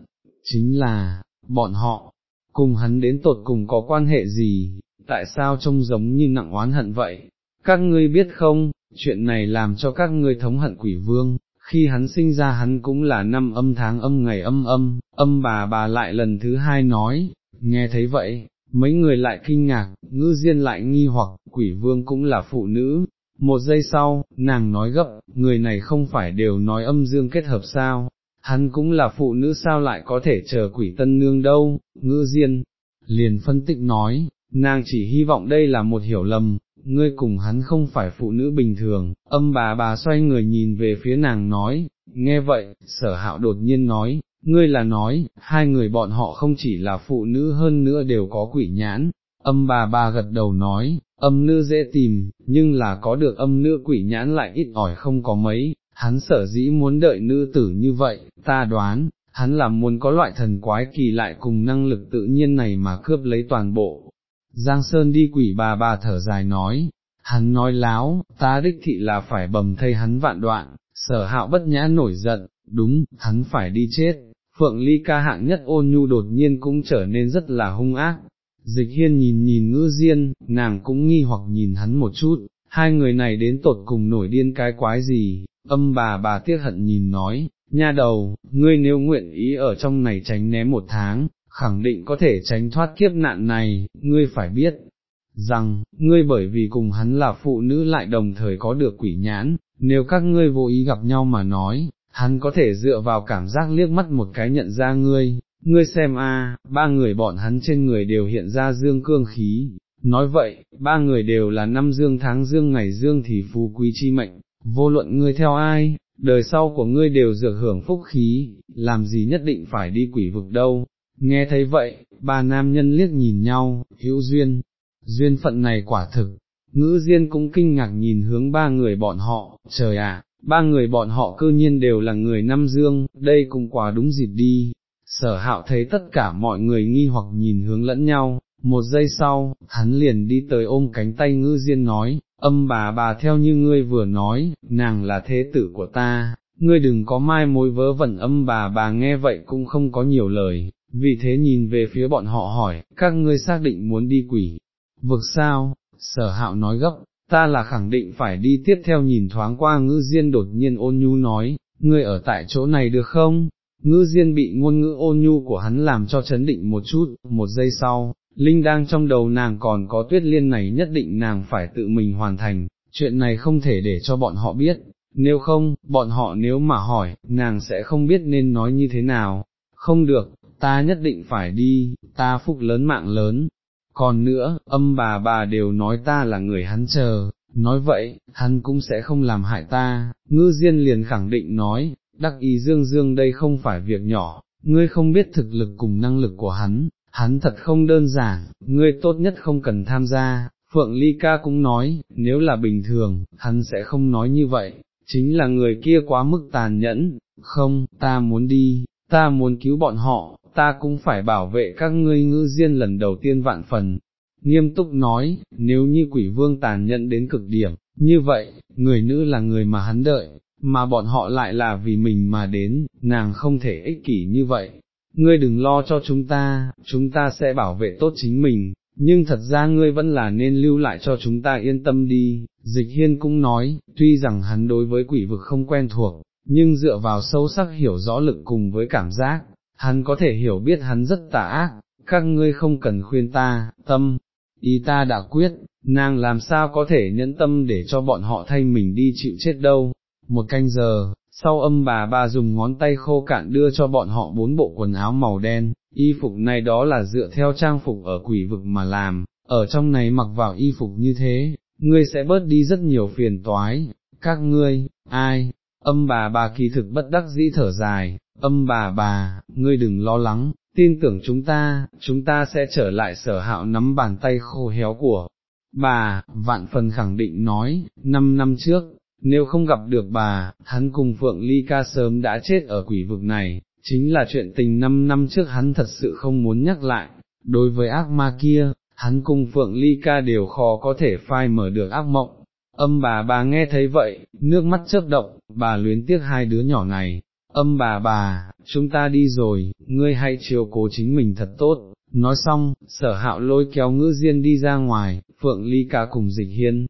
chính là, bọn họ, cùng hắn đến tột cùng có quan hệ gì, tại sao trông giống như nặng oán hận vậy, các ngươi biết không, chuyện này làm cho các ngươi thống hận quỷ vương, khi hắn sinh ra hắn cũng là năm âm tháng âm ngày âm âm, âm bà bà lại lần thứ hai nói, nghe thấy vậy, mấy người lại kinh ngạc, ngư diên lại nghi hoặc, quỷ vương cũng là phụ nữ. Một giây sau, nàng nói gấp, người này không phải đều nói âm dương kết hợp sao, hắn cũng là phụ nữ sao lại có thể chờ quỷ tân nương đâu, ngư diên, liền phân tích nói, nàng chỉ hy vọng đây là một hiểu lầm, ngươi cùng hắn không phải phụ nữ bình thường, âm bà bà xoay người nhìn về phía nàng nói, nghe vậy, sở hạo đột nhiên nói, ngươi là nói, hai người bọn họ không chỉ là phụ nữ hơn nữa đều có quỷ nhãn, âm bà bà gật đầu nói, âm nữ dễ tìm, nhưng là có được âm nữ quỷ nhãn lại ít ỏi không có mấy, hắn sở dĩ muốn đợi nữ tử như vậy, ta đoán, hắn là muốn có loại thần quái kỳ lại cùng năng lực tự nhiên này mà cướp lấy toàn bộ. Giang Sơn đi quỷ bà bà thở dài nói, hắn nói láo, ta đích thị là phải bầm thay hắn vạn đoạn, sở hạo bất nhã nổi giận, đúng, hắn phải đi chết, Phượng Ly ca hạng nhất ôn nhu đột nhiên cũng trở nên rất là hung ác. Dịch hiên nhìn nhìn ngữ diên, nàng cũng nghi hoặc nhìn hắn một chút, hai người này đến tột cùng nổi điên cái quái gì, âm bà bà tiếc hận nhìn nói, nha đầu, ngươi nếu nguyện ý ở trong này tránh né một tháng, khẳng định có thể tránh thoát kiếp nạn này, ngươi phải biết, rằng, ngươi bởi vì cùng hắn là phụ nữ lại đồng thời có được quỷ nhãn, nếu các ngươi vô ý gặp nhau mà nói, hắn có thể dựa vào cảm giác liếc mắt một cái nhận ra ngươi, ngươi xem a, ba người bọn hắn trên người đều hiện ra dương cương khí, nói vậy, ba người đều là năm dương tháng dương ngày dương thì phú quý chi mệnh, vô luận ngươi theo ai, đời sau của ngươi đều dược hưởng phúc khí, làm gì nhất định phải đi quỷ vực đâu. Nghe thấy vậy, ba nam nhân liếc nhìn nhau, hữu duyên, duyên phận này quả thực, ngữ diên cũng kinh ngạc nhìn hướng ba người bọn họ, trời ạ, ba người bọn họ cư nhiên đều là người năm dương, đây cũng quá đúng dịp đi. Sở hạo thấy tất cả mọi người nghi hoặc nhìn hướng lẫn nhau, một giây sau, hắn liền đi tới ôm cánh tay ngư diên nói, âm bà bà theo như ngươi vừa nói, nàng là thế tử của ta, ngươi đừng có mai mối vớ vẩn âm bà bà nghe vậy cũng không có nhiều lời, vì thế nhìn về phía bọn họ hỏi, các ngươi xác định muốn đi quỷ, vực sao, sở hạo nói gấp, ta là khẳng định phải đi tiếp theo nhìn thoáng qua ngữ diên đột nhiên ôn nhu nói, ngươi ở tại chỗ này được không? ngữ Diên bị ngôn ngữ ôn nhu của hắn làm cho chấn định một chút, một giây sau, Linh đang trong đầu nàng còn có tuyết liên này nhất định nàng phải tự mình hoàn thành, chuyện này không thể để cho bọn họ biết, nếu không, bọn họ nếu mà hỏi, nàng sẽ không biết nên nói như thế nào, không được, ta nhất định phải đi, ta phúc lớn mạng lớn. Còn nữa, âm bà bà đều nói ta là người hắn chờ, nói vậy, hắn cũng sẽ không làm hại ta, ngư diên liền khẳng định nói, đắc ý dương dương đây không phải việc nhỏ, ngươi không biết thực lực cùng năng lực của hắn, hắn thật không đơn giản, ngươi tốt nhất không cần tham gia, Phượng Ly Ca cũng nói, nếu là bình thường, hắn sẽ không nói như vậy, chính là người kia quá mức tàn nhẫn, không, ta muốn đi, ta muốn cứu bọn họ, ta cũng phải bảo vệ các ngươi ngư diên lần đầu tiên vạn phần. Nghiêm túc nói, nếu như quỷ vương tàn nhẫn đến cực điểm, như vậy, người nữ là người mà hắn đợi, mà bọn họ lại là vì mình mà đến, nàng không thể ích kỷ như vậy, ngươi đừng lo cho chúng ta, chúng ta sẽ bảo vệ tốt chính mình, nhưng thật ra ngươi vẫn là nên lưu lại cho chúng ta yên tâm đi, dịch hiên cũng nói, tuy rằng hắn đối với quỷ vực không quen thuộc, nhưng dựa vào sâu sắc hiểu rõ lực cùng với cảm giác, hắn có thể hiểu biết hắn rất tà ác, các ngươi không cần khuyên ta, tâm, ý ta đã quyết, nàng làm sao có thể nhẫn tâm để cho bọn họ thay mình đi chịu chết đâu, một canh giờ, sau âm bà bà dùng ngón tay khô cạn đưa cho bọn họ bốn bộ quần áo màu đen, y phục này đó là dựa theo trang phục ở quỷ vực mà làm, ở trong này mặc vào y phục như thế, ngươi sẽ bớt đi rất nhiều phiền toái, các ngươi, ai, âm bà bà kỳ thực bất đắc dĩ thở dài, âm bà bà, ngươi đừng lo lắng, tin tưởng chúng ta, chúng ta sẽ trở lại sở hạo nắm bàn tay khô héo của bà, vạn phần khẳng định nói, năm năm trước, nếu không gặp được bà, hắn cùng Phượng Ly Ca sớm đã chết ở quỷ vực này, chính là chuyện tình năm năm trước hắn thật sự không muốn nhắc lại, đối với ác ma kia, hắn cùng Phượng Ly Ca đều khó có thể phai mở được ác mộng. Âm bà bà nghe thấy vậy, nước mắt chớp động, bà luyến tiếc hai đứa nhỏ này, âm bà bà, chúng ta đi rồi, ngươi hãy chiều cố chính mình thật tốt, nói xong, sở hạo lôi kéo ngữ diên đi ra ngoài, Phượng Ly cả cùng dịch hiên,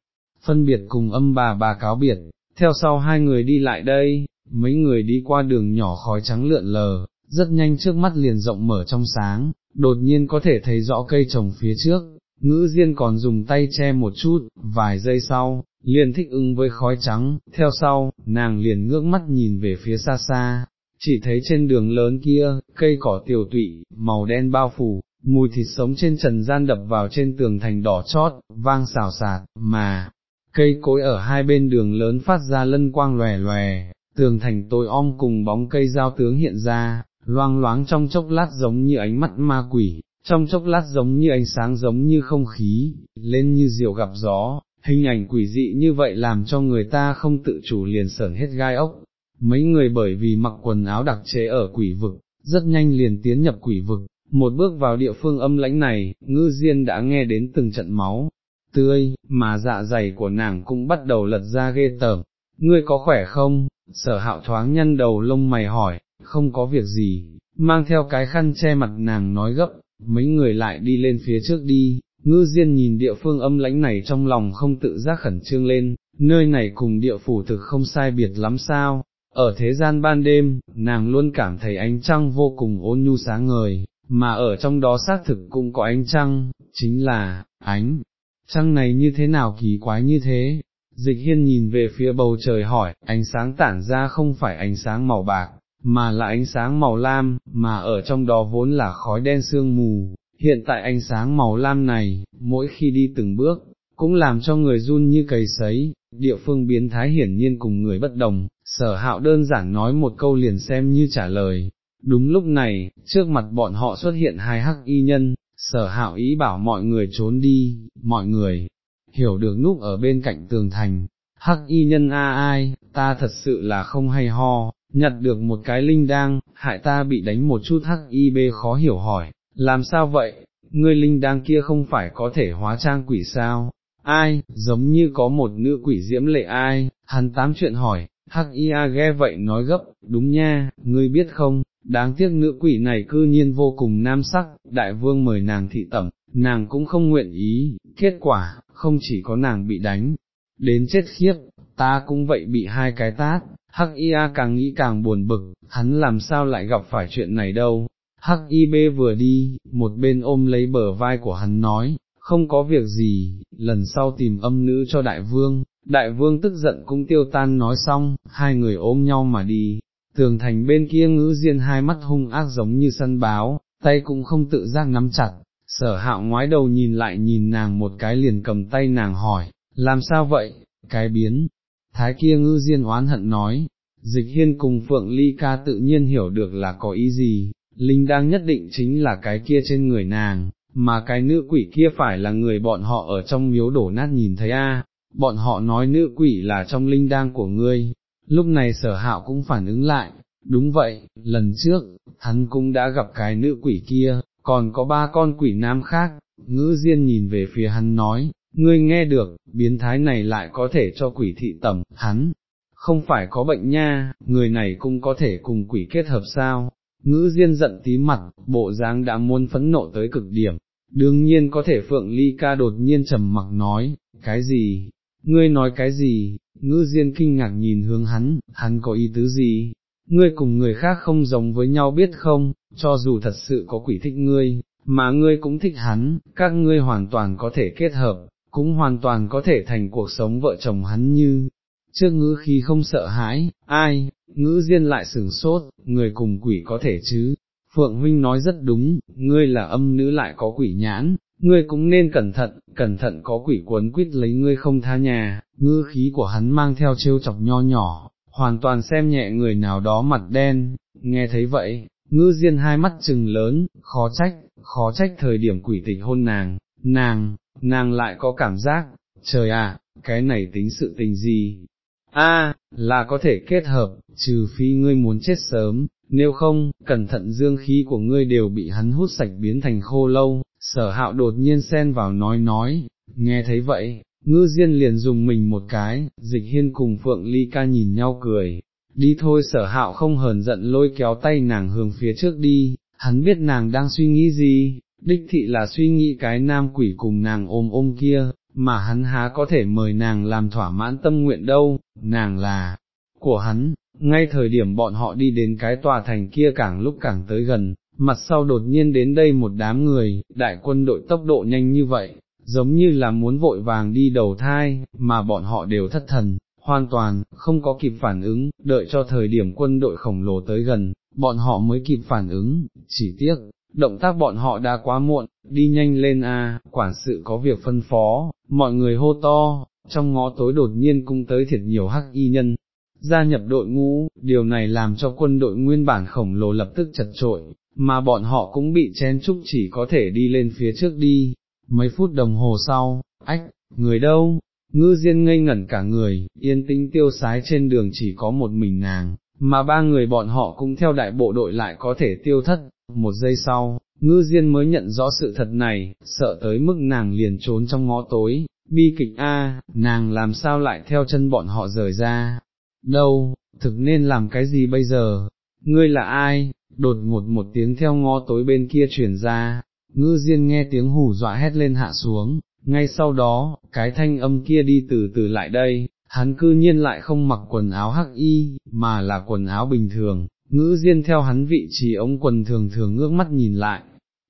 phân biệt cùng âm bà bà cáo biệt, theo sau hai người đi lại đây, mấy người đi qua đường nhỏ khói trắng lượn lờ, rất nhanh trước mắt liền rộng mở trong sáng, đột nhiên có thể thấy rõ cây trồng phía trước, ngữ diên còn dùng tay che một chút, vài giây sau, liền thích ứng với khói trắng, theo sau, nàng liền ngước mắt nhìn về phía xa xa, chỉ thấy trên đường lớn kia, cây cỏ tiểu tụy, màu đen bao phủ, mùi thịt sống trên trần gian đập vào trên tường thành đỏ chót, vang xào xạc, mà, cây cối ở hai bên đường lớn phát ra lân quang lòe lòe, tường thành tối om cùng bóng cây giao tướng hiện ra, loang loáng trong chốc lát giống như ánh mắt ma quỷ, trong chốc lát giống như ánh sáng giống như không khí, lên như diều gặp gió, hình ảnh quỷ dị như vậy làm cho người ta không tự chủ liền sởn hết gai ốc. Mấy người bởi vì mặc quần áo đặc chế ở quỷ vực, rất nhanh liền tiến nhập quỷ vực, một bước vào địa phương âm lãnh này, ngư diên đã nghe đến từng trận máu, tươi, mà dạ dày của nàng cũng bắt đầu lật ra ghê tởm. Ngươi có khỏe không? Sở hạo thoáng nhăn đầu lông mày hỏi, không có việc gì, mang theo cái khăn che mặt nàng nói gấp, mấy người lại đi lên phía trước đi, ngư diên nhìn địa phương âm lãnh này trong lòng không tự giác khẩn trương lên, nơi này cùng địa phủ thực không sai biệt lắm sao, ở thế gian ban đêm, nàng luôn cảm thấy ánh trăng vô cùng ôn nhu sáng ngời, mà ở trong đó xác thực cũng có ánh trăng, chính là, ánh trăng này như thế nào kỳ quái như thế, dịch hiên nhìn về phía bầu trời hỏi, ánh sáng tản ra không phải ánh sáng màu bạc, mà là ánh sáng màu lam, mà ở trong đó vốn là khói đen sương mù, hiện tại ánh sáng màu lam này, mỗi khi đi từng bước, cũng làm cho người run như cầy sấy, địa phương biến thái hiển nhiên cùng người bất đồng, sở hạo đơn giản nói một câu liền xem như trả lời. Đúng lúc này, trước mặt bọn họ xuất hiện hai hắc y nhân, sở hạo ý bảo mọi người trốn đi, mọi người, hiểu được núp ở bên cạnh tường thành, hắc y nhân a ai, ta thật sự là không hay ho, nhặt được một cái linh đang, hại ta bị đánh một chút hắc y bê khó hiểu hỏi, làm sao vậy, ngươi linh đang kia không phải có thể hóa trang quỷ sao, ai, giống như có một nữ quỷ diễm lệ ai, hắn tám chuyện hỏi, hắc y a ghe vậy nói gấp, đúng nha, ngươi biết không, đáng tiếc nữ quỷ này cư nhiên vô cùng nam sắc, đại vương mời nàng thị tẩm, nàng cũng không nguyện ý, kết quả, không chỉ có nàng bị đánh, đến chết khiếp, ta cũng vậy bị hai cái tát, hắc ia càng nghĩ càng buồn bực, hắn làm sao lại gặp phải chuyện này đâu. Hắc y bê vừa đi, một bên ôm lấy bờ vai của hắn nói, không có việc gì, lần sau tìm âm nữ cho đại vương, đại vương tức giận cũng tiêu tan nói xong, hai người ôm nhau mà đi, tường thành bên kia ngữ diên hai mắt hung ác giống như săn báo, tay cũng không tự giác nắm chặt, sở hạo ngoái đầu nhìn lại nhìn nàng một cái liền cầm tay nàng hỏi, làm sao vậy, cái biến, thái kia ngữ diên oán hận nói, dịch hiên cùng phượng ly ca tự nhiên hiểu được là có ý gì, linh đang nhất định chính là cái kia trên người nàng, mà cái nữ quỷ kia phải là người bọn họ ở trong miếu đổ nát nhìn thấy a. bọn họ nói nữ quỷ là trong linh đang của ngươi, lúc này sở hạo cũng phản ứng lại, đúng vậy, lần trước, hắn cũng đã gặp cái nữ quỷ kia, còn có ba con quỷ nam khác, ngữ diên nhìn về phía hắn nói, ngươi nghe được, biến thái này lại có thể cho quỷ thị tẩm, hắn, không phải có bệnh nha, người này cũng có thể cùng quỷ kết hợp sao, ngữ diên giận tí mặt, bộ dáng đã muốn phẫn nộ tới cực điểm, đương nhiên có thể Phượng Ly ca đột nhiên trầm mặc nói, cái gì, ngươi nói cái gì, ngữ diên kinh ngạc nhìn hướng hắn, hắn có ý tứ gì, ngươi cùng người khác không giống với nhau biết không, cho dù thật sự có quỷ thích ngươi, mà ngươi cũng thích hắn, các ngươi hoàn toàn có thể kết hợp, cũng hoàn toàn có thể thành cuộc sống vợ chồng hắn như, trước ngữ khi không sợ hãi, ai, ngữ diên lại sừng sốt, người cùng quỷ có thể chứ, Phượng Huynh nói rất đúng, ngươi là âm nữ lại có quỷ nhãn, ngươi cũng nên cẩn thận, cẩn thận có quỷ cuốn quýt lấy ngươi không tha nhà, ngư khí của hắn mang theo trêu chọc nho nhỏ, hoàn toàn xem nhẹ người nào đó mặt đen, nghe thấy vậy, ngư diên hai mắt trừng lớn, khó trách, khó trách thời điểm quỷ tịch hôn nàng, nàng, nàng lại có cảm giác, trời ạ, cái này tính sự tình gì, a là có thể kết hợp, trừ phi ngươi muốn chết sớm, nếu không, cẩn thận dương khí của ngươi đều bị hắn hút sạch biến thành khô lâu, sở hạo đột nhiên xen vào nói nói, nghe thấy vậy, ngư diên liền dùng mình một cái, dịch hiên cùng phượng ly ca nhìn nhau cười, đi thôi sở hạo không hờn giận lôi kéo tay nàng hướng phía trước đi, hắn biết nàng đang suy nghĩ gì, đích thị là suy nghĩ cái nam quỷ cùng nàng ôm ôm kia, mà hắn há có thể mời nàng làm thỏa mãn tâm nguyện đâu, nàng là của hắn, ngay thời điểm bọn họ đi đến cái tòa thành kia càng lúc càng tới gần, mặt sau đột nhiên đến đây một đám người, đại quân đội tốc độ nhanh như vậy, giống như là muốn vội vàng đi đầu thai, mà bọn họ đều thất thần, hoàn toàn, không có kịp phản ứng, đợi cho thời điểm quân đội khổng lồ tới gần, bọn họ mới kịp phản ứng, chỉ tiếc, động tác bọn họ đã quá muộn, đi nhanh lên a, quản sự có việc phân phó, mọi người hô to, trong ngõ tối đột nhiên cũng tới thiệt nhiều hắc y nhân, gia nhập đội ngũ, điều này làm cho quân đội nguyên bản khổng lồ lập tức chật trội, mà bọn họ cũng bị chen chúc chỉ có thể đi lên phía trước đi, mấy phút đồng hồ sau, ách, người đâu, ngư diên ngây ngẩn cả người, yên tĩnh tiêu sái trên đường chỉ có một mình nàng, mà ba người bọn họ cũng theo đại bộ đội lại có thể tiêu thất, một giây sau, ngư diên mới nhận rõ sự thật này, sợ tới mức nàng liền trốn trong ngõ tối, bi kịch a, nàng làm sao lại theo chân bọn họ rời ra, đâu, thực nên làm cái gì bây giờ, ngươi là ai, đột ngột một tiếng theo ngõ tối bên kia chuyển ra, ngư diên nghe tiếng hù dọa hét lên hạ xuống, ngay sau đó, cái thanh âm kia đi từ từ lại đây, hắn cư nhiên lại không mặc quần áo hắc y, mà là quần áo bình thường, ngữ diên theo hắn vị trí ống quần thường thường ngước mắt nhìn lại,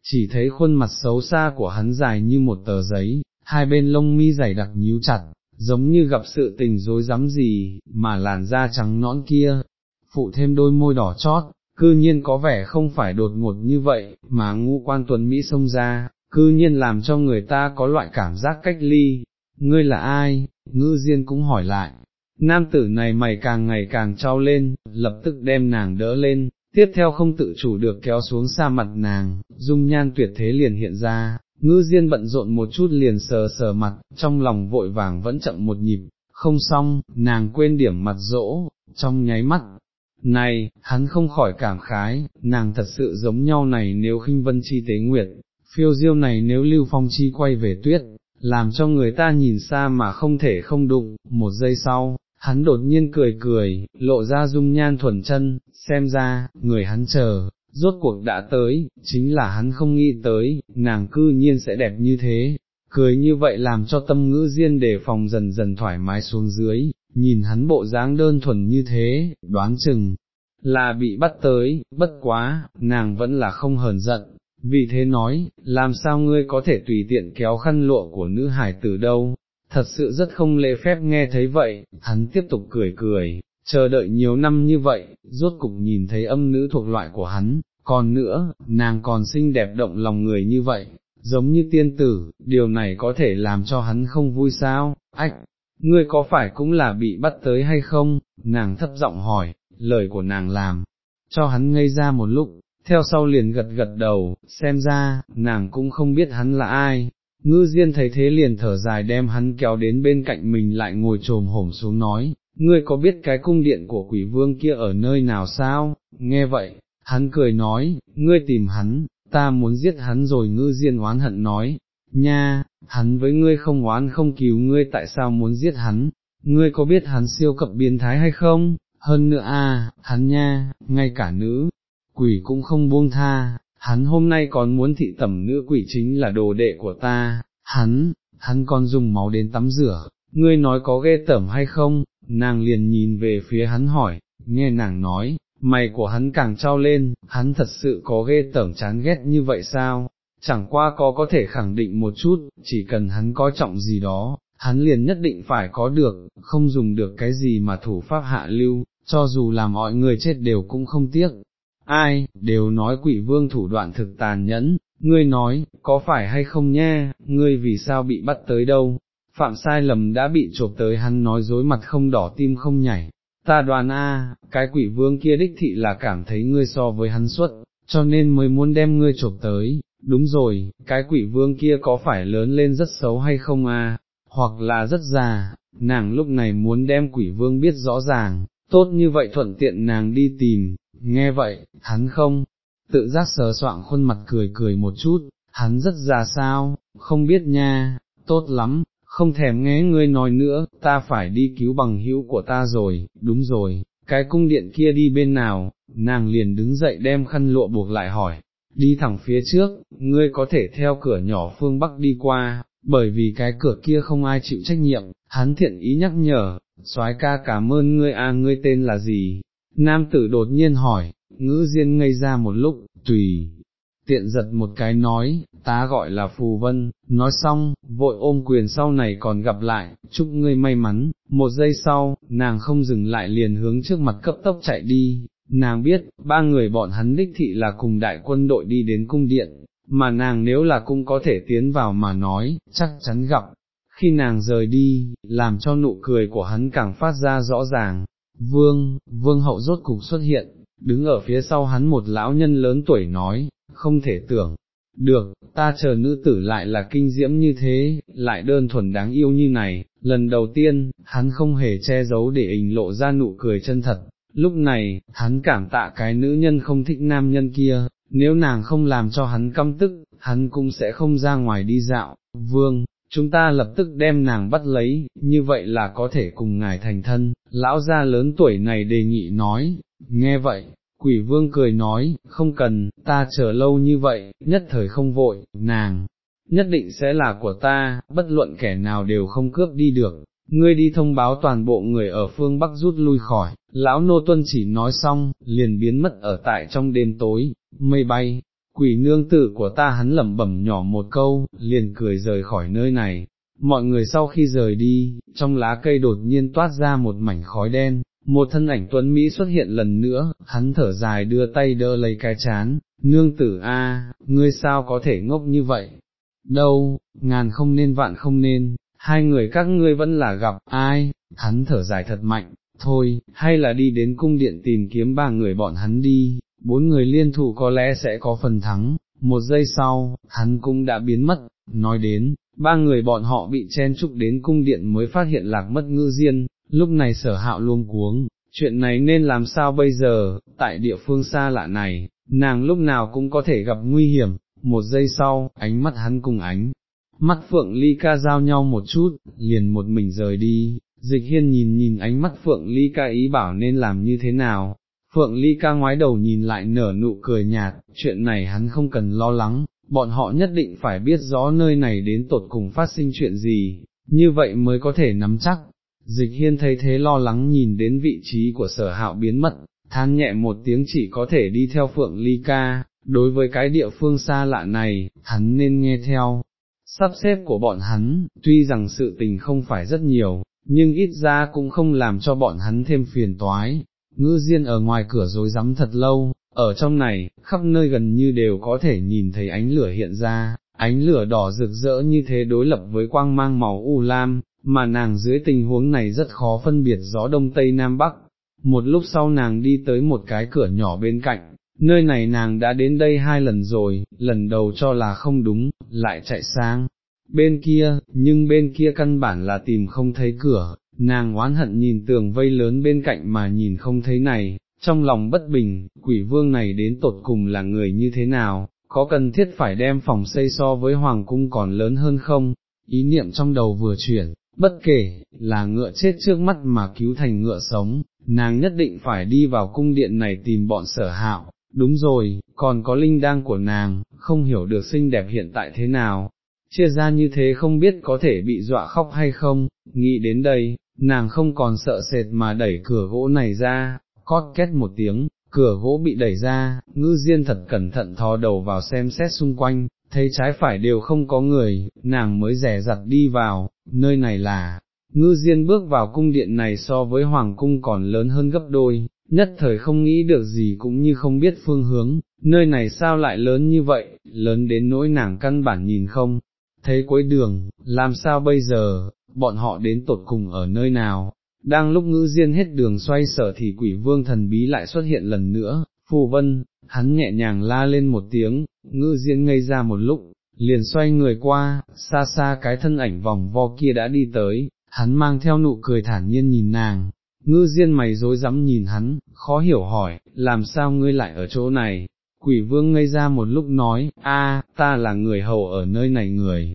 chỉ thấy khuôn mặt xấu xa của hắn dài như một tờ giấy, hai bên lông mi dày đặc nhíu chặt, giống như gặp sự tình dối rắm gì, mà làn da trắng nõn kia, phụ thêm đôi môi đỏ chót, cư nhiên có vẻ không phải đột ngột như vậy, mà ngũ quan tuấn Mỹ xông ra, cư nhiên làm cho người ta có loại cảm giác cách ly. Ngươi là ai? Ngư Diên cũng hỏi lại. Nam tử này mày càng ngày càng trao lên, lập tức đem nàng đỡ lên, tiếp theo không tự chủ được kéo xuống xa mặt nàng, dung nhan tuyệt thế liền hiện ra, ngư diên bận rộn một chút liền sờ sờ mặt, trong lòng vội vàng vẫn chậm một nhịp, không xong, nàng quên điểm mặt rỗ, trong nháy mắt. Này, hắn không khỏi cảm khái, nàng thật sự giống nhau này nếu khinh vân chi tế nguyệt, phiêu diêu này nếu lưu phong chi quay về tuyết, làm cho người ta nhìn xa mà không thể không đụng, một giây sau, hắn đột nhiên cười cười, lộ ra dung nhan thuần chân, xem ra, người hắn chờ, rốt cuộc đã tới, chính là hắn không nghĩ tới, nàng cư nhiên sẽ đẹp như thế, cười như vậy làm cho tâm ngữ diên đề phòng dần dần thoải mái xuống dưới, nhìn hắn bộ dáng đơn thuần như thế, đoán chừng, là bị bắt tới, bất quá, nàng vẫn là không hờn giận, vì thế nói, làm sao ngươi có thể tùy tiện kéo khăn lụa của nữ hải tử đâu, thật sự rất không lễ phép nghe thấy vậy, hắn tiếp tục cười cười, chờ đợi nhiều năm như vậy, rốt cục nhìn thấy âm nữ thuộc loại của hắn, còn nữa, nàng còn xinh đẹp động lòng người như vậy, giống như tiên tử, điều này có thể làm cho hắn không vui sao, ách, ngươi có phải cũng là bị bắt tới hay không, nàng thấp giọng hỏi, lời của nàng làm, cho hắn ngây ra một lúc, theo sau liền gật gật đầu, xem ra, nàng cũng không biết hắn là ai, ngư diên thấy thế liền thở dài đem hắn kéo đến bên cạnh mình lại ngồi trồm hổm xuống nói, ngươi có biết cái cung điện của quỷ vương kia ở nơi nào sao, nghe vậy, hắn cười nói, ngươi tìm hắn, ta muốn giết hắn rồi. Ngư diên oán hận nói, nha, hắn với ngươi không oán không cứu ngươi tại sao muốn giết hắn, ngươi có biết hắn siêu cập biến thái hay không, hơn nữa a, hắn nha, ngay cả nữ, quỷ cũng không buông tha, hắn hôm nay còn muốn thị tẩm nữ quỷ chính là đồ đệ của ta, hắn, hắn còn dùng máu đến tắm rửa, ngươi nói có ghê tẩm hay không, nàng liền nhìn về phía hắn hỏi, nghe nàng nói, mày của hắn càng trao lên, hắn thật sự có ghê tẩm chán ghét như vậy sao, chẳng qua có có thể khẳng định một chút, chỉ cần hắn coi trọng gì đó, hắn liền nhất định phải có được, không dùng được cái gì mà thủ pháp hạ lưu, cho dù làm mọi người chết đều cũng không tiếc, ai, đều nói quỷ vương thủ đoạn thực tàn nhẫn, ngươi nói, có phải hay không nha, ngươi vì sao bị bắt tới đâu, phạm sai lầm đã bị chộp tới hắn nói dối mặt không đỏ tim không nhảy, ta đoàn a, cái quỷ vương kia đích thị là cảm thấy ngươi so với hắn xuất, cho nên mới muốn đem ngươi chộp tới, đúng rồi, cái quỷ vương kia có phải lớn lên rất xấu hay không a? hoặc là rất già, nàng lúc này muốn đem quỷ vương biết rõ ràng, tốt như vậy thuận tiện nàng đi tìm, nghe vậy, hắn không, tự giác sờ soạng khuôn mặt cười cười một chút, hắn rất già sao, không biết nha, tốt lắm, không thèm nghe ngươi nói nữa, ta phải đi cứu bằng hữu của ta rồi, đúng rồi, cái cung điện kia đi bên nào, nàng liền đứng dậy đem khăn lụa buộc lại hỏi, đi thẳng phía trước, ngươi có thể theo cửa nhỏ phương Bắc đi qua, bởi vì cái cửa kia không ai chịu trách nhiệm, hắn thiện ý nhắc nhở, soái ca cảm ơn ngươi a ngươi tên là gì, Nam tử đột nhiên hỏi, ngữ diên ngây ra một lúc, tùy, tiện giật một cái nói, ta gọi là Phù Vân, nói xong, vội ôm quyền sau này còn gặp lại, chúc ngươi may mắn, một giây sau, nàng không dừng lại liền hướng trước mặt cấp tốc chạy đi, nàng biết, ba người bọn hắn đích thị là cùng đại quân đội đi đến cung điện, mà nàng nếu là cũng có thể tiến vào mà nói, chắc chắn gặp, khi nàng rời đi, làm cho nụ cười của hắn càng phát ra rõ ràng, vương, vương hậu rốt cục xuất hiện, đứng ở phía sau hắn một lão nhân lớn tuổi nói, không thể tưởng, được, ta chờ nữ tử lại là kinh diễm như thế, lại đơn thuần đáng yêu như này, lần đầu tiên, hắn không hề che giấu để hình lộ ra nụ cười chân thật, lúc này, hắn cảm tạ cái nữ nhân không thích nam nhân kia, nếu nàng không làm cho hắn căm tức, hắn cũng sẽ không ra ngoài đi dạo, vương, chúng ta lập tức đem nàng bắt lấy, như vậy là có thể cùng ngài thành thân, lão gia lớn tuổi này đề nghị nói, nghe vậy, quỷ vương cười nói, không cần, ta chờ lâu như vậy, nhất thời không vội, nàng, nhất định sẽ là của ta, bất luận kẻ nào đều không cướp đi được, ngươi đi thông báo toàn bộ người ở phương Bắc rút lui khỏi, lão nô tuân chỉ nói xong, liền biến mất ở tại trong đêm tối, mây bay, quỷ nương tử của ta hắn lẩm bẩm nhỏ một câu, liền cười rời khỏi nơi này. Mọi người sau khi rời đi, trong lá cây đột nhiên toát ra một mảnh khói đen, một thân ảnh tuấn Mỹ xuất hiện lần nữa, hắn thở dài đưa tay đỡ lấy cái chán, nương tử a, ngươi sao có thể ngốc như vậy, đâu, ngàn không nên vạn không nên, hai người các ngươi vẫn là gặp, ai, hắn thở dài thật mạnh, thôi, hay là đi đến cung điện tìm kiếm ba người bọn hắn đi, bốn người liên thủ có lẽ sẽ có phần thắng, một giây sau, hắn cũng đã biến mất, nói đến, ba người bọn họ bị chen trúc đến cung điện mới phát hiện lạc mất ngư diên, lúc này sở hạo luôn cuống, chuyện này nên làm sao bây giờ, tại địa phương xa lạ này, nàng lúc nào cũng có thể gặp nguy hiểm, một giây sau, ánh mắt hắn cùng ánh, mắt Phượng Ly ca giao nhau một chút, liền một mình rời đi, dịch hiên nhìn nhìn ánh mắt Phượng Ly ca ý bảo nên làm như thế nào, Phượng Ly ca ngoái đầu nhìn lại nở nụ cười nhạt, chuyện này hắn không cần lo lắng, bọn họ nhất định phải biết rõ nơi này đến tột cùng phát sinh chuyện gì, như vậy mới có thể nắm chắc. Dịch hiên thấy thế lo lắng nhìn đến vị trí của sở hạo biến mất, than nhẹ một tiếng chỉ có thể đi theo Phượng Ly ca, đối với cái địa phương xa lạ này, hắn nên nghe theo. Sắp xếp của bọn hắn, tuy rằng sự tình không phải rất nhiều, nhưng ít ra cũng không làm cho bọn hắn thêm phiền toái. Ngư Diên ở ngoài cửa rồi rắm thật lâu, ở trong này, khắp nơi gần như đều có thể nhìn thấy ánh lửa hiện ra, ánh lửa đỏ rực rỡ như thế đối lập với quang mang màu u lam, mà nàng dưới tình huống này rất khó phân biệt gió đông tây nam bắc. Một lúc sau nàng đi tới một cái cửa nhỏ bên cạnh, nơi này nàng đã đến đây hai lần rồi, lần đầu cho là không đúng, lại chạy sang. Bên kia, nhưng bên kia căn bản là tìm không thấy cửa, nàng oán hận nhìn tường vây lớn bên cạnh mà nhìn không thấy này, trong lòng bất bình, quỷ vương này đến tột cùng là người như thế nào, có cần thiết phải đem phòng xây so với hoàng cung còn lớn hơn không, ý niệm trong đầu vừa chuyển, bất kể, là ngựa chết trước mắt mà cứu thành ngựa sống, nàng nhất định phải đi vào cung điện này tìm bọn sở hạo, đúng rồi, còn có linh đang của nàng, không hiểu được xinh đẹp hiện tại thế nào, chia ra như thế không biết có thể bị dọa khóc hay không, nghĩ đến đây, nàng không còn sợ sệt mà đẩy cửa gỗ này ra, cót két một tiếng, cửa gỗ bị đẩy ra, ngư diên thật cẩn thận thò đầu vào xem xét xung quanh, thấy trái phải đều không có người, nàng mới rẻ rặt đi vào, nơi này là, ngư diên bước vào cung điện này so với hoàng cung còn lớn hơn gấp đôi, nhất thời không nghĩ được gì cũng như không biết phương hướng, nơi này sao lại lớn như vậy, lớn đến nỗi nàng căn bản nhìn không, thấy cuối đường, làm sao bây giờ, bọn họ đến tột cùng ở nơi nào, đang lúc ngữ diên hết đường xoay sở thì quỷ vương thần bí lại xuất hiện lần nữa, phù vân, hắn nhẹ nhàng la lên một tiếng, ngữ diên ngây ra một lúc, liền xoay người qua, xa xa cái thân ảnh vòng vo kia đã đi tới, hắn mang theo nụ cười thản nhiên nhìn nàng, ngư diên mày dối rắm nhìn hắn, khó hiểu hỏi, làm sao ngươi lại ở chỗ này, quỷ vương ngây ra một lúc nói, a, ta là người hầu ở nơi này người,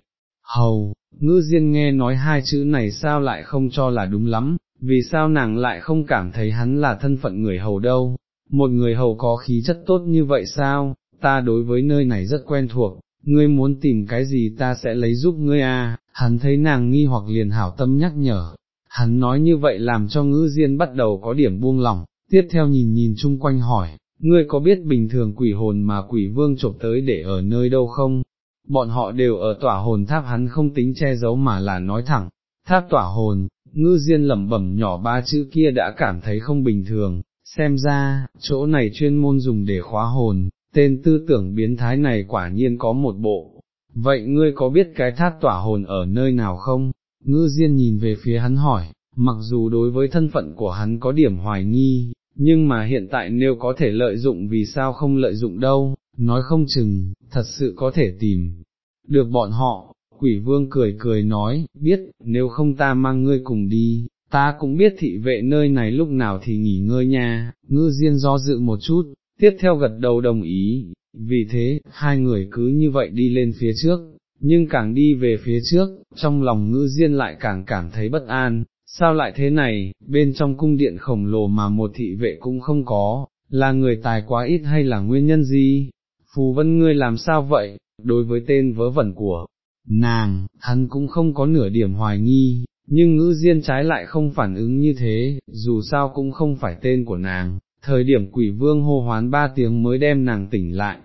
hầu, ngư diên nghe nói hai chữ này sao lại không cho là đúng lắm, vì sao nàng lại không cảm thấy hắn là thân phận người hầu đâu, một người hầu có khí chất tốt như vậy sao, ta đối với nơi này rất quen thuộc, ngươi muốn tìm cái gì ta sẽ lấy giúp ngươi à, hắn thấy nàng nghi hoặc liền hảo tâm nhắc nhở, hắn nói như vậy làm cho ngữ diên bắt đầu có điểm buông lỏng, tiếp theo nhìn nhìn chung quanh hỏi, ngươi có biết bình thường quỷ hồn mà quỷ vương chộp tới để ở nơi đâu không? Bọn họ đều ở tỏa hồn tháp hắn không tính che giấu mà là nói thẳng, tháp tỏa hồn, ngư diên lẩm bẩm nhỏ ba chữ kia đã cảm thấy không bình thường, xem ra, chỗ này chuyên môn dùng để khóa hồn, tên tư tưởng biến thái này quả nhiên có một bộ. Vậy ngươi có biết cái tháp tỏa hồn ở nơi nào không? Ngư Diên nhìn về phía hắn hỏi, mặc dù đối với thân phận của hắn có điểm hoài nghi, nhưng mà hiện tại nếu có thể lợi dụng vì sao không lợi dụng đâu, nói không chừng, thật sự có thể tìm được bọn họ, quỷ vương cười cười nói, biết, nếu không ta mang ngươi cùng đi, ta cũng biết thị vệ nơi này lúc nào thì nghỉ ngơi nha, ngư diên do dự một chút, tiếp theo gật đầu đồng ý, vì thế, hai người cứ như vậy đi lên phía trước, nhưng càng đi về phía trước, trong lòng ngư diên lại càng cảm thấy bất an, sao lại thế này, bên trong cung điện khổng lồ mà một thị vệ cũng không có, là người tài quá ít hay là nguyên nhân gì? Phù vân ngươi làm sao vậy, đối với tên vớ vẩn của nàng, hắn cũng không có nửa điểm hoài nghi, nhưng ngữ diên trái lại không phản ứng như thế, dù sao cũng không phải tên của nàng, thời điểm quỷ vương hô hoán ba tiếng mới đem nàng tỉnh lại,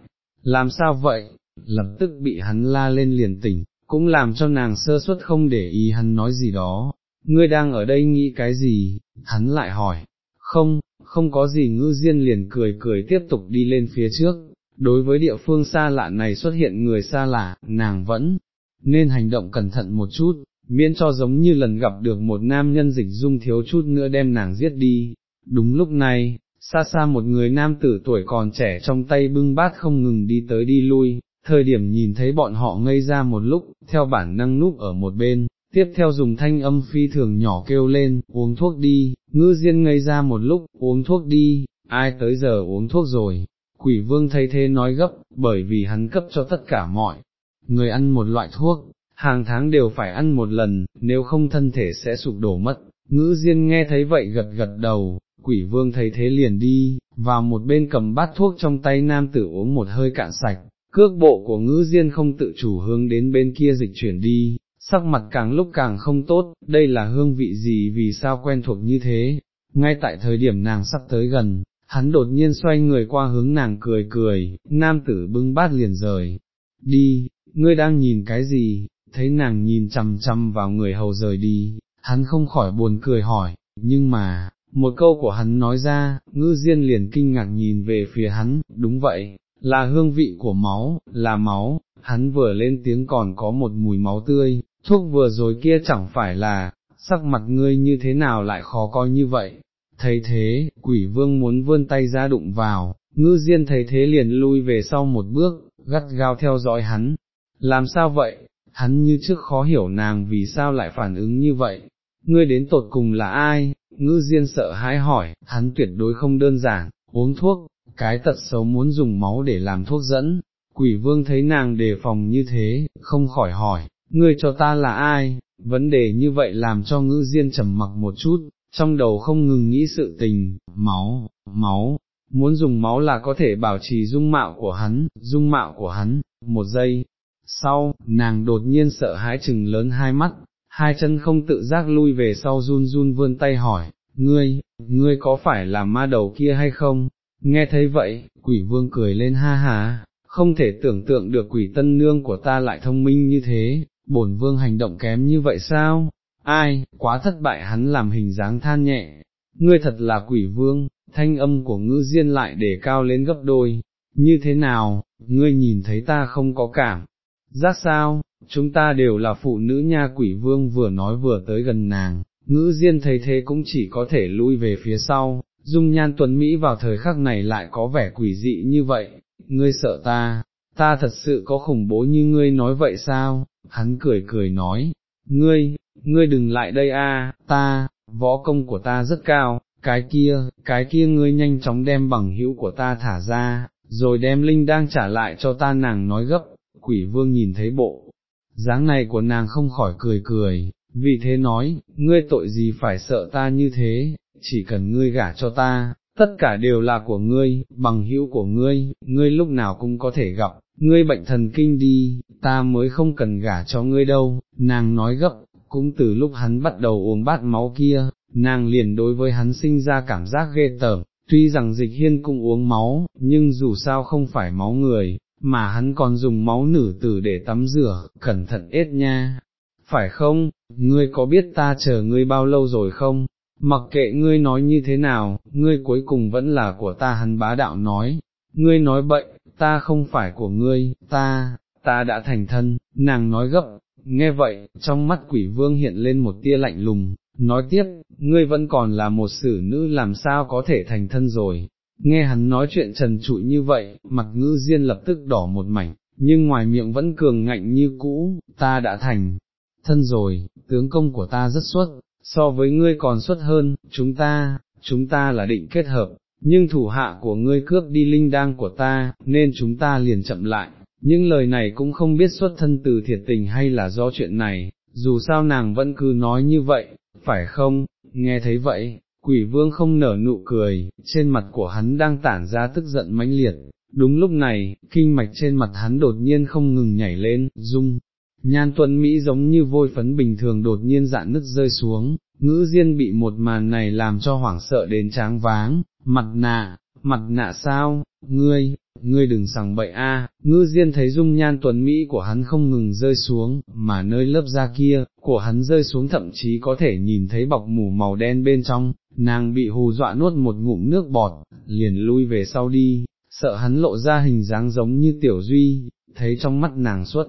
làm sao vậy, lập tức bị hắn la lên liền tỉnh, cũng làm cho nàng sơ suất không để ý hắn nói gì đó, ngươi đang ở đây nghĩ cái gì, hắn lại hỏi, không, không có gì ngư diên liền cười cười tiếp tục đi lên phía trước, đối với địa phương xa lạ này xuất hiện người xa lạ, nàng vẫn nên hành động cẩn thận một chút, miễn cho giống như lần gặp được một nam nhân dịch dung thiếu chút nữa đem nàng giết đi. Đúng lúc này, xa xa một người nam tử tuổi còn trẻ trong tay bưng bát không ngừng đi tới đi lui, thời điểm nhìn thấy bọn họ ngây ra một lúc, theo bản năng núp ở một bên, tiếp theo dùng thanh âm phi thường nhỏ kêu lên, uống thuốc đi, ngư diên ngây ra một lúc, uống thuốc đi, ai tới giờ uống thuốc rồi, quỷ vương thấy thế nói gấp, bởi vì hắn cấp cho tất cả mọi người ăn một loại thuốc, hàng tháng đều phải ăn một lần, nếu không thân thể sẽ sụp đổ mất, ngữ diên nghe thấy vậy gật gật đầu, quỷ vương thấy thế liền đi, vào một bên cầm bát thuốc trong tay nam tử uống một hơi cạn sạch, cước bộ của ngữ diên không tự chủ hướng đến bên kia dịch chuyển đi, sắc mặt càng lúc càng không tốt, đây là hương vị gì vì sao quen thuộc như thế, ngay tại thời điểm nàng sắp tới gần, hắn đột nhiên xoay người qua hướng nàng cười cười, nam tử bưng bát liền rời, đi, ngươi đang nhìn cái gì, thấy nàng nhìn chằm chằm vào người hầu rời đi, hắn không khỏi buồn cười hỏi, nhưng mà, một câu của hắn nói ra, ngư diên liền kinh ngạc nhìn về phía hắn, đúng vậy, là hương vị của máu, là máu, hắn vừa lên tiếng còn có một mùi máu tươi, thuốc vừa rồi kia chẳng phải là, sắc mặt ngươi như thế nào lại khó coi như vậy, thấy thế, quỷ vương muốn vươn tay ra đụng vào, ngư diên thấy thế liền lui về sau một bước, gắt gao theo dõi hắn, làm sao vậy, hắn như trước khó hiểu nàng vì sao lại phản ứng như vậy, ngươi đến tột cùng là ai, ngư diên sợ hãi hỏi, hắn tuyệt đối không đơn giản, uống thuốc, cái tật xấu muốn dùng máu để làm thuốc dẫn, quỷ vương thấy nàng đề phòng như thế, không khỏi hỏi, ngươi cho ta là ai, vấn đề như vậy làm cho ngư diên trầm mặc một chút, trong đầu không ngừng nghĩ sự tình, máu, máu, muốn dùng máu là có thể bảo trì dung mạo của hắn, dung mạo của hắn, một giây. Sau, nàng đột nhiên sợ hãi chừng lớn hai mắt, hai chân không tự giác lui về sau run run vươn tay hỏi, ngươi, ngươi có phải là ma đầu kia hay không? Nghe thấy vậy, quỷ vương cười lên ha ha, không thể tưởng tượng được quỷ tân nương của ta lại thông minh như thế, bổn vương hành động kém như vậy sao? Ai, quá thất bại hắn làm hình dáng than nhẹ, ngươi thật là quỷ vương, thanh âm của ngữ diên lại để cao lên gấp đôi, như thế nào, ngươi nhìn thấy ta không có cảm, giác sao, chúng ta đều là phụ nữ nha quỷ vương vừa nói vừa tới gần nàng, ngữ diên thấy thế cũng chỉ có thể lui về phía sau, dung nhan tuấn Mỹ vào thời khắc này lại có vẻ quỷ dị như vậy, ngươi sợ ta, ta thật sự có khủng bố như ngươi nói vậy sao, hắn cười cười nói, ngươi, ngươi đừng lại đây a, ta, võ công của ta rất cao, cái kia, cái kia ngươi nhanh chóng đem bằng hữu của ta thả ra, rồi đem linh đang trả lại cho ta nàng nói gấp, quỷ vương nhìn thấy bộ, dáng này của nàng không khỏi cười cười, vì thế nói, ngươi tội gì phải sợ ta như thế, chỉ cần ngươi gả cho ta, tất cả đều là của ngươi, bằng hữu của ngươi, ngươi lúc nào cũng có thể gặp, ngươi bệnh thần kinh đi, ta mới không cần gả cho ngươi đâu, nàng nói gấp, cũng từ lúc hắn bắt đầu uống bát máu kia, nàng liền đối với hắn sinh ra cảm giác ghê tởm, tuy rằng dịch hiên cũng uống máu, nhưng dù sao không phải máu người, mà hắn còn dùng máu nữ tử để tắm rửa, cẩn thận ết nha. Phải không, ngươi có biết ta chờ ngươi bao lâu rồi không? Mặc kệ ngươi nói như thế nào, ngươi cuối cùng vẫn là của ta hắn bá đạo nói, ngươi nói bậy, ta không phải của ngươi, ta, ta đã thành thân, nàng nói gấp, nghe vậy, trong mắt quỷ vương hiện lên một tia lạnh lùng, nói tiếp, ngươi vẫn còn là một xử nữ làm sao có thể thành thân rồi, nghe hắn nói chuyện trần trụi như vậy, mặt ngữ diên lập tức đỏ một mảnh, nhưng ngoài miệng vẫn cường ngạnh như cũ, ta đã thành thân rồi, tướng công của ta rất xuất, so với ngươi còn xuất hơn, chúng ta, chúng ta là định kết hợp, nhưng thủ hạ của ngươi cướp đi linh đăng của ta, nên chúng ta liền chậm lại, những lời này cũng không biết xuất thân từ thiệt tình hay là do chuyện này, dù sao nàng vẫn cứ nói như vậy, phải không, nghe thấy vậy, quỷ vương không nở nụ cười, trên mặt của hắn đang tản ra tức giận mãnh liệt, đúng lúc này, kinh mạch trên mặt hắn đột nhiên không ngừng nhảy lên, rung, nhan tuấn Mỹ giống như vôi phấn bình thường đột nhiên dạn nứt rơi xuống, ngữ diên bị một màn này làm cho hoảng sợ đến tráng váng, mặt nạ, mặt nạ sao, ngươi, ngươi đừng sằng bậy a. ngư diên thấy dung nhan tuấn Mỹ của hắn không ngừng rơi xuống, mà nơi lớp da kia, của hắn rơi xuống thậm chí có thể nhìn thấy bọc mủ màu đen bên trong, nàng bị hù dọa nuốt một ngụm nước bọt, liền lui về sau đi, sợ hắn lộ ra hình dáng giống như tiểu duy, thấy trong mắt nàng xuất,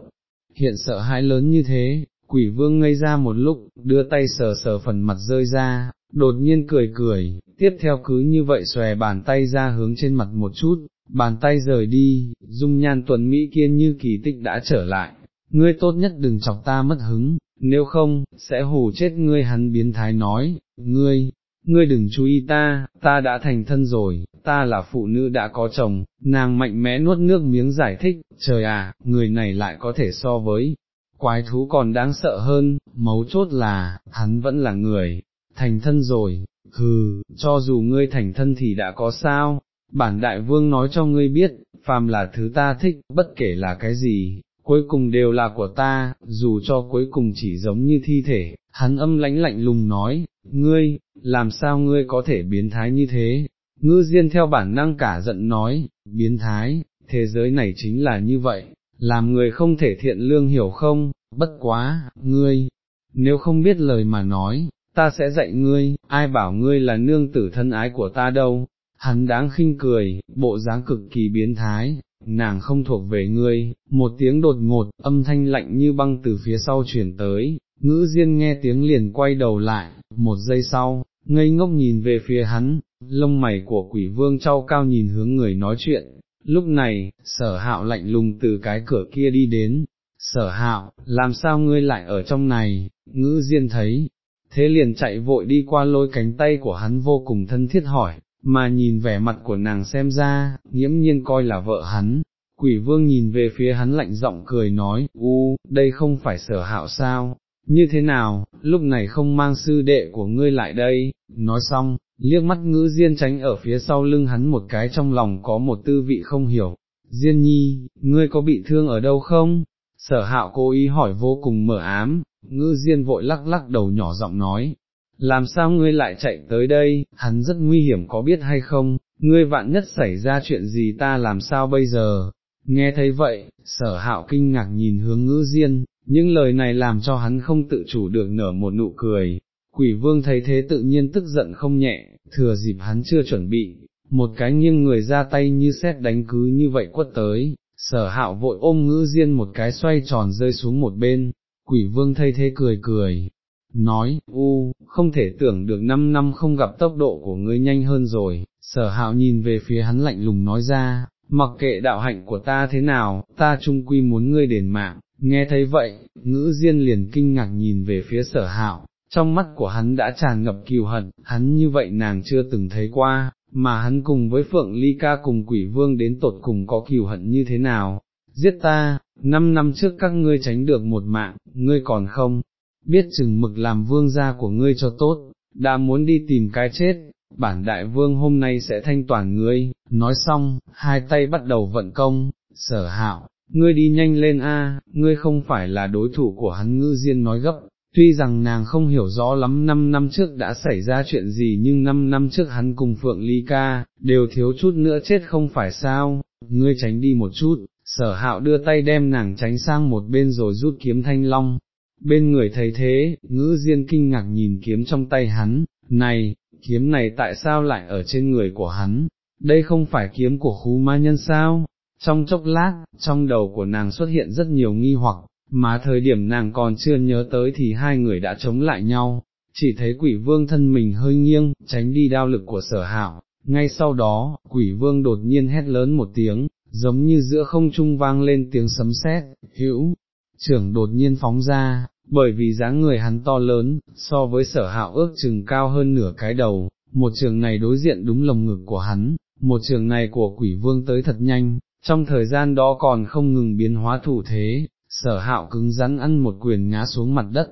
hiện sợ hãi lớn như thế, quỷ vương ngây ra một lúc, đưa tay sờ sờ phần mặt rơi ra, đột nhiên cười cười, tiếp theo cứ như vậy xòe bàn tay ra hướng trên mặt một chút, bàn tay rời đi, dung nhan tuần Mỹ kiên như kỳ tích đã trở lại, ngươi tốt nhất đừng chọc ta mất hứng, nếu không, sẽ hù chết ngươi hắn biến thái nói, ngươi, ngươi đừng chú ý ta, ta đã thành thân rồi, ta là phụ nữ đã có chồng, nàng mạnh mẽ nuốt nước miếng giải thích, trời à, người này lại có thể so với, quái thú còn đáng sợ hơn, mấu chốt là, hắn vẫn là người, thành thân rồi, hừ, cho dù ngươi thành thân thì đã có sao, bản đại vương nói cho ngươi biết, phàm là thứ ta thích, bất kể là cái gì, cuối cùng đều là của ta, dù cho cuối cùng chỉ giống như thi thể, hắn âm lãnh lạnh lùng nói, ngươi, làm sao ngươi có thể biến thái như thế, ngư diên theo bản năng cả giận nói, biến thái, thế giới này chính là như vậy, làm người không thể thiện lương hiểu không, bất quá, ngươi, nếu không biết lời mà nói, ta sẽ dạy ngươi, ai bảo ngươi là nương tử thân ái của ta đâu, hắn đáng khinh cười, bộ dáng cực kỳ biến thái, nàng không thuộc về ngươi, một tiếng đột ngột, âm thanh lạnh như băng từ phía sau chuyển tới, ngữ diên nghe tiếng liền quay đầu lại, một giây sau, ngây ngốc nhìn về phía hắn, lông mày của quỷ vương trao cao nhìn hướng người nói chuyện, lúc này, sở hạo lạnh lùng từ cái cửa kia đi đến, sở hạo, làm sao ngươi lại ở trong này, ngữ diên thấy, thế liền chạy vội đi qua lôi cánh tay của hắn vô cùng thân thiết hỏi, mà nhìn vẻ mặt của nàng xem ra, nghiễm nhiên coi là vợ hắn. Quỷ vương nhìn về phía hắn lạnh giọng cười nói, u, đây không phải sở hạo sao, như thế nào, lúc này không mang sư đệ của ngươi lại đây, nói xong, liếc mắt ngữ diên tránh ở phía sau lưng hắn một cái trong lòng có một tư vị không hiểu, diên nhi, ngươi có bị thương ở đâu không? Sở hạo cố ý hỏi vô cùng mở ám, ngữ diên vội lắc lắc đầu nhỏ giọng nói, làm sao ngươi lại chạy tới đây, hắn rất nguy hiểm có biết hay không, ngươi vạn nhất xảy ra chuyện gì ta làm sao bây giờ, nghe thấy vậy, sở hạo kinh ngạc nhìn hướng ngữ diên, những lời này làm cho hắn không tự chủ được nở một nụ cười, quỷ vương thấy thế tự nhiên tức giận không nhẹ, thừa dịp hắn chưa chuẩn bị, một cái nghiêng người ra tay như xét đánh cứ như vậy quất tới, sở hạo vội ôm ngữ diên một cái xoay tròn rơi xuống một bên, quỷ vương thấy thế cười cười, nói, u, không thể tưởng được năm năm không gặp tốc độ của ngươi nhanh hơn rồi, sở hạo nhìn về phía hắn lạnh lùng nói ra, mặc kệ đạo hạnh của ta thế nào, ta trung quy muốn ngươi đền mạng, nghe thấy vậy, ngữ diên liền kinh ngạc nhìn về phía sở hạo, trong mắt của hắn đã tràn ngập kiều hận, hắn như vậy nàng chưa từng thấy qua, mà hắn cùng với Phượng Ly Ca cùng quỷ vương đến tột cùng có kiều hận như thế nào, giết ta, năm năm trước các ngươi tránh được một mạng, ngươi còn không, biết chừng mực làm vương gia của ngươi cho tốt, đã muốn đi tìm cái chết, bản đại vương hôm nay sẽ thanh toàn ngươi, nói xong, hai tay bắt đầu vận công, sở hạo, ngươi đi nhanh lên a, ngươi không phải là đối thủ của hắn ngư diên nói gấp. Tuy rằng nàng không hiểu rõ lắm năm năm trước đã xảy ra chuyện gì nhưng năm năm trước hắn cùng Phượng Ly Ca, đều thiếu chút nữa chết không phải sao, ngươi tránh đi một chút, sở hạo đưa tay đem nàng tránh sang một bên rồi rút kiếm thanh long, bên người thấy thế, ngữ diên kinh ngạc nhìn kiếm trong tay hắn, này, kiếm này tại sao lại ở trên người của hắn, đây không phải kiếm của khu ma nhân sao, trong chốc lát, trong đầu của nàng xuất hiện rất nhiều nghi hoặc, mà thời điểm nàng còn chưa nhớ tới thì hai người đã chống lại nhau, chỉ thấy quỷ vương thân mình hơi nghiêng, tránh đi đao lực của sở hạo, ngay sau đó, quỷ vương đột nhiên hét lớn một tiếng, giống như giữa không trung vang lên tiếng sấm sét, hữu, trưởng đột nhiên phóng ra, bởi vì dáng người hắn to lớn, so với sở hạo ước chừng cao hơn nửa cái đầu, một trường này đối diện đúng lồng ngực của hắn, một trường này của quỷ vương tới thật nhanh, trong thời gian đó còn không ngừng biến hóa thủ thế, sở hạo cứng rắn ăn một quyền ngã xuống mặt đất,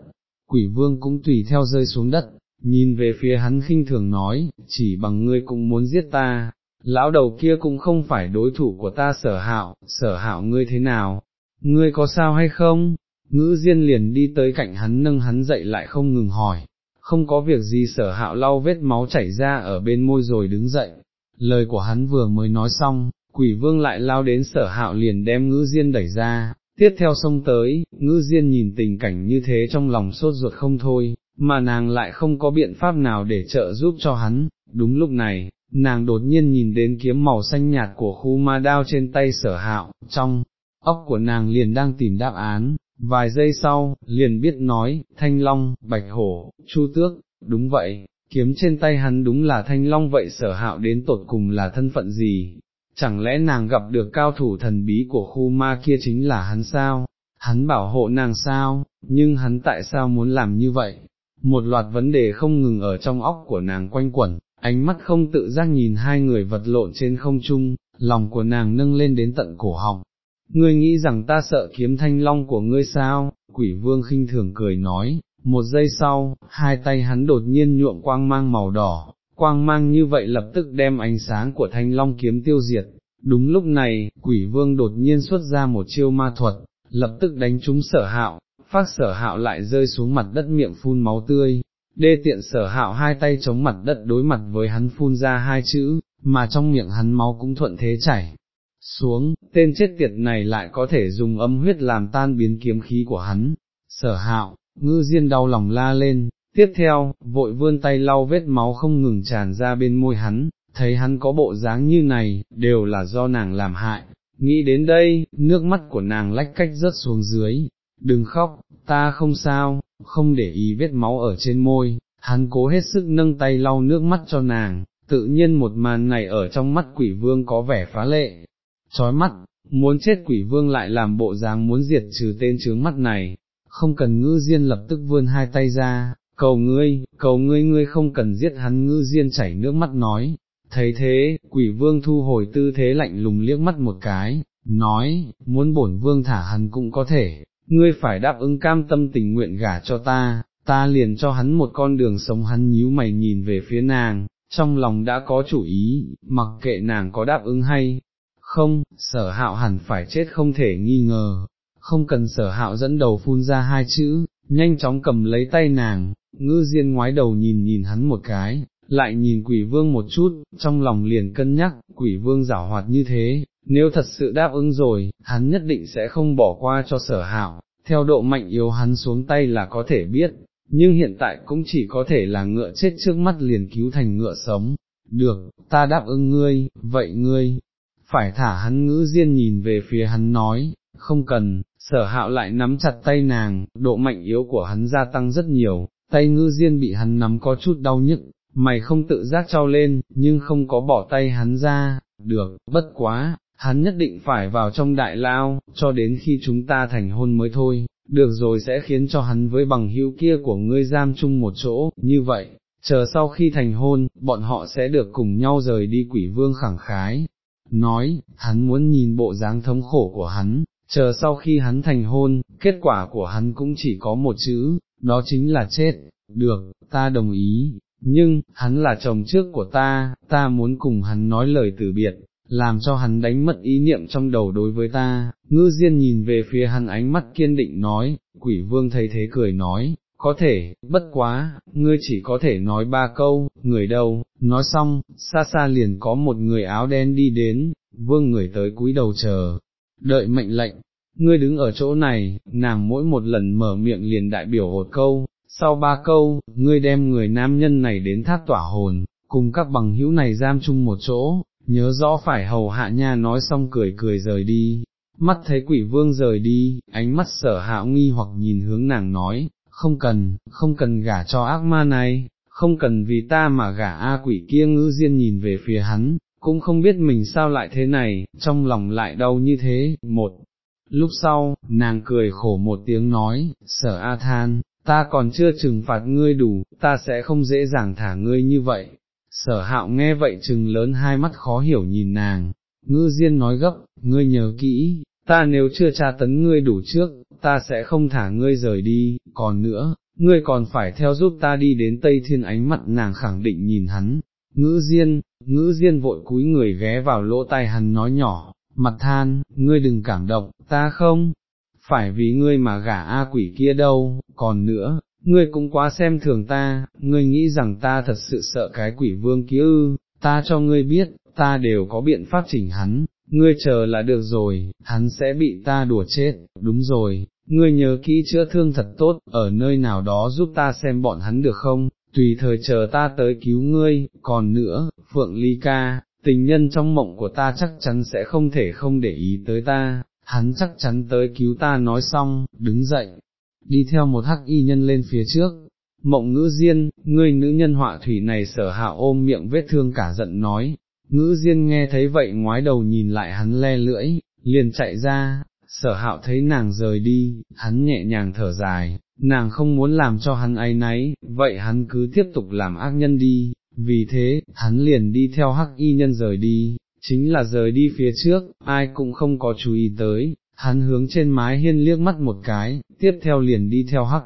quỷ vương cũng tùy theo rơi xuống đất, nhìn về phía hắn khinh thường nói, chỉ bằng ngươi cũng muốn giết ta, lão đầu kia cũng không phải đối thủ của ta sở hạo, sở hạo ngươi thế nào, ngươi có sao hay không, ngữ diên liền đi tới cạnh hắn nâng hắn dậy lại không ngừng hỏi, không có việc gì sở hạo lau vết máu chảy ra ở bên môi rồi đứng dậy, lời của hắn vừa mới nói xong, quỷ vương lại lao đến sở hạo liền đem ngữ diên đẩy ra, tiếp theo xông tới, ngư diên nhìn tình cảnh như thế trong lòng sốt ruột không thôi, mà nàng lại không có biện pháp nào để trợ giúp cho hắn, đúng lúc này, nàng đột nhiên nhìn đến kiếm màu xanh nhạt của khu ma đao trên tay sở hạo, trong óc của nàng liền đang tìm đáp án, vài giây sau, liền biết nói, thanh long, bạch hổ, chu tước, đúng vậy, kiếm trên tay hắn đúng là thanh long vậy sở hạo đến tột cùng là thân phận gì, chẳng lẽ nàng gặp được cao thủ thần bí của khu ma kia chính là hắn sao, hắn bảo hộ nàng sao, nhưng hắn tại sao muốn làm như vậy, một loạt vấn đề không ngừng ở trong óc của nàng quanh quẩn, ánh mắt không tự giác nhìn hai người vật lộn trên không trung, lòng của nàng nâng lên đến tận cổ họng. Ngươi nghĩ rằng ta sợ kiếm thanh long của ngươi sao, quỷ vương khinh thường cười nói, một giây sau, hai tay hắn đột nhiên nhuộm quang mang màu đỏ, quang mang như vậy lập tức đem ánh sáng của thanh long kiếm tiêu diệt. Đúng lúc này, quỷ vương đột nhiên xuất ra một chiêu ma thuật, lập tức đánh trúng sở hạo, phát sở hạo lại rơi xuống mặt đất miệng phun máu tươi, đê tiện sở hạo hai tay chống mặt đất đối mặt với hắn phun ra hai chữ, mà trong miệng hắn máu cũng thuận thế chảy. Xuống, tên chết tiệt này lại có thể dùng âm huyết làm tan biến kiếm khí của hắn, sở hạo, ngư diên đau lòng la lên, tiếp theo, vội vươn tay lau vết máu không ngừng tràn ra bên môi hắn, thấy hắn có bộ dáng như này, đều là do nàng làm hại, nghĩ đến đây, nước mắt của nàng lách cách rớt xuống dưới, đừng khóc, ta không sao, không để ý vết máu ở trên môi, hắn cố hết sức nâng tay lau nước mắt cho nàng, tự nhiên một màn này ở trong mắt quỷ vương có vẻ phá lệ, chói mắt, muốn chết quỷ vương lại làm bộ dáng muốn diệt trừ tên trướng mắt này, không cần ngư diên lập tức vươn hai tay ra, cầu ngươi, cầu ngươi ngươi không cần giết hắn ngư diên chảy nước mắt nói, thấy thế, quỷ vương thu hồi tư thế lạnh lùng liếc mắt một cái, nói, muốn bổn vương thả hắn cũng có thể, ngươi phải đáp ứng cam tâm tình nguyện gả cho ta, ta liền cho hắn một con đường sống. Hắn nhíu mày nhìn về phía nàng, trong lòng đã có chủ ý, mặc kệ nàng có đáp ứng hay, không, sở hạo hẳn phải chết không thể nghi ngờ, không cần sở hạo dẫn đầu phun ra hai chữ, nhanh chóng cầm lấy tay nàng, ngư diên ngoái đầu nhìn nhìn hắn một cái, lại nhìn quỷ vương một chút, trong lòng liền cân nhắc, quỷ vương giảo hoạt như thế, nếu thật sự đáp ứng rồi, hắn nhất định sẽ không bỏ qua cho sở hạo, theo độ mạnh yếu hắn xuống tay là có thể biết, nhưng hiện tại cũng chỉ có thể là ngựa chết trước mắt liền cứu thành ngựa sống, được, ta đáp ứng ngươi, vậy ngươi, phải thả hắn ngữ diên nhìn về phía hắn nói, không cần, sở hạo lại nắm chặt tay nàng, độ mạnh yếu của hắn gia tăng rất nhiều, tay ngư diên bị hắn nắm có chút đau nhức, mày không tự giác trao lên, nhưng không có bỏ tay hắn ra, được, bất quá, hắn nhất định phải vào trong đại lao, cho đến khi chúng ta thành hôn mới thôi, được rồi sẽ khiến cho hắn với bằng hữu kia của ngươi giam chung một chỗ, như vậy, chờ sau khi thành hôn, bọn họ sẽ được cùng nhau rời đi quỷ vương khẳng khái. Nói, hắn muốn nhìn bộ dáng thống khổ của hắn, chờ sau khi hắn thành hôn, kết quả của hắn cũng chỉ có một chữ, đó chính là chết, được, ta đồng ý, nhưng, hắn là chồng trước của ta, ta muốn cùng hắn nói lời từ biệt, làm cho hắn đánh mất ý niệm trong đầu đối với ta, ngư diên nhìn về phía hắn ánh mắt kiên định nói, quỷ vương thấy thế cười nói, có thể, bất quá, ngươi chỉ có thể nói ba câu, người đâu, nói xong, xa xa liền có một người áo đen đi đến, vương người tới cúi đầu chờ, đợi mệnh lệnh, ngươi đứng ở chỗ này, nàng mỗi một lần mở miệng liền đại biểu một câu, sau ba câu, ngươi đem người nam nhân này đến thác tỏa hồn, cùng các bằng hữu này giam chung một chỗ, nhớ rõ phải hầu hạ nha nói xong cười cười rời đi, mắt thấy quỷ vương rời đi, ánh mắt sở hạ nghi hoặc nhìn hướng nàng nói, không cần, không cần gả cho ác ma này, không cần vì ta mà gả A quỷ kia ngữ diên nhìn về phía hắn, cũng không biết mình sao lại thế này, trong lòng lại đau như thế, một. Lúc sau, nàng cười khổ một tiếng nói, sở A than, ta còn chưa trừng phạt ngươi đủ, ta sẽ không dễ dàng thả ngươi như vậy. Sở hạo nghe vậy trừng lớn hai mắt khó hiểu nhìn nàng, ngư diên nói gấp, ngươi nhớ kỹ, ta nếu chưa tra tấn ngươi đủ trước, ta sẽ không thả ngươi rời đi, còn nữa, ngươi còn phải theo giúp ta đi đến Tây Thiên ánh mặt nàng khẳng định nhìn hắn, ngữ diên, ngữ diên vội cúi người ghé vào lỗ tai hắn nói nhỏ, mặt than, ngươi đừng cảm động, ta không, phải vì ngươi mà gả A quỷ kia đâu, còn nữa, ngươi cũng quá xem thường ta, ngươi nghĩ rằng ta thật sự sợ cái quỷ vương kia ư, ta cho ngươi biết, ta đều có biện pháp chỉnh hắn, ngươi chờ là được rồi, hắn sẽ bị ta đùa chết, đúng rồi, ngươi nhớ kỹ chữa thương thật tốt, ở nơi nào đó giúp ta xem bọn hắn được không, tùy thời chờ ta tới cứu ngươi, còn nữa, Phượng Ly ca, tình nhân trong mộng của ta chắc chắn sẽ không thể không để ý tới ta, hắn chắc chắn tới cứu ta nói xong, đứng dậy, đi theo một hắc y nhân lên phía trước. Mộng ngữ diên, ngươi nữ nhân họa thủy này sở hạ ôm miệng vết thương cả giận nói, ngữ diên nghe thấy vậy ngoái đầu nhìn lại hắn le lưỡi, liền chạy ra, sở hạo thấy nàng rời đi, hắn nhẹ nhàng thở dài, nàng không muốn làm cho hắn ấy náy, vậy hắn cứ tiếp tục làm ác nhân đi, vì thế, hắn liền đi theo hắc y nhân rời đi, chính là rời đi phía trước, ai cũng không có chú ý tới, hắn hướng trên mái hiên liếc mắt một cái, tiếp theo liền đi theo hắc,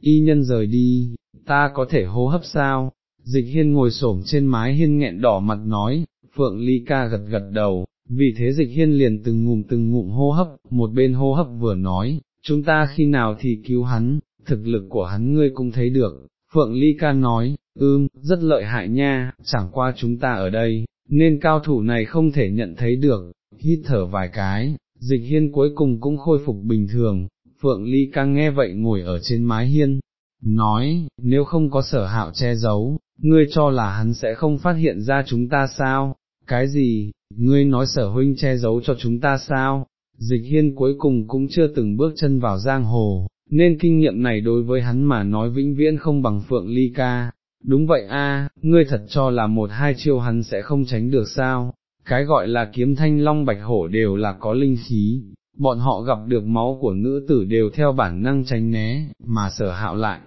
y nhân rời đi, ta có thể hô hấp sao? Dịch hiên ngồi xổm trên mái hiên nghẹn đỏ mặt nói, Phượng Ly ca gật gật đầu, vì thế dịch hiên liền từng ngụm từng ngụm hô hấp, một bên hô hấp vừa nói, chúng ta khi nào thì cứu hắn, thực lực của hắn ngươi cũng thấy được. Phượng Ly ca nói, ưm, rất lợi hại nha, chẳng qua chúng ta ở đây, nên cao thủ này không thể nhận thấy được, hít thở vài cái, dịch hiên cuối cùng cũng khôi phục bình thường, Phượng Ly ca nghe vậy ngồi ở trên mái hiên, nói, nếu không có sở hạo che giấu, ngươi cho là hắn sẽ không phát hiện ra chúng ta sao, cái gì, ngươi nói sở huynh che giấu cho chúng ta sao, dịch hiên cuối cùng cũng chưa từng bước chân vào giang hồ, nên kinh nghiệm này đối với hắn mà nói vĩnh viễn không bằng phượng ly ca. Đúng vậy a, ngươi thật cho là một hai chiêu hắn sẽ không tránh được sao, cái gọi là kiếm thanh long bạch hổ đều là có linh khí, bọn họ gặp được máu của nữ tử đều theo bản năng tránh né, mà sở hạo lại,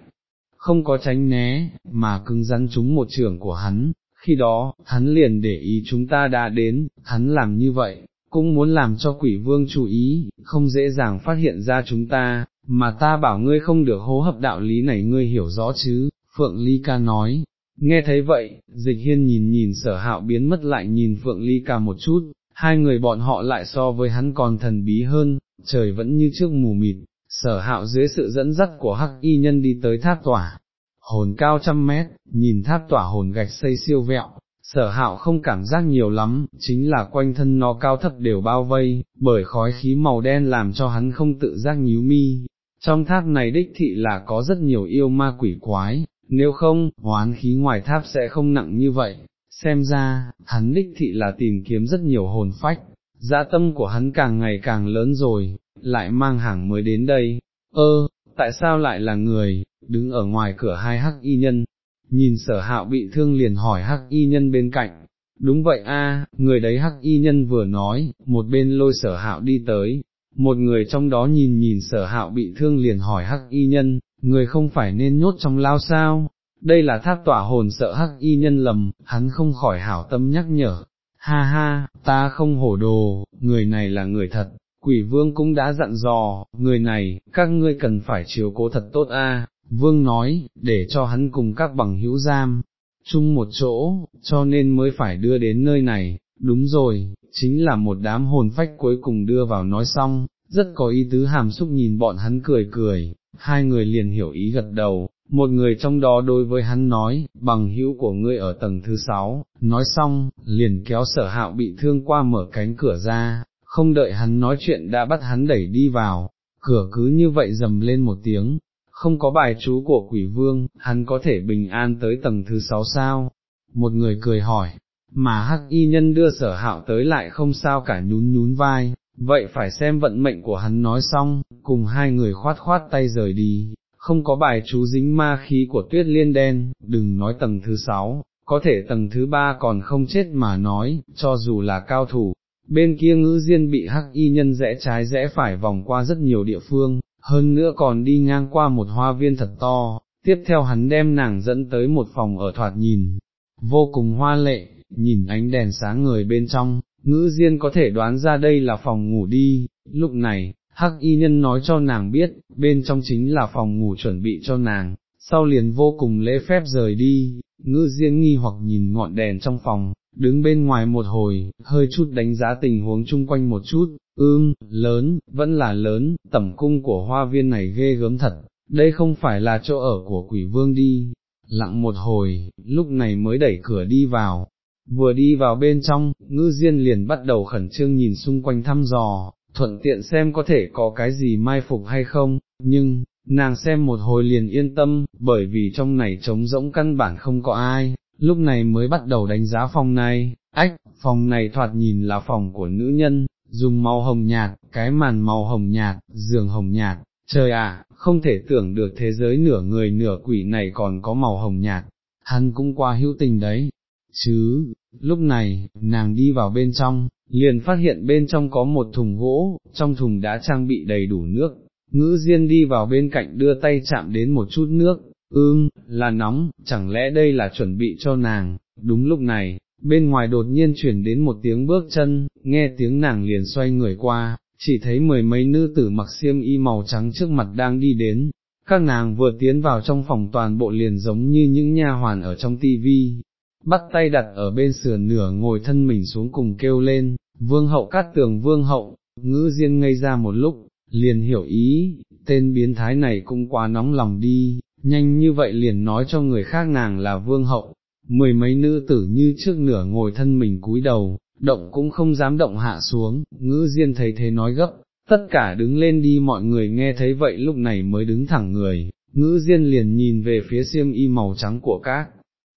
không có tránh né, mà cứng rắn chúng một trường của hắn, khi đó, hắn liền để ý chúng ta đã đến, hắn làm như vậy, cũng muốn làm cho quỷ vương chú ý, không dễ dàng phát hiện ra chúng ta, mà ta bảo ngươi không được hô hấp đạo lý này ngươi hiểu rõ chứ, Phượng Ly Ca nói. Nghe thấy vậy, dịch hiên nhìn nhìn sở hạo biến mất lại nhìn Phượng Ly Ca một chút, hai người bọn họ lại so với hắn còn thần bí hơn, trời vẫn như trước mù mịt, sở hạo dưới sự dẫn dắt của hắc y nhân đi tới tháp tỏa, hồn cao trăm mét, nhìn tháp tỏa hồn gạch xây siêu vẹo, sở hạo không cảm giác nhiều lắm, chính là quanh thân nó cao thấp đều bao vây, bởi khói khí màu đen làm cho hắn không tự giác nhíu mi. Trong tháp này đích thị là có rất nhiều yêu ma quỷ quái, nếu không, hoán khí ngoài tháp sẽ không nặng như vậy, xem ra, hắn đích thị là tìm kiếm rất nhiều hồn phách, dạ tâm của hắn càng ngày càng lớn rồi, lại mang hàng mới đến đây, ơ, tại sao lại là người, đứng ở ngoài cửa hai hắc y nhân, nhìn sở hạo bị thương liền hỏi hắc y nhân bên cạnh, đúng vậy a, người đấy hắc y nhân vừa nói, một bên lôi sở hạo đi tới, một người trong đó nhìn nhìn sở hạo bị thương liền hỏi hắc y nhân, người không phải nên nhốt trong lao sao, đây là tháp tỏa hồn sợ hắc y nhân lầm, hắn không khỏi hảo tâm nhắc nhở, ha ha, ta không hổ đồ, người này là người thật, quỷ vương cũng đã dặn dò, người này, các ngươi cần phải chiếu cố thật tốt a. vương nói, để cho hắn cùng các bằng hữu giam, chung một chỗ, cho nên mới phải đưa đến nơi này, đúng rồi, chính là một đám hồn phách cuối cùng đưa vào nói xong, rất có ý tứ hàm xúc nhìn bọn hắn cười cười, hai người liền hiểu ý gật đầu, một người trong đó đối với hắn nói, bằng hữu của ngươi ở tầng thứ sáu, nói xong, liền kéo sở hạo bị thương qua mở cánh cửa ra, không đợi hắn nói chuyện đã bắt hắn đẩy đi vào, cửa cứ như vậy dầm lên một tiếng, không có bài chú của quỷ vương, hắn có thể bình an tới tầng thứ sáu sao, một người cười hỏi, mà hắc y nhân đưa sở hạo tới lại không sao cả nhún nhún vai, vậy phải xem vận mệnh của hắn nói xong, cùng hai người khoát khoát tay rời đi, không có bài chú dính ma khí của tuyết liên đen, đừng nói tầng thứ sáu, có thể tầng thứ ba còn không chết mà nói, cho dù là cao thủ, bên kia ngữ diên bị hắc y nhân rẽ trái rẽ phải vòng qua rất nhiều địa phương, hơn nữa còn đi ngang qua một hoa viên thật to, tiếp theo hắn đem nàng dẫn tới một phòng ở thoạt nhìn, vô cùng hoa lệ, nhìn ánh đèn sáng người bên trong, ngữ diên có thể đoán ra đây là phòng ngủ đi, lúc này, hắc y nhân nói cho nàng biết, bên trong chính là phòng ngủ chuẩn bị cho nàng, sau liền vô cùng lễ phép rời đi, ngữ diên nghi hoặc nhìn ngọn đèn trong phòng, đứng bên ngoài một hồi, hơi chút đánh giá tình huống chung quanh một chút, ưm, lớn, vẫn là lớn, tẩm cung của hoa viên này ghê gớm thật, đây không phải là chỗ ở của quỷ vương đi, lặng một hồi, lúc này mới đẩy cửa đi vào, vừa đi vào bên trong, ngư diên liền bắt đầu khẩn trương nhìn xung quanh thăm dò, thuận tiện xem có thể có cái gì mai phục hay không, nhưng, nàng xem một hồi liền yên tâm, bởi vì trong này trống rỗng căn bản không có ai, lúc này mới bắt đầu đánh giá phòng này, ách, phòng này thoạt nhìn là phòng của nữ nhân, dùng màu hồng nhạt, cái màn màu hồng nhạt, giường hồng nhạt, trời ạ, không thể tưởng được thế giới nửa người nửa quỷ này còn có màu hồng nhạt, hắn cũng qua hữu tình đấy, chứ, lúc này, nàng đi vào bên trong, liền phát hiện bên trong có một thùng gỗ, trong thùng đã trang bị đầy đủ nước, ngữ diên đi vào bên cạnh đưa tay chạm đến một chút nước, ương, là nóng, chẳng lẽ đây là chuẩn bị cho nàng, đúng lúc này, bên ngoài đột nhiên chuyển đến một tiếng bước chân, nghe tiếng nàng liền xoay người qua, chỉ thấy mười mấy nữ tử mặc xiêm y màu trắng trước mặt đang đi đến, các nàng vừa tiến vào trong phòng toàn bộ liền giống như những nha hoàn ở trong tivi, bắt tay đặt ở bên sườn nửa ngồi thân mình xuống cùng kêu lên, vương hậu cát tường vương hậu, ngữ diên ngây ra một lúc, liền hiểu ý, tên biến thái này cũng quá nóng lòng đi, nhanh như vậy liền nói cho người khác nàng là vương hậu, mười mấy nữ tử như trước nửa ngồi thân mình cúi đầu, động cũng không dám động hạ xuống, ngữ diên thấy thế nói gấp, tất cả đứng lên đi mọi người nghe thấy vậy lúc này mới đứng thẳng người, ngữ diên liền nhìn về phía xiêm y màu trắng của các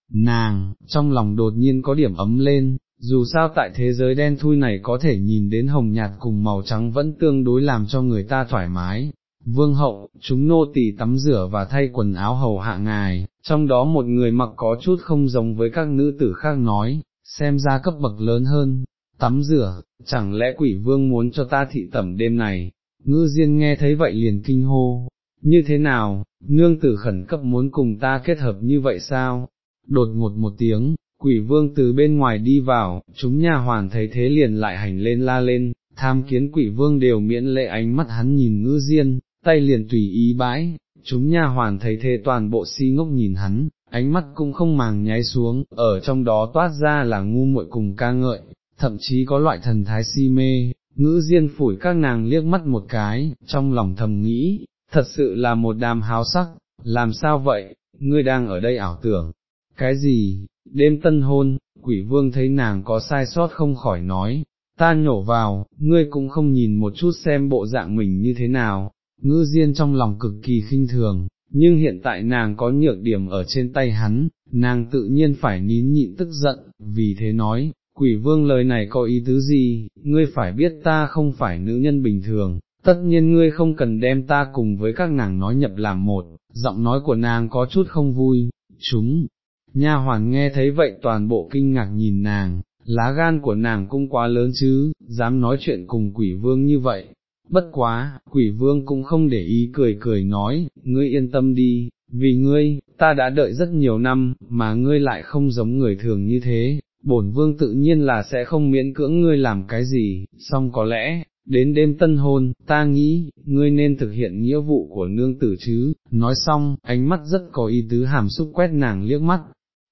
nàng, trong lòng đột nhiên có điểm ấm lên, dù sao tại thế giới đen thui này có thể nhìn đến hồng nhạt cùng màu trắng vẫn tương đối làm cho người ta thoải mái. Vương hậu, chúng nô tỳ tắm rửa và thay quần áo hầu hạ ngài, trong đó một người mặc có chút không giống với các nữ tử khác nói, xem ra cấp bậc lớn hơn, tắm rửa, chẳng lẽ quỷ vương muốn cho ta thị tẩm đêm này, ngư diên nghe thấy vậy liền kinh hô, như thế nào, nương tử khẩn cấp muốn cùng ta kết hợp như vậy sao, đột ngột một tiếng, quỷ vương từ bên ngoài đi vào, chúng nhà hoàn thấy thế liền lại hành lên la lên, tham kiến quỷ vương đều miễn lệ ánh mắt hắn nhìn ngư diên, tay liền tùy ý bãi, chúng nhà hoàn thấy thế toàn bộ si ngốc nhìn hắn, ánh mắt cũng không màng nháy xuống, ở trong đó toát ra là ngu muội cùng ca ngợi, thậm chí có loại thần thái si mê, ngữ diên phủi các nàng liếc mắt một cái, trong lòng thầm nghĩ, thật sự là một đàm háo sắc, làm sao vậy, ngươi đang ở đây ảo tưởng, cái gì, đêm tân hôn, quỷ vương thấy nàng có sai sót không khỏi nói, ta nhổ vào, ngươi cũng không nhìn một chút xem bộ dạng mình như thế nào, ngư diên trong lòng cực kỳ khinh thường, nhưng hiện tại nàng có nhược điểm ở trên tay hắn, nàng tự nhiên phải nín nhịn tức giận, vì thế nói, quỷ vương lời này có ý tứ gì, ngươi phải biết ta không phải nữ nhân bình thường, tất nhiên ngươi không cần đem ta cùng với các nàng nói nhập làm một, giọng nói của nàng có chút không vui, chúng, nha hoàn nghe thấy vậy toàn bộ kinh ngạc nhìn nàng, lá gan của nàng cũng quá lớn chứ, dám nói chuyện cùng quỷ vương như vậy. Bất quá, quỷ vương cũng không để ý cười cười nói, ngươi yên tâm đi, vì ngươi, ta đã đợi rất nhiều năm, mà ngươi lại không giống người thường như thế, bổn vương tự nhiên là sẽ không miễn cưỡng ngươi làm cái gì, song có lẽ, đến đêm tân hôn, ta nghĩ, ngươi nên thực hiện nghĩa vụ của nương tử chứ, nói xong, ánh mắt rất có ý tứ hàm xúc quét nàng liếc mắt,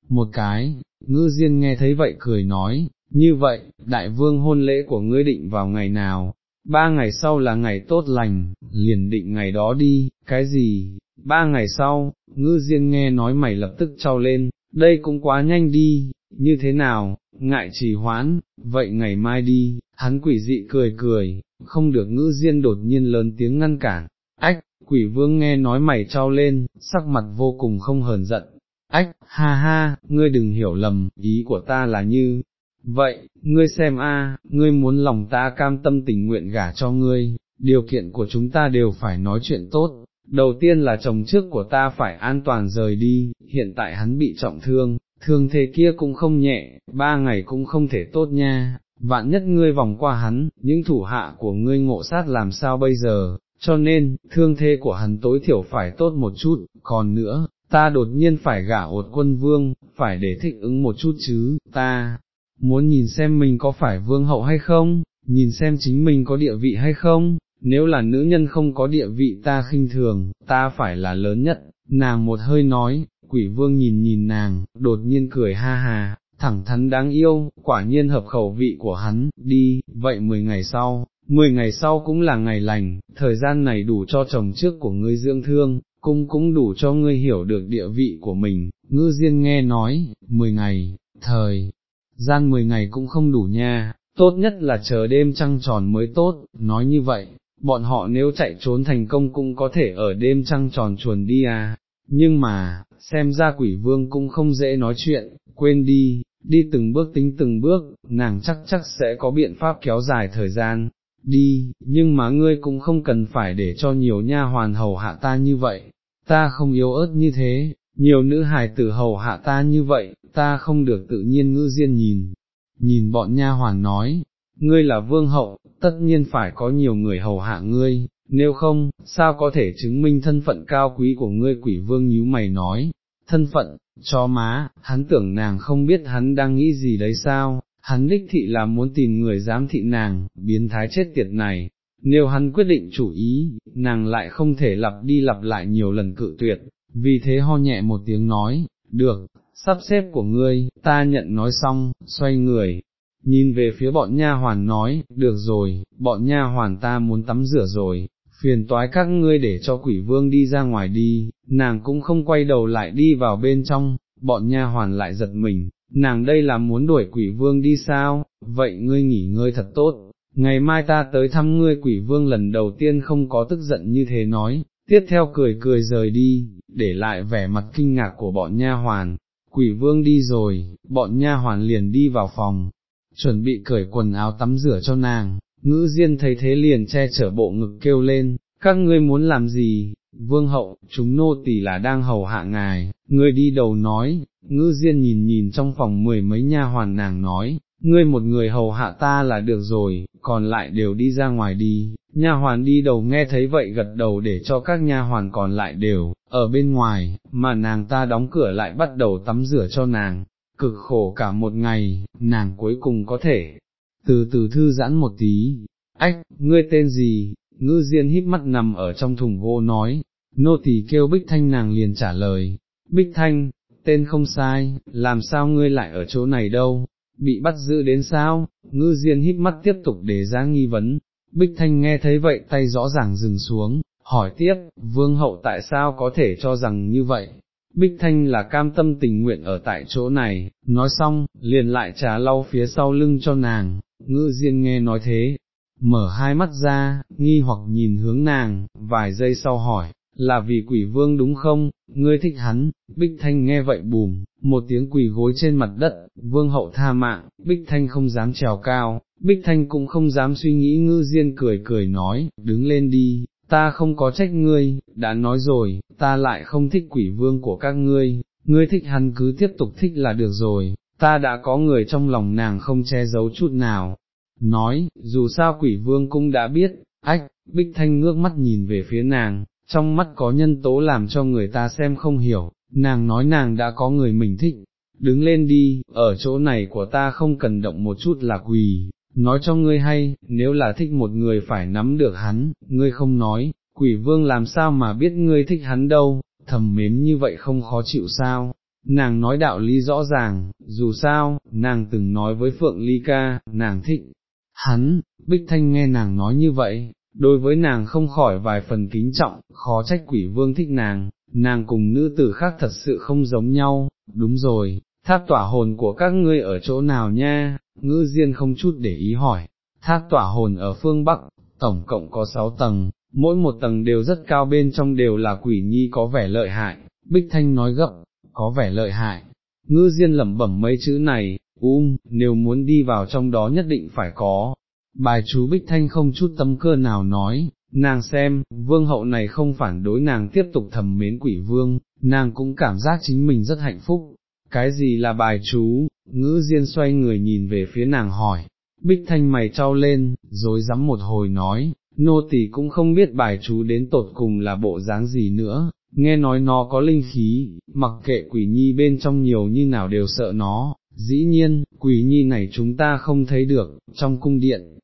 một cái, ngư diên nghe thấy vậy cười nói, như vậy, đại vương hôn lễ của ngươi định vào ngày nào, ba ngày sau là ngày tốt lành, liền định ngày đó đi, cái gì, ba ngày sau, ngư diên nghe nói mày lập tức trao lên, đây cũng quá nhanh đi, như thế nào, ngại trì hoãn, vậy ngày mai đi, hắn quỷ dị cười cười, không được ngư diên đột nhiên lớn tiếng ngăn cản, ách, quỷ vương nghe nói mày trao lên, sắc mặt vô cùng không hờn giận, ách, ha ha, ngươi đừng hiểu lầm, ý của ta là như, vậy, ngươi xem a, ngươi muốn lòng ta cam tâm tình nguyện gả cho ngươi, điều kiện của chúng ta đều phải nói chuyện tốt, đầu tiên là chồng trước của ta phải an toàn rời đi, hiện tại hắn bị trọng thương, thương thế kia cũng không nhẹ, ba ngày cũng không thể tốt nha, vạn nhất ngươi vòng qua hắn, những thủ hạ của ngươi ngộ sát làm sao bây giờ, cho nên, thương thế của hắn tối thiểu phải tốt một chút, còn nữa, ta đột nhiên phải gả ột quân vương, phải để thích ứng một chút chứ, ta, muốn nhìn xem mình có phải vương hậu hay không, nhìn xem chính mình có địa vị hay không, nếu là nữ nhân không có địa vị ta khinh thường, ta phải là lớn nhất, nàng một hơi nói, quỷ vương nhìn nhìn nàng, đột nhiên cười ha ha, thẳng thắn đáng yêu, quả nhiên hợp khẩu vị của hắn, đi, vậy mười ngày sau, mười ngày sau cũng là ngày lành, thời gian này đủ cho chồng trước của ngươi dưỡng thương, cung cũng đủ cho ngươi hiểu được địa vị của mình, ngư diên nghe nói, mười ngày, thời, gian mười ngày cũng không đủ nha, tốt nhất là chờ đêm trăng tròn mới tốt, nói như vậy, bọn họ nếu chạy trốn thành công cũng có thể ở đêm trăng tròn chuồn đi à, nhưng mà, xem ra quỷ vương cũng không dễ nói chuyện, quên đi, đi từng bước tính từng bước, nàng chắc chắc sẽ có biện pháp kéo dài thời gian, đi, nhưng mà ngươi cũng không cần phải để cho nhiều nha hoàn hầu hạ ta như vậy, ta không yếu ớt như thế, nhiều nữ hài tử hầu hạ ta như vậy, ta không được tự nhiên ngữ diên nhìn, nhìn bọn nha hoàn nói, ngươi là vương hậu, tất nhiên phải có nhiều người hầu hạ ngươi, nếu không, sao có thể chứng minh thân phận cao quý của ngươi quỷ vương nhíu mày nói, thân phận, cho má, hắn tưởng nàng không biết hắn đang nghĩ gì đấy sao, hắn đích thị là muốn tìm người giám thị nàng, biến thái chết tiệt này, nếu hắn quyết định chủ ý, nàng lại không thể lặp đi lặp lại nhiều lần cự tuyệt, vì thế ho nhẹ một tiếng nói, được, sắp xếp của ngươi, ta nhận nói xong, xoay người, nhìn về phía bọn nha hoàn nói, được rồi, bọn nha hoàn ta muốn tắm rửa rồi, phiền toái các ngươi để cho quỷ vương đi ra ngoài đi, nàng cũng không quay đầu lại đi vào bên trong, bọn nha hoàn lại giật mình, nàng đây là muốn đuổi quỷ vương đi sao, vậy ngươi nghỉ ngơi thật tốt, ngày mai ta tới thăm ngươi quỷ vương lần đầu tiên không có tức giận như thế nói, tiếp theo cười cười rời đi, để lại vẻ mặt kinh ngạc của bọn nha hoàn, quỷ vương đi rồi, bọn nha hoàn liền đi vào phòng, chuẩn bị cởi quần áo tắm rửa cho nàng, ngữ diên thấy thế liền che chở bộ ngực kêu lên, các ngươi muốn làm gì, vương hậu, chúng nô tỳ là đang hầu hạ ngài, ngươi đi đầu nói, ngữ diên nhìn nhìn trong phòng mười mấy nha hoàn nàng nói, ngươi một người hầu hạ ta là được rồi, còn lại đều đi ra ngoài đi, nha hoàn đi đầu nghe thấy vậy gật đầu để cho các nha hoàn còn lại đều, ở bên ngoài, mà nàng ta đóng cửa lại bắt đầu tắm rửa cho nàng, cực khổ cả một ngày, nàng cuối cùng có thể, từ từ thư giãn một tí, ách, ngươi tên gì, ngư diên híp mắt nằm ở trong thùng gỗ nói, nô tỳ kêu Bích Thanh nàng liền trả lời, Bích Thanh, tên không sai, làm sao ngươi lại ở chỗ này đâu, bị bắt giữ đến sao, ngư diên híp mắt tiếp tục để ra nghi vấn, Bích Thanh nghe thấy vậy tay rõ ràng dừng xuống, hỏi tiếp, vương hậu tại sao có thể cho rằng như vậy, Bích Thanh là cam tâm tình nguyện ở tại chỗ này, nói xong, liền lại trà lau phía sau lưng cho nàng, ngư diên nghe nói thế, mở hai mắt ra, nghi hoặc nhìn hướng nàng, vài giây sau hỏi, là vì quỷ vương đúng không, ngươi thích hắn, Bích Thanh nghe vậy bùm, một tiếng quỳ gối trên mặt đất, vương hậu tha mạng, Bích Thanh không dám trèo cao, Bích Thanh cũng không dám suy nghĩ ngư diên cười cười nói, đứng lên đi, ta không có trách ngươi, đã nói rồi, ta lại không thích quỷ vương của các ngươi, ngươi thích hắn cứ tiếp tục thích là được rồi, ta đã có người trong lòng nàng không che giấu chút nào. Nói, dù sao quỷ vương cũng đã biết, ách, Bích Thanh ngước mắt nhìn về phía nàng, trong mắt có nhân tố làm cho người ta xem không hiểu, nàng nói nàng đã có người mình thích, đứng lên đi, ở chỗ này của ta không cần động một chút là quỳ, nói cho ngươi hay, nếu là thích một người phải nắm được hắn, ngươi không nói, quỷ vương làm sao mà biết ngươi thích hắn đâu, thầm mến như vậy không khó chịu sao, nàng nói đạo lý rõ ràng, dù sao, nàng từng nói với Phượng Ly Ca, nàng thích, hắn, Bích Thanh nghe nàng nói như vậy, đối với nàng không khỏi vài phần kính trọng, khó trách quỷ vương thích nàng, nàng cùng nữ tử khác thật sự không giống nhau, đúng rồi, tháp tỏa hồn của các ngươi ở chỗ nào nha, ngư diên không chút để ý hỏi, tháp tỏa hồn ở phương Bắc, tổng cộng có 6 tầng, mỗi một tầng đều rất cao bên trong đều là quỷ nhi có vẻ lợi hại, Bích Thanh nói gấp, có vẻ lợi hại, ngư diên lẩm bẩm mấy chữ này, um, nếu muốn đi vào trong đó nhất định phải có, bài chú Bích Thanh không chút tâm cơ nào nói, nàng xem, vương hậu này không phản đối nàng tiếp tục thầm mến quỷ vương, nàng cũng cảm giác chính mình rất hạnh phúc, cái gì là bài chú, ngữ diên xoay người nhìn về phía nàng hỏi, Bích Thanh mày trao lên, rồi dám một hồi nói, nô tỳ cũng không biết bài chú đến tột cùng là bộ dáng gì nữa, nghe nói nó có linh khí, mặc kệ quỷ nhi bên trong nhiều như nào đều sợ nó, dĩ nhiên, quỷ nhi này chúng ta không thấy được, trong cung điện.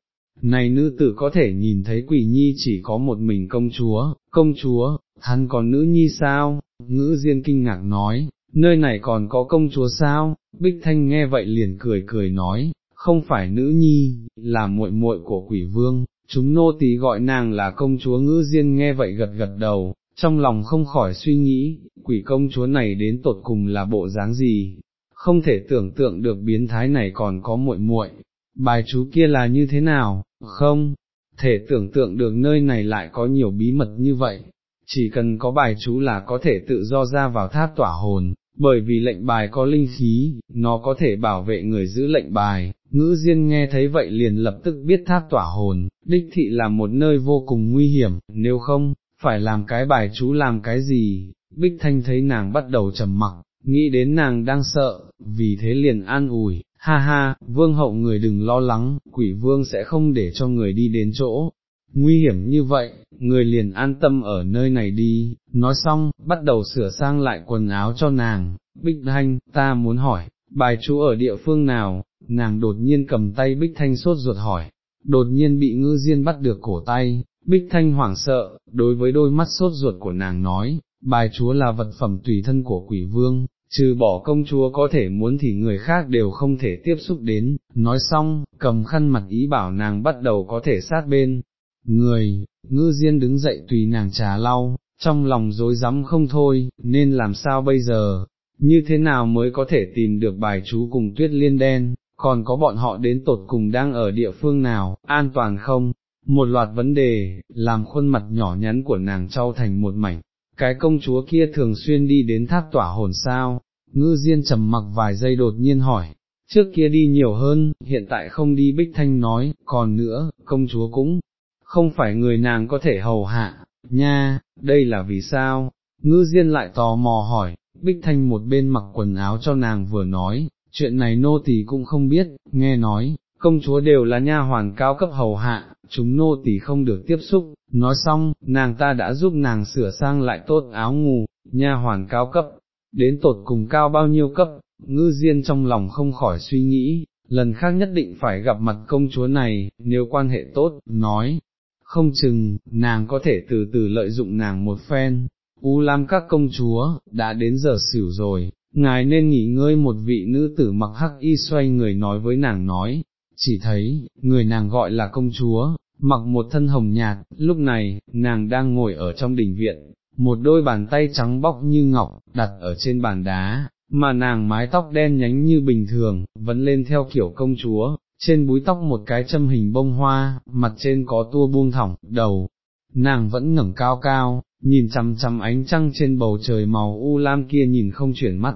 Này nữ tử có thể nhìn thấy quỷ nhi chỉ có một mình công chúa, công chúa, hắn còn nữ nhi sao, ngữ diên kinh ngạc nói, nơi này còn có công chúa sao, Bích Thanh nghe vậy liền cười cười nói, không phải nữ nhi, là muội muội của quỷ vương, chúng nô tỳ gọi nàng là công chúa ngữ diên nghe vậy gật gật đầu, trong lòng không khỏi suy nghĩ, quỷ công chúa này đến tột cùng là bộ dáng gì, không thể tưởng tượng được biến thái này còn có muội muội bài chú kia là như thế nào, không, thể tưởng tượng được nơi này lại có nhiều bí mật như vậy, chỉ cần có bài chú là có thể tự do ra vào tháp tỏa hồn, bởi vì lệnh bài có linh khí, nó có thể bảo vệ người giữ lệnh bài, ngữ diên nghe thấy vậy liền lập tức biết tháp tỏa hồn, đích thị là một nơi vô cùng nguy hiểm, nếu không, phải làm cái bài chú làm cái gì, bích thanh thấy nàng bắt đầu trầm mặc, nghĩ đến nàng đang sợ, vì thế liền an ủi, ha ha, vương hậu người đừng lo lắng, quỷ vương sẽ không để cho người đi đến chỗ. Nguy hiểm như vậy, người liền an tâm ở nơi này đi, nói xong, bắt đầu sửa sang lại quần áo cho nàng, Bích Thanh, ta muốn hỏi, bài chú ở địa phương nào, nàng đột nhiên cầm tay Bích Thanh sốt ruột hỏi, đột nhiên bị ngư diên bắt được cổ tay, Bích Thanh hoảng sợ, đối với đôi mắt sốt ruột của nàng nói, bài chúa là vật phẩm tùy thân của quỷ vương, trừ bỏ công chúa có thể muốn thì người khác đều không thể tiếp xúc đến, nói xong, cầm khăn mặt ý bảo nàng bắt đầu có thể sát bên. Người, ngư diên đứng dậy tùy nàng trà lau, trong lòng dối rắm không thôi, nên làm sao bây giờ, như thế nào mới có thể tìm được bài chú cùng tuyết liên đen, còn có bọn họ đến tột cùng đang ở địa phương nào, an toàn không? Một loạt vấn đề, làm khuôn mặt nhỏ nhắn của nàng trao thành một mảnh, cái công chúa kia thường xuyên đi đến tháp tỏa hồn sao, ngư diên trầm mặc vài giây đột nhiên hỏi, trước kia đi nhiều hơn, hiện tại không đi bích thanh nói, còn nữa, công chúa cũng, không phải người nàng có thể hầu hạ, nha, đây là vì sao, ngư diên lại tò mò hỏi, bích thanh một bên mặc quần áo cho nàng vừa nói, chuyện này nô tỳ cũng không biết, nghe nói, công chúa đều là nha hoàn cao cấp hầu hạ, chúng nô tỳ không được tiếp xúc, nói xong, nàng ta đã giúp nàng sửa sang lại tốt áo ngủ, nha hoàn cao cấp, đến tột cùng cao bao nhiêu cấp, ngư diên trong lòng không khỏi suy nghĩ, lần khác nhất định phải gặp mặt công chúa này, nếu quan hệ tốt, nói, không chừng, nàng có thể từ từ lợi dụng nàng một phen, U Lam các công chúa, đã đến giờ xỉu rồi, ngài nên nghỉ ngơi một vị nữ tử mặc hắc y xoay người nói với nàng nói, chỉ thấy, người nàng gọi là công chúa, mặc một thân hồng nhạt, lúc này, nàng đang ngồi ở trong đình viện, một đôi bàn tay trắng bóc như ngọc, đặt ở trên bàn đá, mà nàng mái tóc đen nhánh như bình thường, vẫn lên theo kiểu công chúa, trên búi tóc một cái châm hình bông hoa, mặt trên có tua buông thỏng, đầu, nàng vẫn ngẩng cao cao, nhìn chằm chằm ánh trăng trên bầu trời màu u lam kia nhìn không chuyển mắt,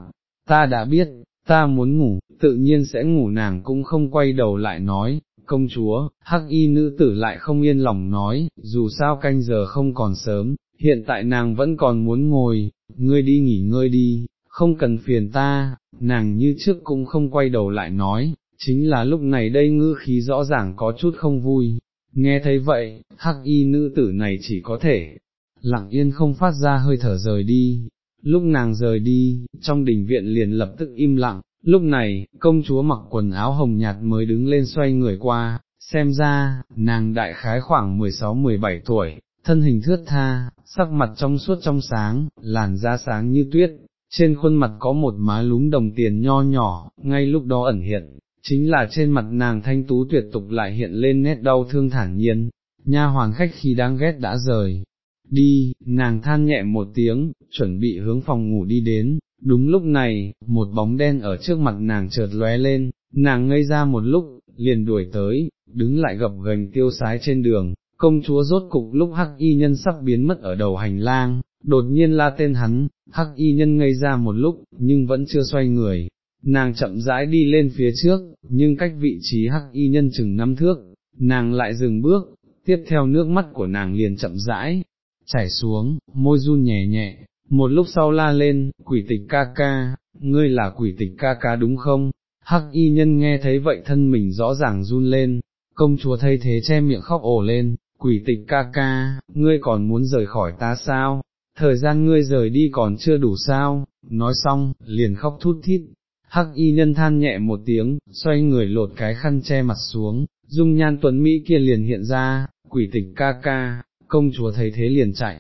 ta đã biết, ta muốn ngủ, tự nhiên sẽ ngủ nàng cũng không quay đầu lại nói, công chúa, hắc y nữ tử lại không yên lòng nói, dù sao canh giờ không còn sớm, hiện tại nàng vẫn còn muốn ngồi, ngươi đi nghỉ ngơi đi, không cần phiền ta, nàng như trước cũng không quay đầu lại nói, chính là lúc này đây ngư khí rõ ràng có chút không vui, nghe thấy vậy, hắc y nữ tử này chỉ có thể, lặng yên không phát ra hơi thở rời đi, lúc nàng rời đi, trong đình viện liền lập tức im lặng, lúc này, công chúa mặc quần áo hồng nhạt mới đứng lên xoay người qua, xem ra, nàng đại khái khoảng 16-17 tuổi, thân hình thướt tha, sắc mặt trong suốt trong sáng, làn da sáng như tuyết, trên khuôn mặt có một má lúm đồng tiền nho nhỏ, ngay lúc đó ẩn hiện, chính là trên mặt nàng thanh tú tuyệt tục lại hiện lên nét đau thương thản nhiên, nha hoàng khách khi đang ghét đã rời. Đi, nàng than nhẹ một tiếng, chuẩn bị hướng phòng ngủ đi đến, đúng lúc này, một bóng đen ở trước mặt nàng chợt lóe lên, nàng ngây ra một lúc, liền đuổi tới, đứng lại gập gành tiêu sái trên đường, công chúa rốt cục lúc hắc y nhân sắp biến mất ở đầu hành lang, đột nhiên la tên hắn, hắc y nhân ngây ra một lúc, nhưng vẫn chưa xoay người, nàng chậm rãi đi lên phía trước, nhưng cách vị trí hắc y nhân chừng năm thước, nàng lại dừng bước, tiếp theo nước mắt của nàng liền chậm rãi, chảy xuống, môi run nhẹ nhẹ, một lúc sau la lên, quỷ tịch ca ca, ngươi là quỷ tịch ca ca đúng không? Hắc y nhân nghe thấy vậy thân mình rõ ràng run lên, công chúa thay thế che miệng khóc ồ lên, quỷ tịch ca ca, ngươi còn muốn rời khỏi ta sao? Thời gian ngươi rời đi còn chưa đủ sao? Nói xong, liền khóc thút thít. Hắc y nhân than nhẹ một tiếng, xoay người lột cái khăn che mặt xuống, dung nhan tuấn Mỹ kia liền hiện ra, quỷ tịch ca ca, công chúa thấy thế liền chạy,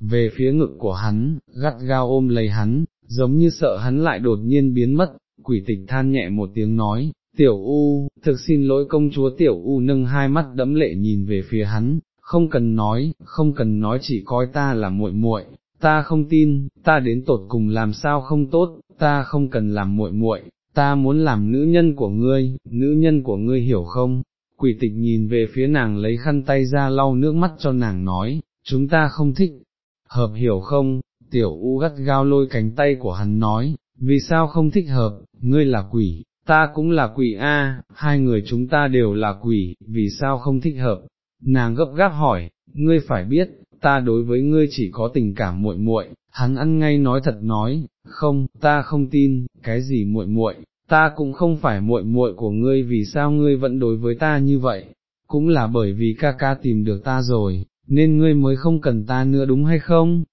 về phía ngực của hắn, gắt gao ôm lấy hắn, giống như sợ hắn lại đột nhiên biến mất, quỷ tịch than nhẹ một tiếng nói, tiểu u, thực xin lỗi công chúa tiểu u nâng hai mắt đẫm lệ nhìn về phía hắn, không cần nói, không cần nói chỉ coi ta là muội muội, ta không tin, ta đến tột cùng làm sao không tốt, ta không cần làm muội muội, ta muốn làm nữ nhân của ngươi, nữ nhân của ngươi hiểu không? Quỷ tịch nhìn về phía nàng lấy khăn tay ra lau nước mắt cho nàng nói, chúng ta không thích, hợp hiểu không? Tiểu U gắt gao lôi cánh tay của hắn nói, vì sao không thích hợp, ngươi là quỷ, ta cũng là quỷ a, hai người chúng ta đều là quỷ, vì sao không thích hợp? Nàng gấp gáp hỏi, ngươi phải biết, ta đối với ngươi chỉ có tình cảm muội muội, hắn ăn ngay nói thật nói, không, ta không tin, cái gì muội muội, ta cũng không phải muội muội của ngươi vì sao ngươi vẫn đối với ta như vậy, cũng là bởi vì ca ca tìm được ta rồi, nên ngươi mới không cần ta nữa đúng hay không?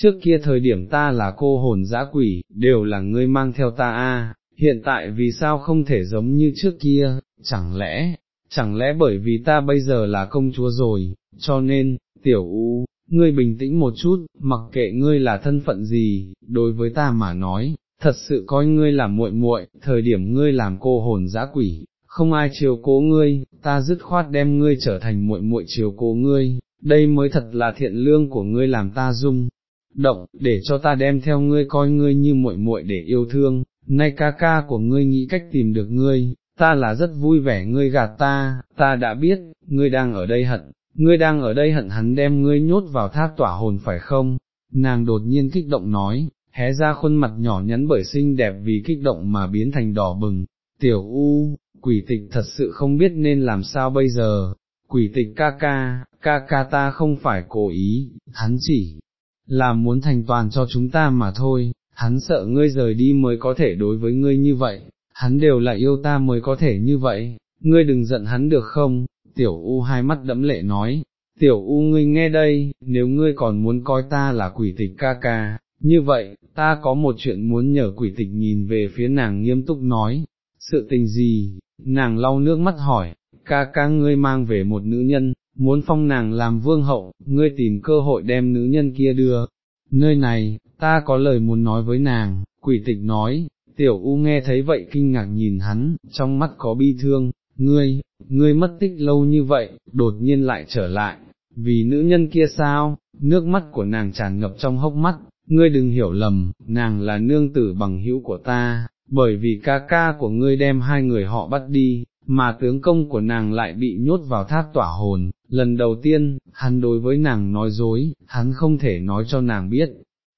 Trước kia thời điểm ta là cô hồn dã quỷ, đều là ngươi mang theo ta a hiện tại vì sao không thể giống như trước kia, chẳng lẽ, chẳng lẽ bởi vì ta bây giờ là công chúa rồi, cho nên, tiểu u, ngươi bình tĩnh một chút, mặc kệ ngươi là thân phận gì, đối với ta mà nói, thật sự coi ngươi là muội muội, thời điểm ngươi làm cô hồn dã quỷ, không ai chiều cố ngươi, ta dứt khoát đem ngươi trở thành muội muội chiều cố ngươi, đây mới thật là thiện lương của ngươi làm ta dung động, để cho ta đem theo ngươi coi ngươi như muội muội để yêu thương, nay ca ca của ngươi nghĩ cách tìm được ngươi, ta là rất vui vẻ ngươi gạt ta, ta đã biết, ngươi đang ở đây hận, ngươi đang ở đây hận hắn đem ngươi nhốt vào tháp tỏa hồn phải không? Nàng đột nhiên kích động nói, hé ra khuôn mặt nhỏ nhắn bởi xinh đẹp vì kích động mà biến thành đỏ bừng, tiểu u, quỷ tịch thật sự không biết nên làm sao bây giờ, quỷ tịch ca ca, ca ca ta không phải cố ý, hắn chỉ là muốn thành toàn cho chúng ta mà thôi, hắn sợ ngươi rời đi mới có thể đối với ngươi như vậy, hắn đều là yêu ta mới có thể như vậy, ngươi đừng giận hắn được không, tiểu u hai mắt đẫm lệ nói, tiểu u ngươi nghe đây, nếu ngươi còn muốn coi ta là quỷ tịch ca ca, như vậy, ta có một chuyện muốn nhờ quỷ tịch nhìn về phía nàng nghiêm túc nói, sự tình gì, nàng lau nước mắt hỏi, ca ca ngươi mang về một nữ nhân, muốn phong nàng làm vương hậu, ngươi tìm cơ hội đem nữ nhân kia đưa, nơi này, ta có lời muốn nói với nàng, quỷ tịch nói, tiểu u nghe thấy vậy kinh ngạc nhìn hắn, trong mắt có bi thương, ngươi, ngươi mất tích lâu như vậy, đột nhiên lại trở lại, vì nữ nhân kia sao, nước mắt của nàng tràn ngập trong hốc mắt, ngươi đừng hiểu lầm, nàng là nương tử bằng hữu của ta, bởi vì ca ca của ngươi đem hai người họ bắt đi, mà tướng công của nàng lại bị nhốt vào tháp tỏa hồn, lần đầu tiên, hắn đối với nàng nói dối, hắn không thể nói cho nàng biết,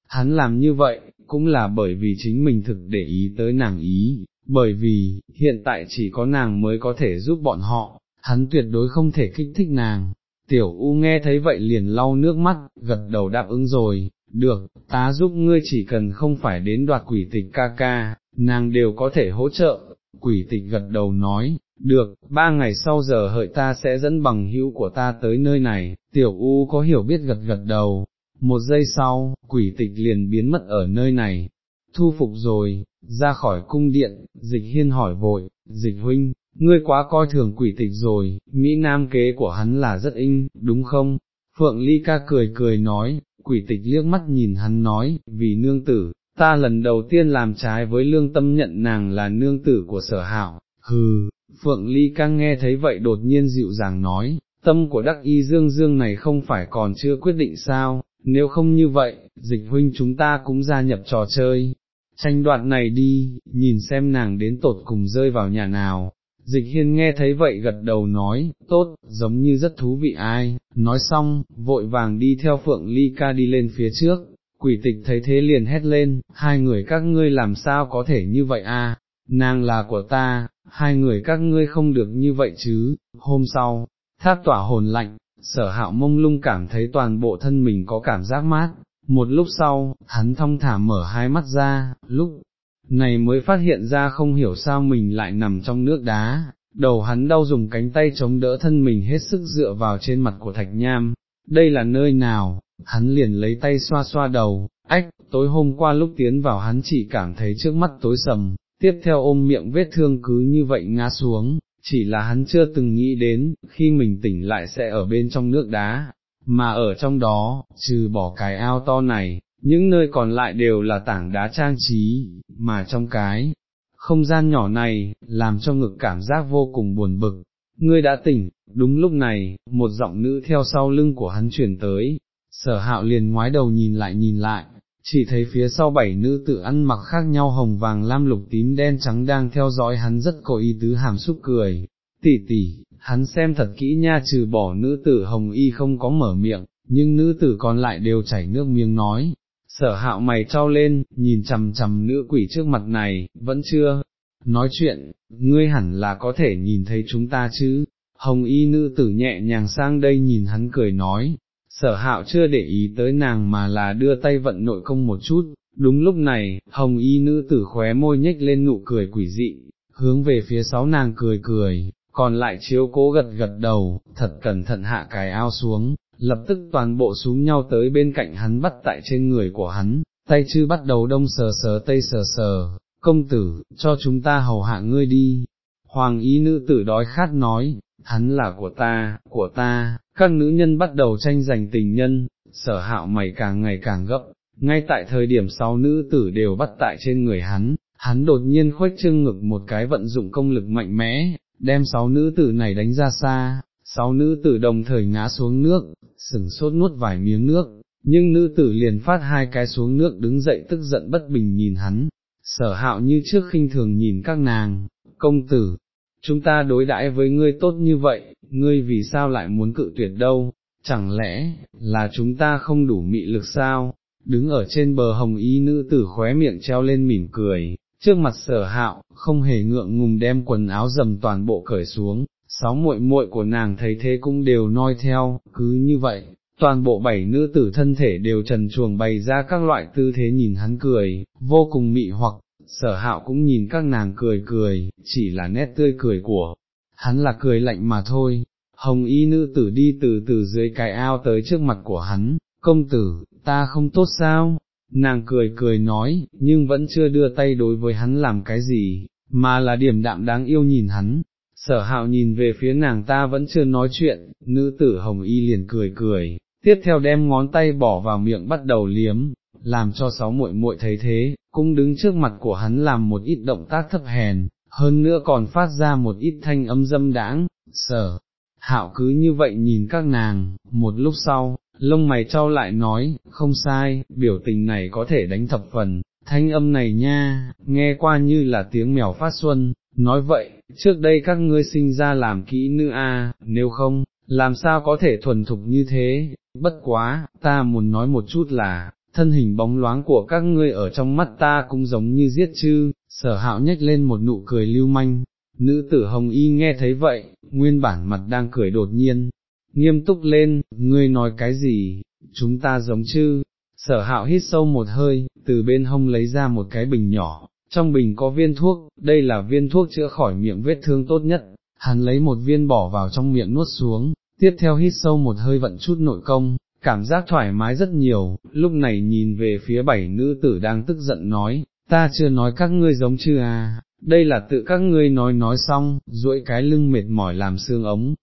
hắn làm như vậy, cũng là bởi vì chính mình thực để ý tới nàng ý, bởi vì, hiện tại chỉ có nàng mới có thể giúp bọn họ, hắn tuyệt đối không thể kích thích nàng. Tiểu U nghe thấy vậy liền lau nước mắt, gật đầu đáp ứng rồi, được, ta giúp ngươi chỉ cần không phải đến đoạt quỷ tịch ca ca, nàng đều có thể hỗ trợ, quỷ tịch gật đầu nói, được, ba ngày sau giờ hợi ta sẽ dẫn bằng hữu của ta tới nơi này, tiểu u có hiểu biết gật gật đầu, một giây sau, quỷ tịch liền biến mất ở nơi này, thu phục rồi, ra khỏi cung điện, dịch hiên hỏi vội, dịch huynh, ngươi quá coi thường quỷ tịch rồi, Mỹ Nam kế của hắn là rất in, đúng không? Phượng Ly ca cười cười nói, quỷ tịch liếc mắt nhìn hắn nói, vì nương tử, ta lần đầu tiên làm trái với lương tâm nhận nàng là nương tử của sở hảo hừ, Phượng Ly ca nghe thấy vậy đột nhiên dịu dàng nói, tâm của đắc y dương dương này không phải còn chưa quyết định sao, nếu không như vậy, dịch huynh chúng ta cũng gia nhập trò chơi, tranh đoạt này đi, nhìn xem nàng đến tột cùng rơi vào nhà nào. Dịch hiên nghe thấy vậy gật đầu nói, tốt, giống như rất thú vị ai, nói xong, vội vàng đi theo Phượng Ly ca đi lên phía trước, quỷ tịch thấy thế liền hét lên, hai người các ngươi làm sao có thể như vậy a? Nàng là của ta, hai người các ngươi không được như vậy chứ, hôm sau, thác tỏa hồn lạnh, sở hạo mông lung cảm thấy toàn bộ thân mình có cảm giác mát, một lúc sau, hắn thong thả mở hai mắt ra, lúc này mới phát hiện ra không hiểu sao mình lại nằm trong nước đá, đầu hắn đau dùng cánh tay chống đỡ thân mình hết sức dựa vào trên mặt của thạch nham, đây là nơi nào, hắn liền lấy tay xoa xoa đầu, ách, tối hôm qua lúc tiến vào hắn chỉ cảm thấy trước mắt tối sầm, tiếp theo ôm miệng vết thương cứ như vậy ngã xuống, chỉ là hắn chưa từng nghĩ đến, khi mình tỉnh lại sẽ ở bên trong nước đá, mà ở trong đó, trừ bỏ cái ao to này, những nơi còn lại đều là tảng đá trang trí, mà trong cái không gian nhỏ này, làm cho ngực cảm giác vô cùng buồn bực. Ngươi đã tỉnh, đúng lúc này, một giọng nữ theo sau lưng của hắn chuyển tới, sở hạo liền ngoái đầu nhìn lại nhìn lại, chỉ thấy phía sau bảy nữ tử ăn mặc khác nhau hồng vàng lam lục tím đen trắng đang theo dõi hắn rất có ý tứ hàm xúc cười, tỷ tỷ, hắn xem thật kỹ nha trừ bỏ nữ tử hồng y không có mở miệng, nhưng nữ tử còn lại đều chảy nước miếng nói, sở hạo mày trao lên, nhìn chầm chầm nữ quỷ trước mặt này, vẫn chưa, nói chuyện, ngươi hẳn là có thể nhìn thấy chúng ta chứ, hồng y nữ tử nhẹ nhàng sang đây nhìn hắn cười nói, sở hạo chưa để ý tới nàng mà là đưa tay vận nội công một chút, đúng lúc này, hồng y nữ tử khóe môi nhếch lên nụ cười quỷ dị, hướng về phía sáu nàng cười cười, còn lại chiếu cố gật gật đầu, thật cẩn thận hạ cái ao xuống, lập tức toàn bộ xuống nhau tới bên cạnh hắn bắt tại trên người của hắn, tay chư bắt đầu đông sờ sờ tây sờ sờ, công tử, cho chúng ta hầu hạ ngươi đi. Hoàng ý nữ tử đói khát nói, hắn là của ta, của ta, các nữ nhân bắt đầu tranh giành tình nhân, sở hạo mày càng ngày càng gấp, ngay tại thời điểm sáu nữ tử đều bắt tại trên người hắn, hắn đột nhiên khuếch trương ngực một cái vận dụng công lực mạnh mẽ, đem sáu nữ tử này đánh ra xa, sáu nữ tử đồng thời ngã xuống nước, sừng sốt nuốt vài miếng nước, nhưng nữ tử liền phát hai cái xuống nước đứng dậy tức giận bất bình nhìn hắn, sở hạo như trước khinh thường nhìn các nàng, công tử, chúng ta đối đãi với ngươi tốt như vậy, ngươi vì sao lại muốn cự tuyệt đâu, chẳng lẽ, là chúng ta không đủ mị lực sao, đứng ở trên bờ hồng y nữ tử khóe miệng treo lên mỉm cười, trước mặt sở hạo, không hề ngượng ngùng đem quần áo dầm toàn bộ cởi xuống, sáu muội muội của nàng thấy thế cũng đều noi theo, cứ như vậy, toàn bộ bảy nữ tử thân thể đều trần chuồng bày ra các loại tư thế nhìn hắn cười, vô cùng mị hoặc, sở hạo cũng nhìn các nàng cười cười, chỉ là nét tươi cười của, hắn là cười lạnh mà thôi. Hồng y nữ tử đi từ từ dưới cái ao tới trước mặt của hắn, công tử, ta không tốt sao, nàng cười cười nói, nhưng vẫn chưa đưa tay đối với hắn làm cái gì, mà là điểm đạm đáng yêu nhìn hắn, sở hạo nhìn về phía nàng ta vẫn chưa nói chuyện, nữ tử hồng y liền cười cười, tiếp theo đem ngón tay bỏ vào miệng bắt đầu liếm, làm cho sáu muội muội thấy thế, cũng đứng trước mặt của hắn làm một ít động tác thấp hèn, hơn nữa còn phát ra một ít thanh âm dâm đãng, sở. Hạo cứ như vậy nhìn các nàng, một lúc sau, lông mày trao lại nói, không sai, biểu tình này có thể đánh thập phần, thanh âm này nha, nghe qua như là tiếng mèo phát xuân, nói vậy, trước đây các ngươi sinh ra làm kỹ nữ a, nếu không, làm sao có thể thuần thục như thế, bất quá, ta muốn nói một chút là, thân hình bóng loáng của các ngươi ở trong mắt ta cũng giống như giết chư, sở hạo nhếch lên một nụ cười lưu manh, nữ tử hồng y nghe thấy vậy, nguyên bản mặt đang cười đột nhiên, nghiêm túc lên, ngươi nói cái gì, chúng ta giống chư, sở hạo hít sâu một hơi, từ bên hông lấy ra một cái bình nhỏ, trong bình có viên thuốc, đây là viên thuốc chữa khỏi miệng vết thương tốt nhất, hắn lấy một viên bỏ vào trong miệng nuốt xuống, tiếp theo hít sâu một hơi vận chút nội công, cảm giác thoải mái rất nhiều, lúc này nhìn về phía bảy nữ tử đang tức giận nói, ta chưa nói các ngươi giống chưa à, đây là tự các ngươi nói nói xong, duỗi cái lưng mệt mỏi làm xương ống,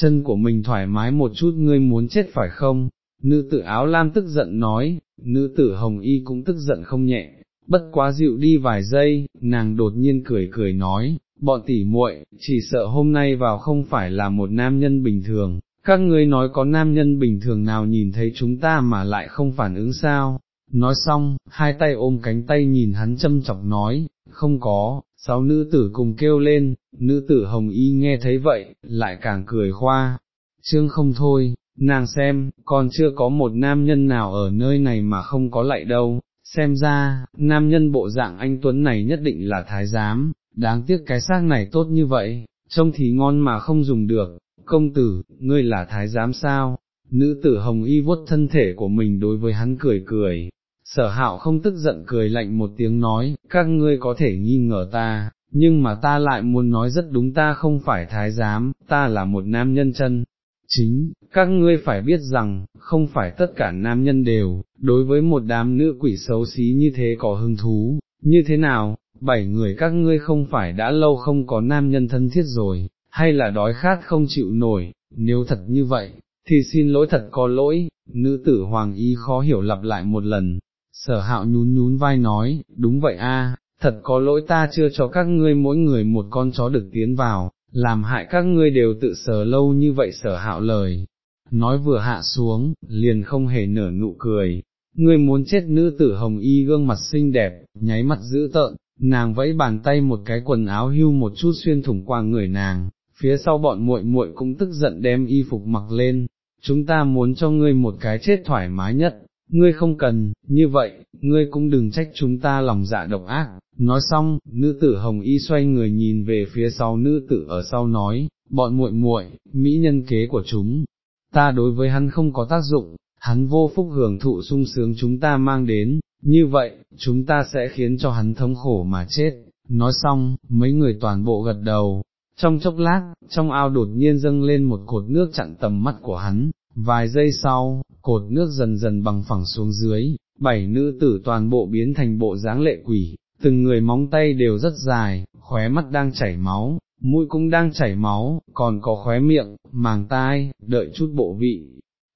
chân của mình thoải mái một chút ngươi muốn chết phải không, nữ tử áo lam tức giận nói, nữ tử hồng y cũng tức giận không nhẹ, bất quá dịu đi vài giây, nàng đột nhiên cười cười nói, bọn tỷ muội, chỉ sợ hôm nay vào không phải là một nam nhân bình thường, các ngươi nói có nam nhân bình thường nào nhìn thấy chúng ta mà lại không phản ứng sao, nói xong, hai tay ôm cánh tay nhìn hắn châm chọc nói, không có, sáu nữ tử cùng kêu lên, nữ tử hồng y nghe thấy vậy, lại càng cười khoa, chương không thôi, nàng xem, còn chưa có một nam nhân nào ở nơi này mà không có lại đâu, xem ra, nam nhân bộ dạng anh Tuấn này nhất định là thái giám, đáng tiếc cái xác này tốt như vậy, trông thì ngon mà không dùng được, công tử, ngươi là thái giám sao, nữ tử hồng y vuốt thân thể của mình đối với hắn cười cười, sở hạo không tức giận cười lạnh một tiếng nói, các ngươi có thể nghi ngờ ta, nhưng mà ta lại muốn nói rất đúng ta không phải thái giám, ta là một nam nhân chân. Chính, các ngươi phải biết rằng, không phải tất cả nam nhân đều, đối với một đám nữ quỷ xấu xí như thế có hứng thú, như thế nào, bảy người các ngươi không phải đã lâu không có nam nhân thân thiết rồi, hay là đói khát không chịu nổi, nếu thật như vậy, thì xin lỗi thật có lỗi, nữ tử hoàng y khó hiểu lặp lại một lần, sở hạo nhún nhún vai nói, đúng vậy a, thật có lỗi ta chưa cho các ngươi mỗi người một con chó được tiến vào, làm hại các ngươi đều tự sờ lâu như vậy sở hạo lời. Nói vừa hạ xuống, liền không hề nở nụ cười, ngươi muốn chết nữ tử hồng y gương mặt xinh đẹp, nháy mặt dữ tợn, nàng vẫy bàn tay một cái quần áo hưu một chút xuyên thủng qua người nàng, phía sau bọn muội muội cũng tức giận đem y phục mặc lên, chúng ta muốn cho ngươi một cái chết thoải mái nhất, ngươi không cần, như vậy, ngươi cũng đừng trách chúng ta lòng dạ độc ác. Nói xong, nữ tử hồng y xoay người nhìn về phía sau nữ tử ở sau nói, bọn muội muội, mỹ nhân kế của chúng, ta đối với hắn không có tác dụng, hắn vô phúc hưởng thụ sung sướng chúng ta mang đến, như vậy, chúng ta sẽ khiến cho hắn thống khổ mà chết. Nói xong, mấy người toàn bộ gật đầu, trong chốc lát, trong ao đột nhiên dâng lên một cột nước chặn tầm mắt của hắn, vài giây sau, cột nước dần dần bằng phẳng xuống dưới, bảy nữ tử toàn bộ biến thành bộ dáng lệ quỷ, từng người móng tay đều rất dài, khóe mắt đang chảy máu, mũi cũng đang chảy máu, còn có khóe miệng, màng tai, đợi chút bộ vị.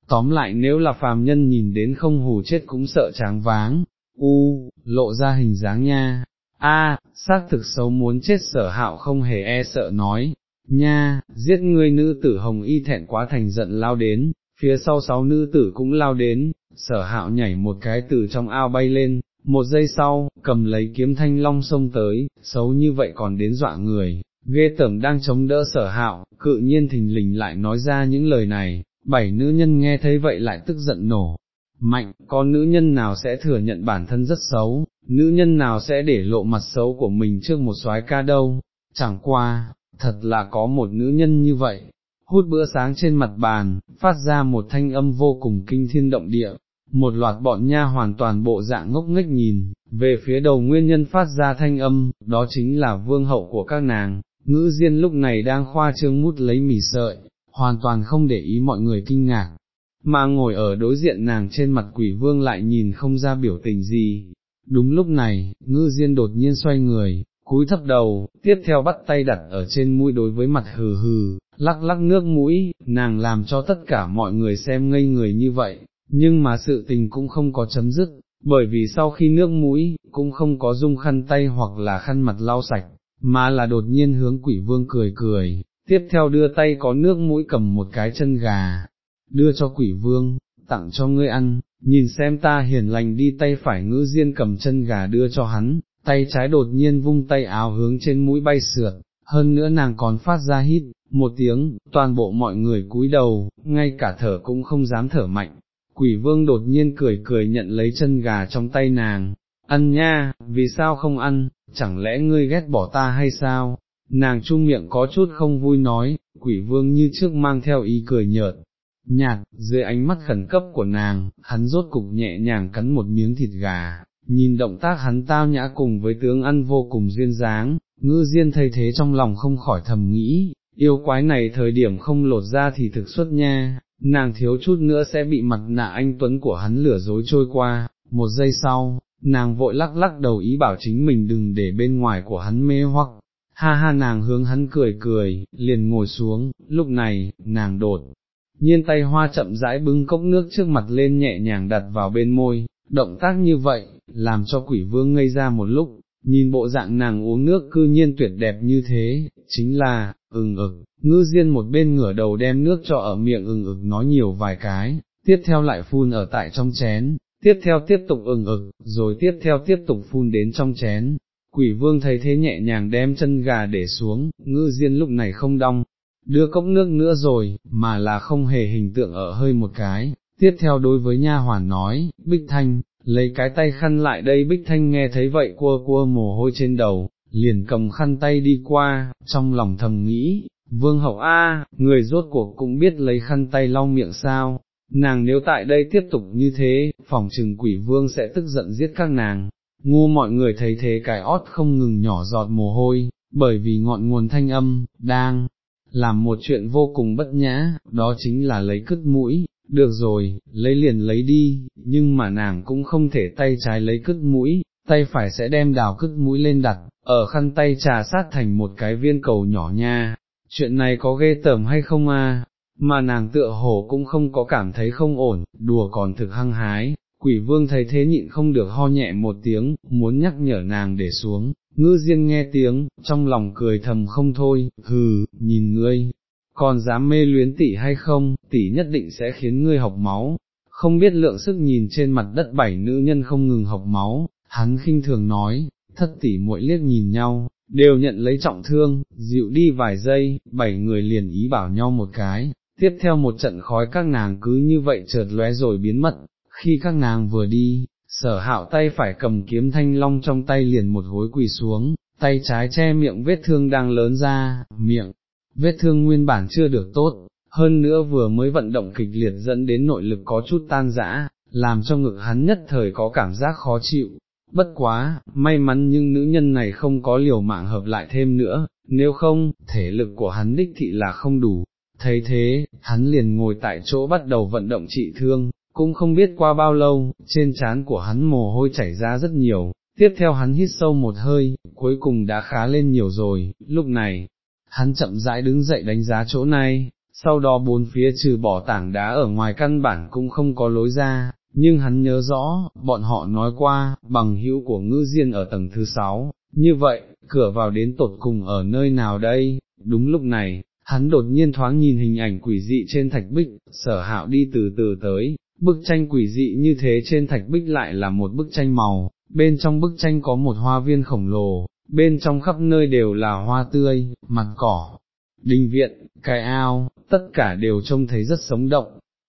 Tóm lại nếu là phàm nhân nhìn đến không hù chết cũng sợ tráng váng, u, lộ ra hình dáng nha, a, xác thực xấu muốn chết sở hạo không hề e sợ nói, nha, giết ngươi nữ tử hồng y thẹn quá thành giận lao đến, phía sau sáu nữ tử cũng lao đến, sở hạo nhảy một cái từ trong ao bay lên, một giây sau, cầm lấy kiếm thanh long xông tới, xấu như vậy còn đến dọa người, ghê tởm đang chống đỡ sở hạo, cự nhiên thình lình lại nói ra những lời này, bảy nữ nhân nghe thấy vậy lại tức giận nổ. Mạnh, có nữ nhân nào sẽ thừa nhận bản thân rất xấu, nữ nhân nào sẽ để lộ mặt xấu của mình trước một soái ca đâu, chẳng qua, thật là có một nữ nhân như vậy, hút bữa sáng trên mặt bàn, phát ra một thanh âm vô cùng kinh thiên động địa, một loạt bọn nha hoàn toàn bộ dạng ngốc nghếch nhìn, về phía đầu nguyên nhân phát ra thanh âm, đó chính là vương hậu của các nàng, ngữ diên lúc này đang khoa trương mút lấy mì sợi, hoàn toàn không để ý mọi người kinh ngạc, mà ngồi ở đối diện nàng trên mặt quỷ vương lại nhìn không ra biểu tình gì. Đúng lúc này, ngư diên đột nhiên xoay người, cúi thấp đầu, tiếp theo bắt tay đặt ở trên mũi đối với mặt hừ hừ, lắc lắc nước mũi, nàng làm cho tất cả mọi người xem ngây người như vậy, nhưng mà sự tình cũng không có chấm dứt, bởi vì sau khi nước mũi, cũng không có dung khăn tay hoặc là khăn mặt lau sạch, mà là đột nhiên hướng quỷ vương cười cười, tiếp theo đưa tay có nước mũi cầm một cái chân gà, đưa cho quỷ vương, tặng cho ngươi ăn, nhìn xem ta hiền lành đi tay phải ngữ diên cầm chân gà đưa cho hắn, tay trái đột nhiên vung tay áo hướng trên mũi bay sượt, hơn nữa nàng còn phát ra hít, một tiếng, toàn bộ mọi người cúi đầu, ngay cả thở cũng không dám thở mạnh. Quỷ vương đột nhiên cười cười nhận lấy chân gà trong tay nàng, ăn nha, vì sao không ăn, chẳng lẽ ngươi ghét bỏ ta hay sao? Nàng chung miệng có chút không vui nói, quỷ vương như trước mang theo ý cười nhợt, nhạt, dưới ánh mắt khẩn cấp của nàng, hắn rốt cục nhẹ nhàng cắn một miếng thịt gà, nhìn động tác hắn tao nhã cùng với tướng ăn vô cùng duyên dáng, ngư diên thấy thế trong lòng không khỏi thầm nghĩ, yêu quái này thời điểm không lột ra thì thực xuất nha, nàng thiếu chút nữa sẽ bị mặt nạ anh Tuấn của hắn lửa dối trôi qua, một giây sau, nàng vội lắc lắc đầu ý bảo chính mình đừng để bên ngoài của hắn mê hoặc, ha ha nàng hướng hắn cười cười, liền ngồi xuống, lúc này, nàng đột. Nhiên tay hoa chậm rãi bưng cốc nước trước mặt lên nhẹ nhàng đặt vào bên môi, động tác như vậy, làm cho quỷ vương ngây ra một lúc, nhìn bộ dạng nàng uống nước cư nhiên tuyệt đẹp như thế, chính là, ừng ực, ngư diên một bên ngửa đầu đem nước cho ở miệng ừng ực nói nhiều vài cái, tiếp theo lại phun ở tại trong chén, tiếp theo tiếp tục ừng ực, rồi tiếp theo tiếp tục phun đến trong chén. Quỷ vương thấy thế nhẹ nhàng đem chân gà để xuống, ngư diên lúc này không đong, đưa cốc nước nữa rồi, mà là không hề hình tượng ở hơi một cái. Tiếp theo đối với nha hoàn nói, Bích Thanh, lấy cái tay khăn lại đây. Bích Thanh nghe thấy vậy cua cua mồ hôi trên đầu, liền cầm khăn tay đi qua, trong lòng thầm nghĩ, vương hậu A, người rốt cuộc cũng biết lấy khăn tay lau miệng sao, nàng nếu tại đây tiếp tục như thế, phòng trừng quỷ vương sẽ tức giận giết các nàng, ngu mọi người thấy thế cái ót không ngừng nhỏ giọt mồ hôi, bởi vì ngọn nguồn thanh âm, đang làm một chuyện vô cùng bất nhã, đó chính là lấy cứt mũi, được rồi, lấy liền lấy đi, nhưng mà nàng cũng không thể tay trái lấy cứt mũi, tay phải sẽ đem đào cứt mũi lên đặt, ở khăn tay trà sát thành một cái viên cầu nhỏ nha, chuyện này có ghê tởm hay không a? mà nàng tựa hồ cũng không có cảm thấy không ổn, đùa còn thực hăng hái, quỷ vương thấy thế nhịn không được ho nhẹ một tiếng, muốn nhắc nhở nàng để xuống, ngư diên nghe tiếng, trong lòng cười thầm không thôi, hừ, nhìn ngươi, còn dám mê luyến tỷ hay không, tỷ nhất định sẽ khiến ngươi học máu, không biết lượng sức nhìn trên mặt đất bảy nữ nhân không ngừng học máu, hắn khinh thường nói, thất tỷ muội liếc nhìn nhau, đều nhận lấy trọng thương, dịu đi vài giây, bảy người liền ý bảo nhau một cái, tiếp theo một trận khói các nàng cứ như vậy chợt lóe rồi biến mất, khi các nàng vừa đi, sở hạo tay phải cầm kiếm thanh long trong tay liền một gối quỳ xuống, tay trái che miệng vết thương đang lớn ra, miệng, vết thương nguyên bản chưa được tốt, hơn nữa vừa mới vận động kịch liệt dẫn đến nội lực có chút tan rã, làm cho ngực hắn nhất thời có cảm giác khó chịu. Bất quá, may mắn nhưng nữ nhân này không có liều mạng hợp lại thêm nữa, nếu không, thể lực của hắn đích thị là không đủ. Thấy thế, hắn liền ngồi tại chỗ bắt đầu vận động trị thương, cũng không biết qua bao lâu, trên trán của hắn mồ hôi chảy ra rất nhiều, tiếp theo hắn hít sâu một hơi, cuối cùng đã khá lên nhiều rồi, lúc này, hắn chậm rãi đứng dậy đánh giá chỗ này, sau đó bốn phía trừ bỏ tảng đá ở ngoài căn bản cũng không có lối ra, nhưng hắn nhớ rõ, bọn họ nói qua, bằng hữu của ngư diên ở tầng thứ sáu, như vậy, cửa vào đến tột cùng ở nơi nào đây, đúng lúc này, hắn đột nhiên thoáng nhìn hình ảnh quỷ dị trên thạch bích, sở hạo đi từ từ tới, bức tranh quỷ dị như thế trên thạch bích lại là một bức tranh màu, bên trong bức tranh có một hoa viên khổng lồ, bên trong khắp nơi đều là hoa tươi, mặt cỏ, đình viện, cái ao, tất cả đều trông thấy rất sống động.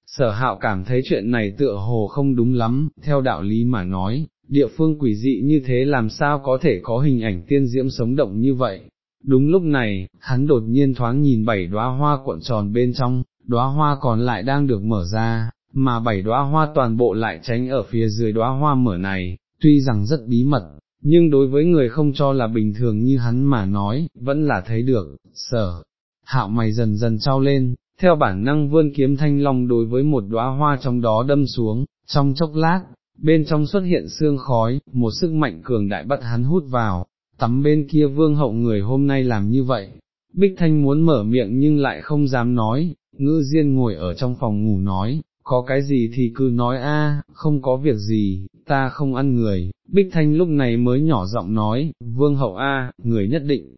Sở hạo cảm thấy chuyện này tựa hồ không đúng lắm, theo đạo lý mà nói, địa phương quỷ dị như thế làm sao có thể có hình ảnh tiên diễm sống động như vậy. Đúng lúc này, hắn đột nhiên thoáng nhìn bảy đóa hoa cuộn tròn bên trong, đóa hoa còn lại đang được mở ra, mà bảy đóa hoa toàn bộ lại tránh ở phía dưới đóa hoa mở này, tuy rằng rất bí mật, nhưng đối với người không cho là bình thường như hắn mà nói, vẫn là thấy được, sở. Hạo mày dần dần trao lên, theo bản năng vươn kiếm thanh long đối với một đóa hoa trong đó đâm xuống, trong chốc lát, bên trong xuất hiện sương khói, một sức mạnh cường đại bắt hắn hút vào, tắm bên kia vương hậu người hôm nay làm như vậy. Bích Thanh muốn mở miệng nhưng lại không dám nói, ngữ diên ngồi ở trong phòng ngủ nói, có cái gì thì cứ nói a, không có việc gì, ta không ăn người, Bích Thanh lúc này mới nhỏ giọng nói, vương hậu a, người nhất định,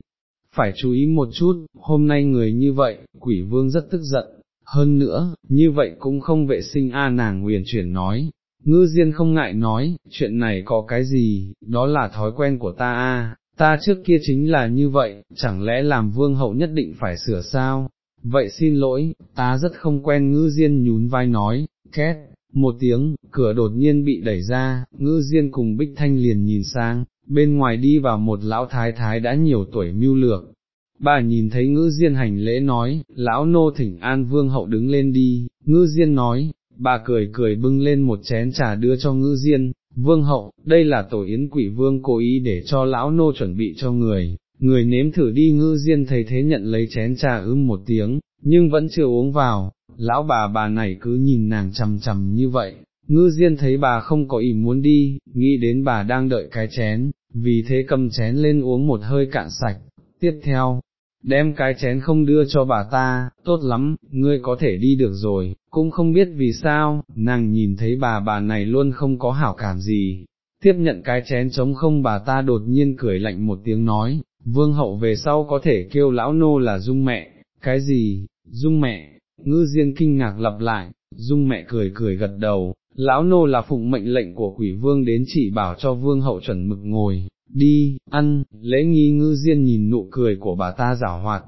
phải chú ý một chút, hôm nay người như vậy, quỷ vương rất tức giận, hơn nữa, như vậy cũng không vệ sinh a nàng huyền chuyển nói, ngư diên không ngại nói, chuyện này có cái gì, đó là thói quen của ta a, ta trước kia chính là như vậy, chẳng lẽ làm vương hậu nhất định phải sửa sao, vậy xin lỗi, ta rất không quen ngư diên nhún vai nói, két, một tiếng, cửa đột nhiên bị đẩy ra, ngư diên cùng bích thanh liền nhìn sang, bên ngoài đi vào một lão thái thái đã nhiều tuổi mưu lược. Bà nhìn thấy ngư diên hành lễ nói, lão nô thỉnh an vương hậu đứng lên đi, ngư diên nói, bà cười cười bưng lên một chén trà đưa cho ngư diên, vương hậu, đây là tổ yến quỷ vương cố ý để cho lão nô chuẩn bị cho người, người nếm thử đi ngư diên thấy thế nhận lấy chén trà ưm một tiếng, nhưng vẫn chưa uống vào, lão bà bà này cứ nhìn nàng chầm chầm như vậy, ngư diên thấy bà không có ý muốn đi, nghĩ đến bà đang đợi cái chén, vì thế cầm chén lên uống một hơi cạn sạch, tiếp theo, đem cái chén không đưa cho bà ta, tốt lắm, ngươi có thể đi được rồi, cũng không biết vì sao, nàng nhìn thấy bà bà này luôn không có hảo cảm gì. Tiếp nhận cái chén trống không bà ta đột nhiên cười lạnh một tiếng nói, vương hậu về sau có thể kêu lão nô là dung mẹ, cái gì, dung mẹ, ngư diên kinh ngạc lặp lại, dung mẹ cười cười gật đầu, lão nô là phụng mệnh lệnh của quỷ vương đến chỉ bảo cho vương hậu chuẩn mực ngồi, đi, ăn, lễ nghi ngư diên nhìn nụ cười của bà ta giả hoạt,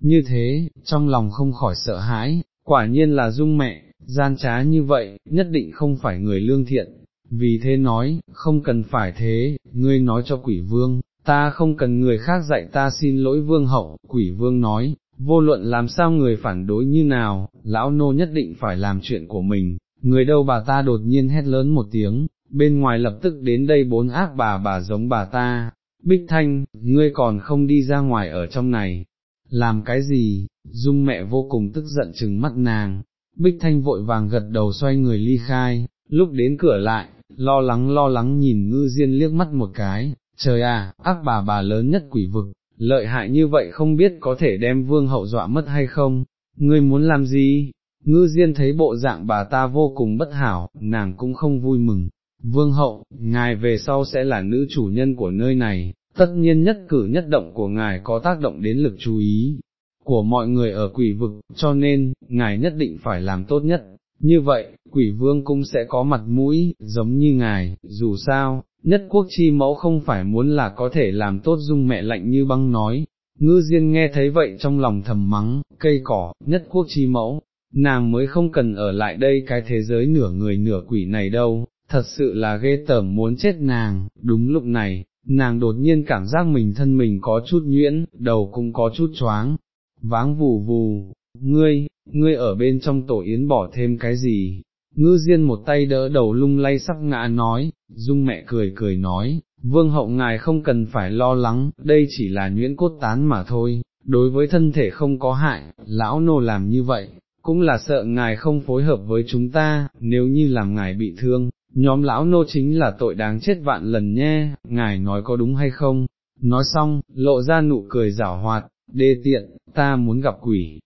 như thế, trong lòng không khỏi sợ hãi, quả nhiên là dung mẹ, gian trá như vậy, nhất định không phải người lương thiện, vì thế nói, không cần phải thế, ngươi nói cho quỷ vương, ta không cần người khác dạy ta xin lỗi vương hậu, quỷ vương nói, vô luận làm sao người phản đối như nào, lão nô nhất định phải làm chuyện của mình, người đâu bà ta đột nhiên hét lớn một tiếng, bên ngoài lập tức đến đây bốn ác bà bà giống bà ta, Bích Thanh, ngươi còn không đi ra ngoài ở trong này, làm cái gì, dung mẹ vô cùng tức giận chừng mắt nàng, Bích Thanh vội vàng gật đầu xoay người ly khai, lúc đến cửa lại, lo lắng lo lắng nhìn ngư diên liếc mắt một cái, trời à, ác bà bà lớn nhất quỷ vực, lợi hại như vậy không biết có thể đem vương hậu dọa mất hay không, ngươi muốn làm gì? Ngư Diên thấy bộ dạng bà ta vô cùng bất hảo, nàng cũng không vui mừng. Vương hậu, ngài về sau sẽ là nữ chủ nhân của nơi này, tất nhiên nhất cử nhất động của ngài có tác động đến lực chú ý của mọi người ở quỷ vực, cho nên, ngài nhất định phải làm tốt nhất. Như vậy, quỷ vương cũng sẽ có mặt mũi, giống như ngài, dù sao, nhất quốc chi mẫu không phải muốn là có thể làm tốt dung mẹ lạnh như băng nói, ngư diên nghe thấy vậy trong lòng thầm mắng, cây cỏ, nhất quốc chi mẫu, nàng mới không cần ở lại đây cái thế giới nửa người nửa quỷ này đâu, thật sự là ghê tởm muốn chết nàng, đúng lúc này, nàng đột nhiên cảm giác mình thân mình có chút nhuyễn, đầu cũng có chút choáng, váng vù vù, ngươi, ngươi ở bên trong tổ yến bỏ thêm cái gì, ngư diên một tay đỡ đầu lung lay sắp ngã nói, dung mẹ cười cười nói, vương hậu ngài không cần phải lo lắng, đây chỉ là nhuyễn cốt tán mà thôi, đối với thân thể không có hại, lão nô làm như vậy, cũng là sợ ngài không phối hợp với chúng ta, nếu như làm ngài bị thương, nhóm lão nô chính là tội đáng chết vạn lần nhé, ngài nói có đúng hay không? Nói xong, lộ ra nụ cười giảo hoạt, đê tiện, ta muốn gặp quỷ.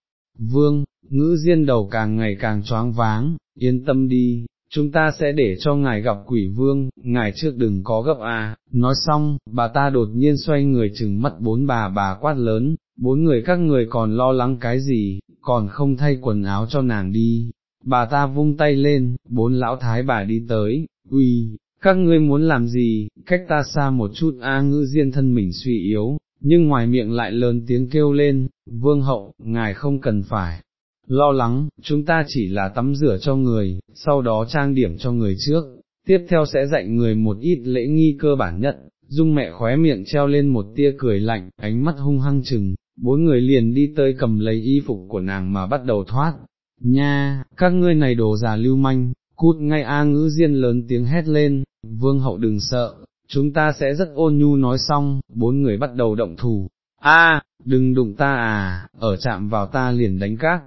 Vương, ngữ diên đầu càng ngày càng choáng váng, yên tâm đi, chúng ta sẽ để cho ngài gặp quỷ vương, ngài trước đừng có gấp à, nói xong, bà ta đột nhiên xoay người chừng mắt bốn bà bà quát lớn, bốn người các người còn lo lắng cái gì, còn không thay quần áo cho nàng đi, bà ta vung tay lên, bốn lão thái bà đi tới, uy, các ngươi muốn làm gì, cách ta xa một chút a ngữ diên thân mình suy yếu, nhưng ngoài miệng lại lớn tiếng kêu lên, vương hậu, ngài không cần phải. Lo lắng, chúng ta chỉ là tắm rửa cho người, sau đó trang điểm cho người trước, tiếp theo sẽ dạy người một ít lễ nghi cơ bản nhất, dung mẹ khóe miệng treo lên một tia cười lạnh, ánh mắt hung hăng chừng, bốn người liền đi tới cầm lấy y phục của nàng mà bắt đầu thoát, nha, các ngươi này đồ già lưu manh, cút ngay A ngữ diên lớn tiếng hét lên, vương hậu đừng sợ, chúng ta sẽ rất ôn nhu nói xong, bốn người bắt đầu động thủ, a, đừng đụng ta à, ở chạm vào ta liền đánh các,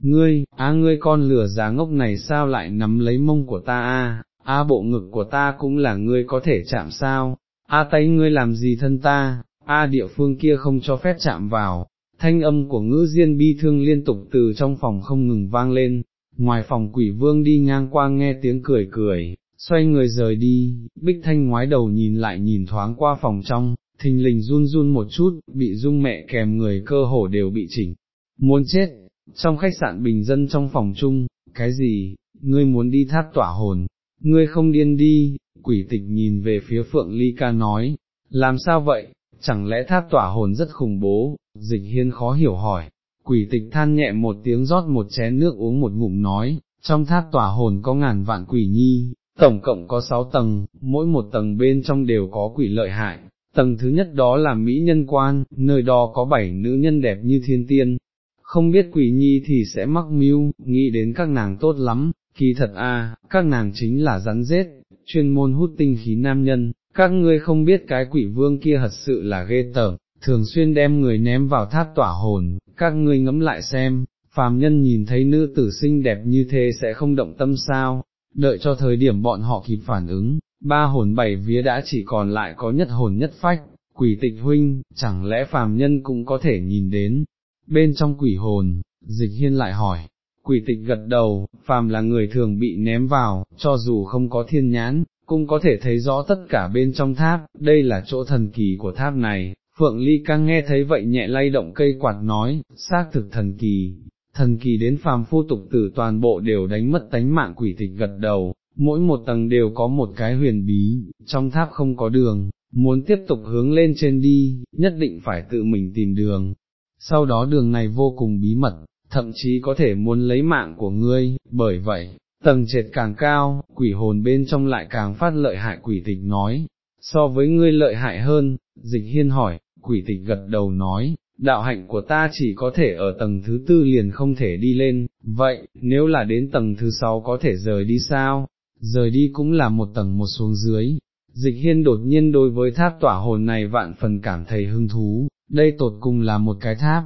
ngươi, a ngươi con lửa giá ngốc này sao lại nắm lấy mông của ta à? a, a bộ ngực của ta cũng là ngươi có thể chạm sao, a tay ngươi làm gì thân ta, a địa phương kia không cho phép chạm vào, thanh âm của ngữ diên bi thương liên tục từ trong phòng không ngừng vang lên, ngoài phòng quỷ vương đi ngang qua nghe tiếng cười cười, xoay người rời đi, bích thanh ngoái đầu nhìn lại nhìn thoáng qua phòng trong, thình lình run run một chút, bị dung mẹ kèm người cơ hồ đều bị chỉnh, muốn chết, trong khách sạn bình dân trong phòng chung, cái gì, ngươi muốn đi tháp tỏa hồn, ngươi không điên đi, quỷ tịch nhìn về phía phượng ly ca nói, làm sao vậy, chẳng lẽ tháp tỏa hồn rất khủng bố, dịch hiên khó hiểu hỏi, quỷ tịch than nhẹ một tiếng rót một chén nước uống một ngụm nói, trong tháp tỏa hồn có ngàn vạn quỷ nhi, tổng cộng có sáu tầng, mỗi một tầng bên trong đều có quỷ lợi hại, tầng thứ nhất đó là Mỹ nhân quan, nơi đó có bảy nữ nhân đẹp như thiên tiên, không biết quỷ nhi thì sẽ mắc mưu, nghĩ đến các nàng tốt lắm, kỳ thật a, các nàng chính là rắn rết, chuyên môn hút tinh khí nam nhân, các ngươi không biết cái quỷ vương kia thật sự là ghê tởm, thường xuyên đem người ném vào tháp tỏa hồn, các ngươi ngẫm lại xem, phàm nhân nhìn thấy nữ tử xinh đẹp như thế sẽ không động tâm sao, đợi cho thời điểm bọn họ kịp phản ứng, ba hồn bảy vía đã chỉ còn lại có nhất hồn nhất phách, quỷ tịch huynh, chẳng lẽ phàm nhân cũng có thể nhìn đến, bên trong quỷ hồn, dịch hiên lại hỏi, quỷ tịch gật đầu, phàm là người thường bị ném vào, cho dù không có thiên nhãn, cũng có thể thấy rõ tất cả bên trong tháp, đây là chỗ thần kỳ của tháp này. Phượng Ly Cang nghe thấy vậy nhẹ lay động cây quạt nói, xác thực thần kỳ, thần kỳ đến phàm phu tục tử toàn bộ đều đánh mất tánh mạng quỷ tịch gật đầu, mỗi một tầng đều có một cái huyền bí, trong tháp không có đường, muốn tiếp tục hướng lên trên đi, nhất định phải tự mình tìm đường. Sau đó đường này vô cùng bí mật, thậm chí có thể muốn lấy mạng của ngươi, bởi vậy, tầng trệt càng cao, quỷ hồn bên trong lại càng phát lợi hại quỷ tịch nói, so với ngươi lợi hại hơn, dịch hiên hỏi, quỷ tịch gật đầu nói, đạo hạnh của ta chỉ có thể ở tầng thứ tư liền không thể đi lên, vậy, nếu là đến tầng thứ sáu có thể rời đi sao, rời đi cũng là một tầng một xuống dưới. Dịch hiên đột nhiên đối với tháp tỏa hồn này vạn phần cảm thấy hứng thú, đây tột cùng là một cái tháp,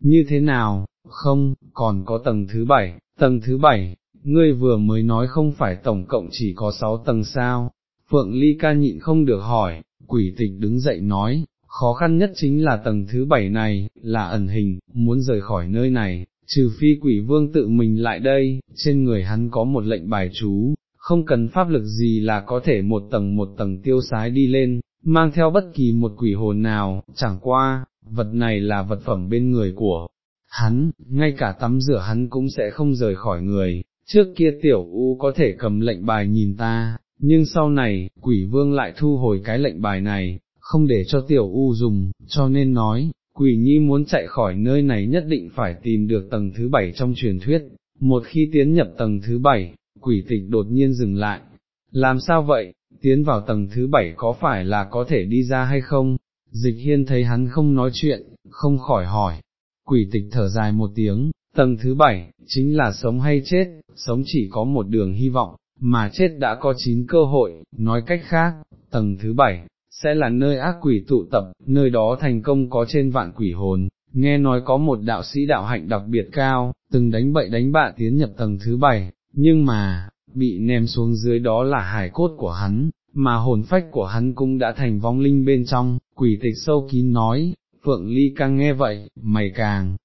như thế nào, không, còn có tầng thứ bảy, tầng thứ bảy, ngươi vừa mới nói không phải tổng cộng chỉ có sáu tầng sao, Phượng Ly ca nhịn không được hỏi, quỷ tịch đứng dậy nói, khó khăn nhất chính là tầng thứ bảy này, là ẩn hình, muốn rời khỏi nơi này, trừ phi quỷ vương tự mình lại đây, trên người hắn có một lệnh bài chú, không cần pháp lực gì là có thể một tầng một tầng tiêu sái đi lên, mang theo bất kỳ một quỷ hồn nào, chẳng qua, vật này là vật phẩm bên người của hắn, ngay cả tắm rửa hắn cũng sẽ không rời khỏi người, trước kia tiểu u có thể cầm lệnh bài nhìn ta, nhưng sau này, quỷ vương lại thu hồi cái lệnh bài này, không để cho tiểu u dùng, cho nên nói, quỷ nhi muốn chạy khỏi nơi này nhất định phải tìm được tầng thứ bảy trong truyền thuyết, một khi tiến nhập tầng thứ bảy, quỷ tịch đột nhiên dừng lại, làm sao vậy, tiến vào tầng thứ bảy có phải là có thể đi ra hay không, dịch hiên thấy hắn không nói chuyện, không khỏi hỏi, quỷ tịch thở dài một tiếng, tầng thứ bảy, chính là sống hay chết, sống chỉ có một đường hy vọng, mà chết đã có chín cơ hội, nói cách khác, tầng thứ bảy, sẽ là nơi ác quỷ tụ tập, nơi đó thành công có trên vạn quỷ hồn, nghe nói có một đạo sĩ đạo hạnh đặc biệt cao, từng đánh bậy đánh bạ tiến nhập tầng thứ bảy, nhưng mà, bị ném xuống dưới đó là hải cốt của hắn, mà hồn phách của hắn cũng đã thành vong linh bên trong, quỷ tịch sâu kín nói, Phượng Ly càng nghe vậy, mày càng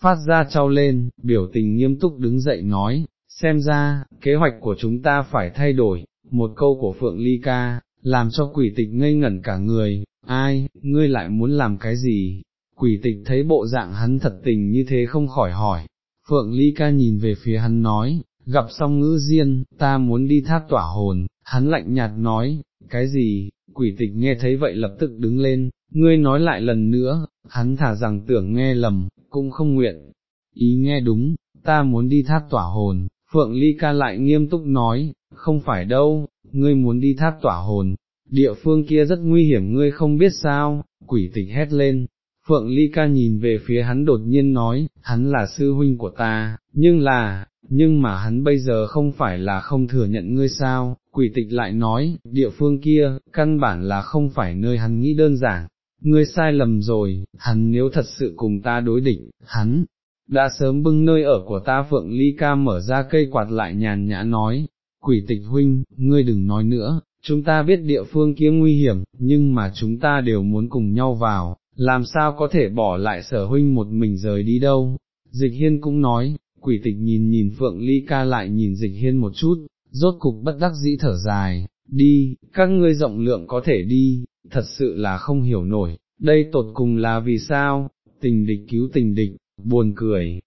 phát ra trao lên, biểu tình nghiêm túc đứng dậy nói, xem ra, kế hoạch của chúng ta phải thay đổi, một câu của Phượng Ly ca, làm cho quỷ tịch ngây ngẩn cả người, ai, ngươi lại muốn làm cái gì? Quỷ tịch thấy bộ dạng hắn thật tình như thế không khỏi hỏi, Phượng Ly ca nhìn về phía hắn nói, gặp xong ngữ diên, ta muốn đi thác tỏa hồn, hắn lạnh nhạt nói, cái gì, quỷ tịch nghe thấy vậy lập tức đứng lên, ngươi nói lại lần nữa, hắn thả rằng tưởng nghe lầm, cũng không nguyện, ý nghe đúng, ta muốn đi thác tỏa hồn, Phượng Ly ca lại nghiêm túc nói, không phải đâu, ngươi muốn đi thác tỏa hồn, địa phương kia rất nguy hiểm ngươi không biết sao, quỷ tịch hét lên. Phượng Ly ca nhìn về phía hắn đột nhiên nói, hắn là sư huynh của ta, nhưng là, nhưng mà hắn bây giờ không phải là không thừa nhận ngươi sao, quỷ tịch lại nói, địa phương kia, căn bản là không phải nơi hắn nghĩ đơn giản, ngươi sai lầm rồi, hắn nếu thật sự cùng ta đối địch, hắn, đã sớm bưng nơi ở của ta. Phượng Ly ca mở ra cây quạt lại nhàn nhã nói, quỷ tịch huynh, ngươi đừng nói nữa, chúng ta biết địa phương kia nguy hiểm, nhưng mà chúng ta đều muốn cùng nhau vào, làm sao có thể bỏ lại sở huynh một mình rời đi đâu. Dịch hiên cũng nói, quỷ tịch nhìn nhìn Phượng Ly ca lại nhìn dịch hiên một chút, rốt cục bất đắc dĩ thở dài, đi, các ngươi rộng lượng có thể đi, thật sự là không hiểu nổi, đây tột cùng là vì sao, tình địch cứu tình địch, buồn cười.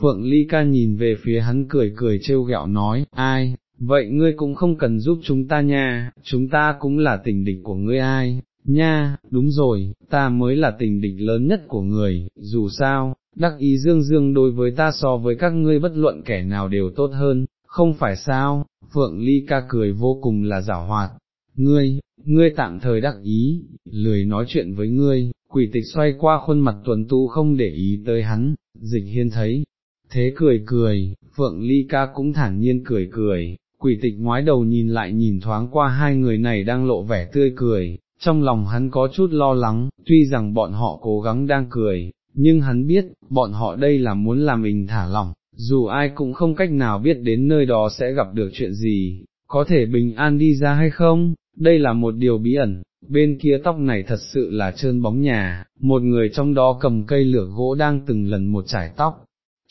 Phượng Ly ca nhìn về phía hắn cười cười trêu ghẹo nói, ai, vậy ngươi cũng không cần giúp chúng ta nha, chúng ta cũng là tình địch của ngươi ai, nha, đúng rồi, ta mới là tình địch lớn nhất của người, dù sao, đắc ý dương dương đối với ta so với các ngươi bất luận kẻ nào đều tốt hơn, không phải sao, Phượng Ly ca cười vô cùng là giả hoạt, ngươi, ngươi tạm thời đắc ý, lười nói chuyện với ngươi, quỷ tịch xoay qua khuôn mặt tuần tu không để ý tới hắn, dịch hiên thấy, thế cười cười, Phượng Ly ca cũng thản nhiên cười cười, quỷ tịch ngoái đầu nhìn lại nhìn thoáng qua hai người này đang lộ vẻ tươi cười, trong lòng hắn có chút lo lắng, tuy rằng bọn họ cố gắng đang cười, nhưng hắn biết, bọn họ đây là muốn làm mình thả lỏng, dù ai cũng không cách nào biết đến nơi đó sẽ gặp được chuyện gì, có thể bình an đi ra hay không, đây là một điều bí ẩn, bên kia tóc này thật sự là trơn bóng nhà, một người trong đó cầm cây lửa gỗ đang từng lần một trải tóc,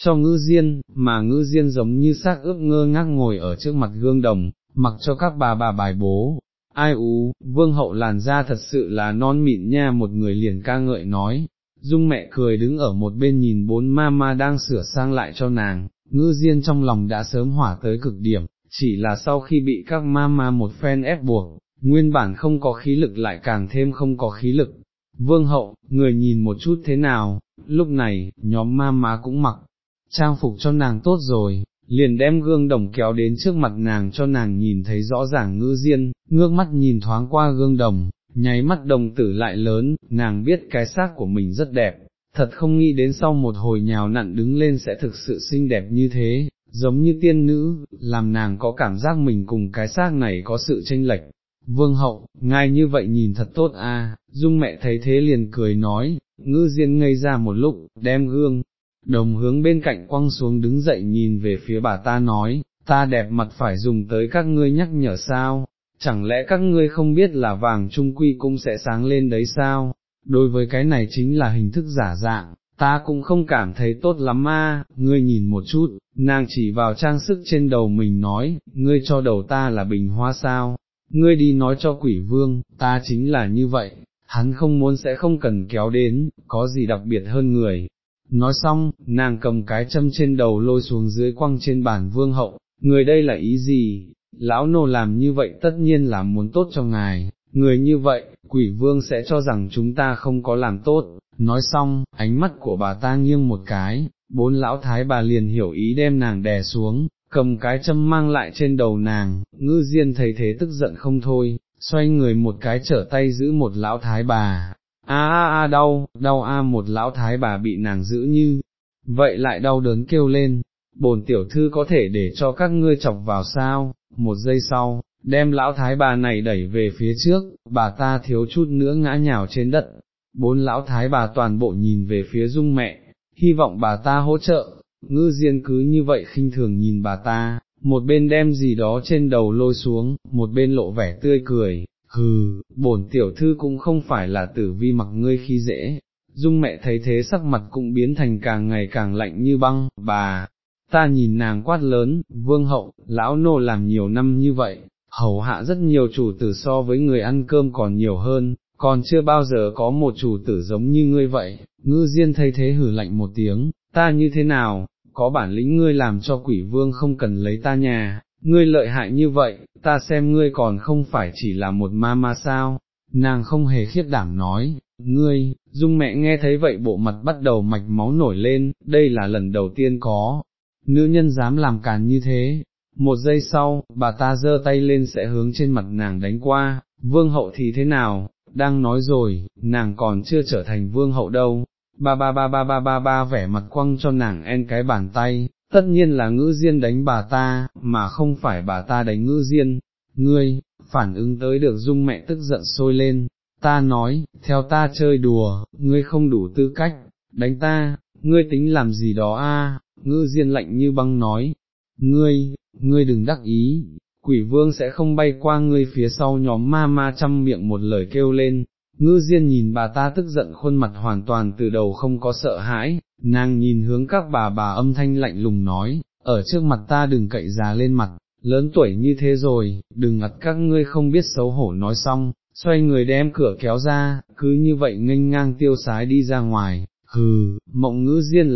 cho ngư diên, mà ngư diên giống như xác ướp ngơ ngác ngồi ở trước mặt gương đồng, mặc cho các bà bà bài bố. Ai ú, vương hậu làn da thật sự là non mịn nha một người liền ca ngợi nói, dung mẹ cười đứng ở một bên nhìn bốn ma ma đang sửa sang lại cho nàng, ngư diên trong lòng đã sớm hỏa tới cực điểm, chỉ là sau khi bị các ma ma một phen ép buộc, nguyên bản không có khí lực lại càng thêm không có khí lực. Vương hậu, người nhìn một chút thế nào, lúc này, nhóm ma má cũng mặc, trang phục cho nàng tốt rồi, liền đem gương đồng kéo đến trước mặt nàng cho nàng nhìn thấy rõ ràng ngư diên, ngước mắt nhìn thoáng qua gương đồng, nháy mắt đồng tử lại lớn, nàng biết cái xác của mình rất đẹp, thật không nghĩ đến sau một hồi nhào nặn đứng lên sẽ thực sự xinh đẹp như thế, giống như tiên nữ, làm nàng có cảm giác mình cùng cái xác này có sự tranh lệch. Vương hậu, ngài như vậy nhìn thật tốt a. dung mẹ thấy thế liền cười nói, ngư diên ngây ra một lúc, đem gương, đồng hướng bên cạnh quăng xuống đứng dậy nhìn về phía bà ta nói, ta đẹp mặt phải dùng tới các ngươi nhắc nhở sao, chẳng lẽ các ngươi không biết là vàng trung quy cũng sẽ sáng lên đấy sao, đối với cái này chính là hình thức giả dạng, ta cũng không cảm thấy tốt lắm ma, ngươi nhìn một chút, nàng chỉ vào trang sức trên đầu mình nói, ngươi cho đầu ta là bình hoa sao, ngươi đi nói cho quỷ vương, ta chính là như vậy, hắn không muốn sẽ không cần kéo đến, có gì đặc biệt hơn người. Nói xong, nàng cầm cái châm trên đầu lôi xuống dưới quăng trên bàn vương hậu, người đây là ý gì, lão nô làm như vậy tất nhiên là muốn tốt cho ngài, người như vậy, quỷ vương sẽ cho rằng chúng ta không có làm tốt, nói xong, ánh mắt của bà ta nghiêng một cái, bốn lão thái bà liền hiểu ý đem nàng đè xuống, cầm cái châm mang lại trên đầu nàng, ngư diên thấy thế tức giận không thôi, xoay người một cái trở tay giữ một lão thái bà, a a a đau, đau a một lão thái bà bị nàng giữ như, vậy lại đau đớn kêu lên, bồn tiểu thư có thể để cho các ngươi chọc vào sao, một giây sau, đem lão thái bà này đẩy về phía trước, bà ta thiếu chút nữa ngã nhào trên đất, bốn lão thái bà toàn bộ nhìn về phía dung mẹ, hy vọng bà ta hỗ trợ, ngư diên cứ như vậy khinh thường nhìn bà ta, một bên đem gì đó trên đầu lôi xuống, một bên lộ vẻ tươi cười, hừ, bổn tiểu thư cũng không phải là tử vi mặc ngươi khi dễ. Dung mẹ thấy thế sắc mặt cũng biến thành càng ngày càng lạnh như băng, bà, ta nhìn nàng quát lớn, vương hậu, lão nô làm nhiều năm như vậy, hầu hạ rất nhiều chủ tử so với người ăn cơm còn nhiều hơn, còn chưa bao giờ có một chủ tử giống như ngươi vậy, ngư diên thấy thế hử lạnh một tiếng, ta như thế nào, có bản lĩnh ngươi làm cho quỷ vương không cần lấy ta nhà, ngươi lợi hại như vậy, ta xem ngươi còn không phải chỉ là một ma ma sao, nàng không hề khiết đảm nói, ngươi, dung mẹ nghe thấy vậy bộ mặt bắt đầu mạch máu nổi lên, đây là lần đầu tiên có, nữ nhân dám làm càn như thế, một giây sau, bà ta giơ tay lên sẽ hướng trên mặt nàng đánh qua, vương hậu thì thế nào, đang nói rồi, nàng còn chưa trở thành vương hậu đâu, ba ba ba ba ba ba ba vẻ mặt quăng cho nàng en cái bàn tay, tất nhiên là ngữ diên đánh bà ta, mà không phải bà ta đánh ngữ diên, ngươi, phản ứng tới được dung mẹ tức giận sôi lên, ta nói, theo ta chơi đùa, ngươi không đủ tư cách, đánh ta, ngươi tính làm gì đó a? ngư diên lạnh như băng nói, ngươi, ngươi đừng đắc ý, quỷ vương sẽ không bay qua ngươi phía sau nhóm ma ma chăm miệng một lời kêu lên, ngư diên nhìn bà ta tức giận khuôn mặt hoàn toàn từ đầu không có sợ hãi, nàng nhìn hướng các bà bà âm thanh lạnh lùng nói, ở trước mặt ta đừng cậy già lên mặt, lớn tuổi như thế rồi, đừng ngặt các ngươi không biết xấu hổ nói xong, xoay người đem cửa kéo ra, cứ như vậy nghênh ngang tiêu sái đi ra ngoài, hừ, mộng ngữ diên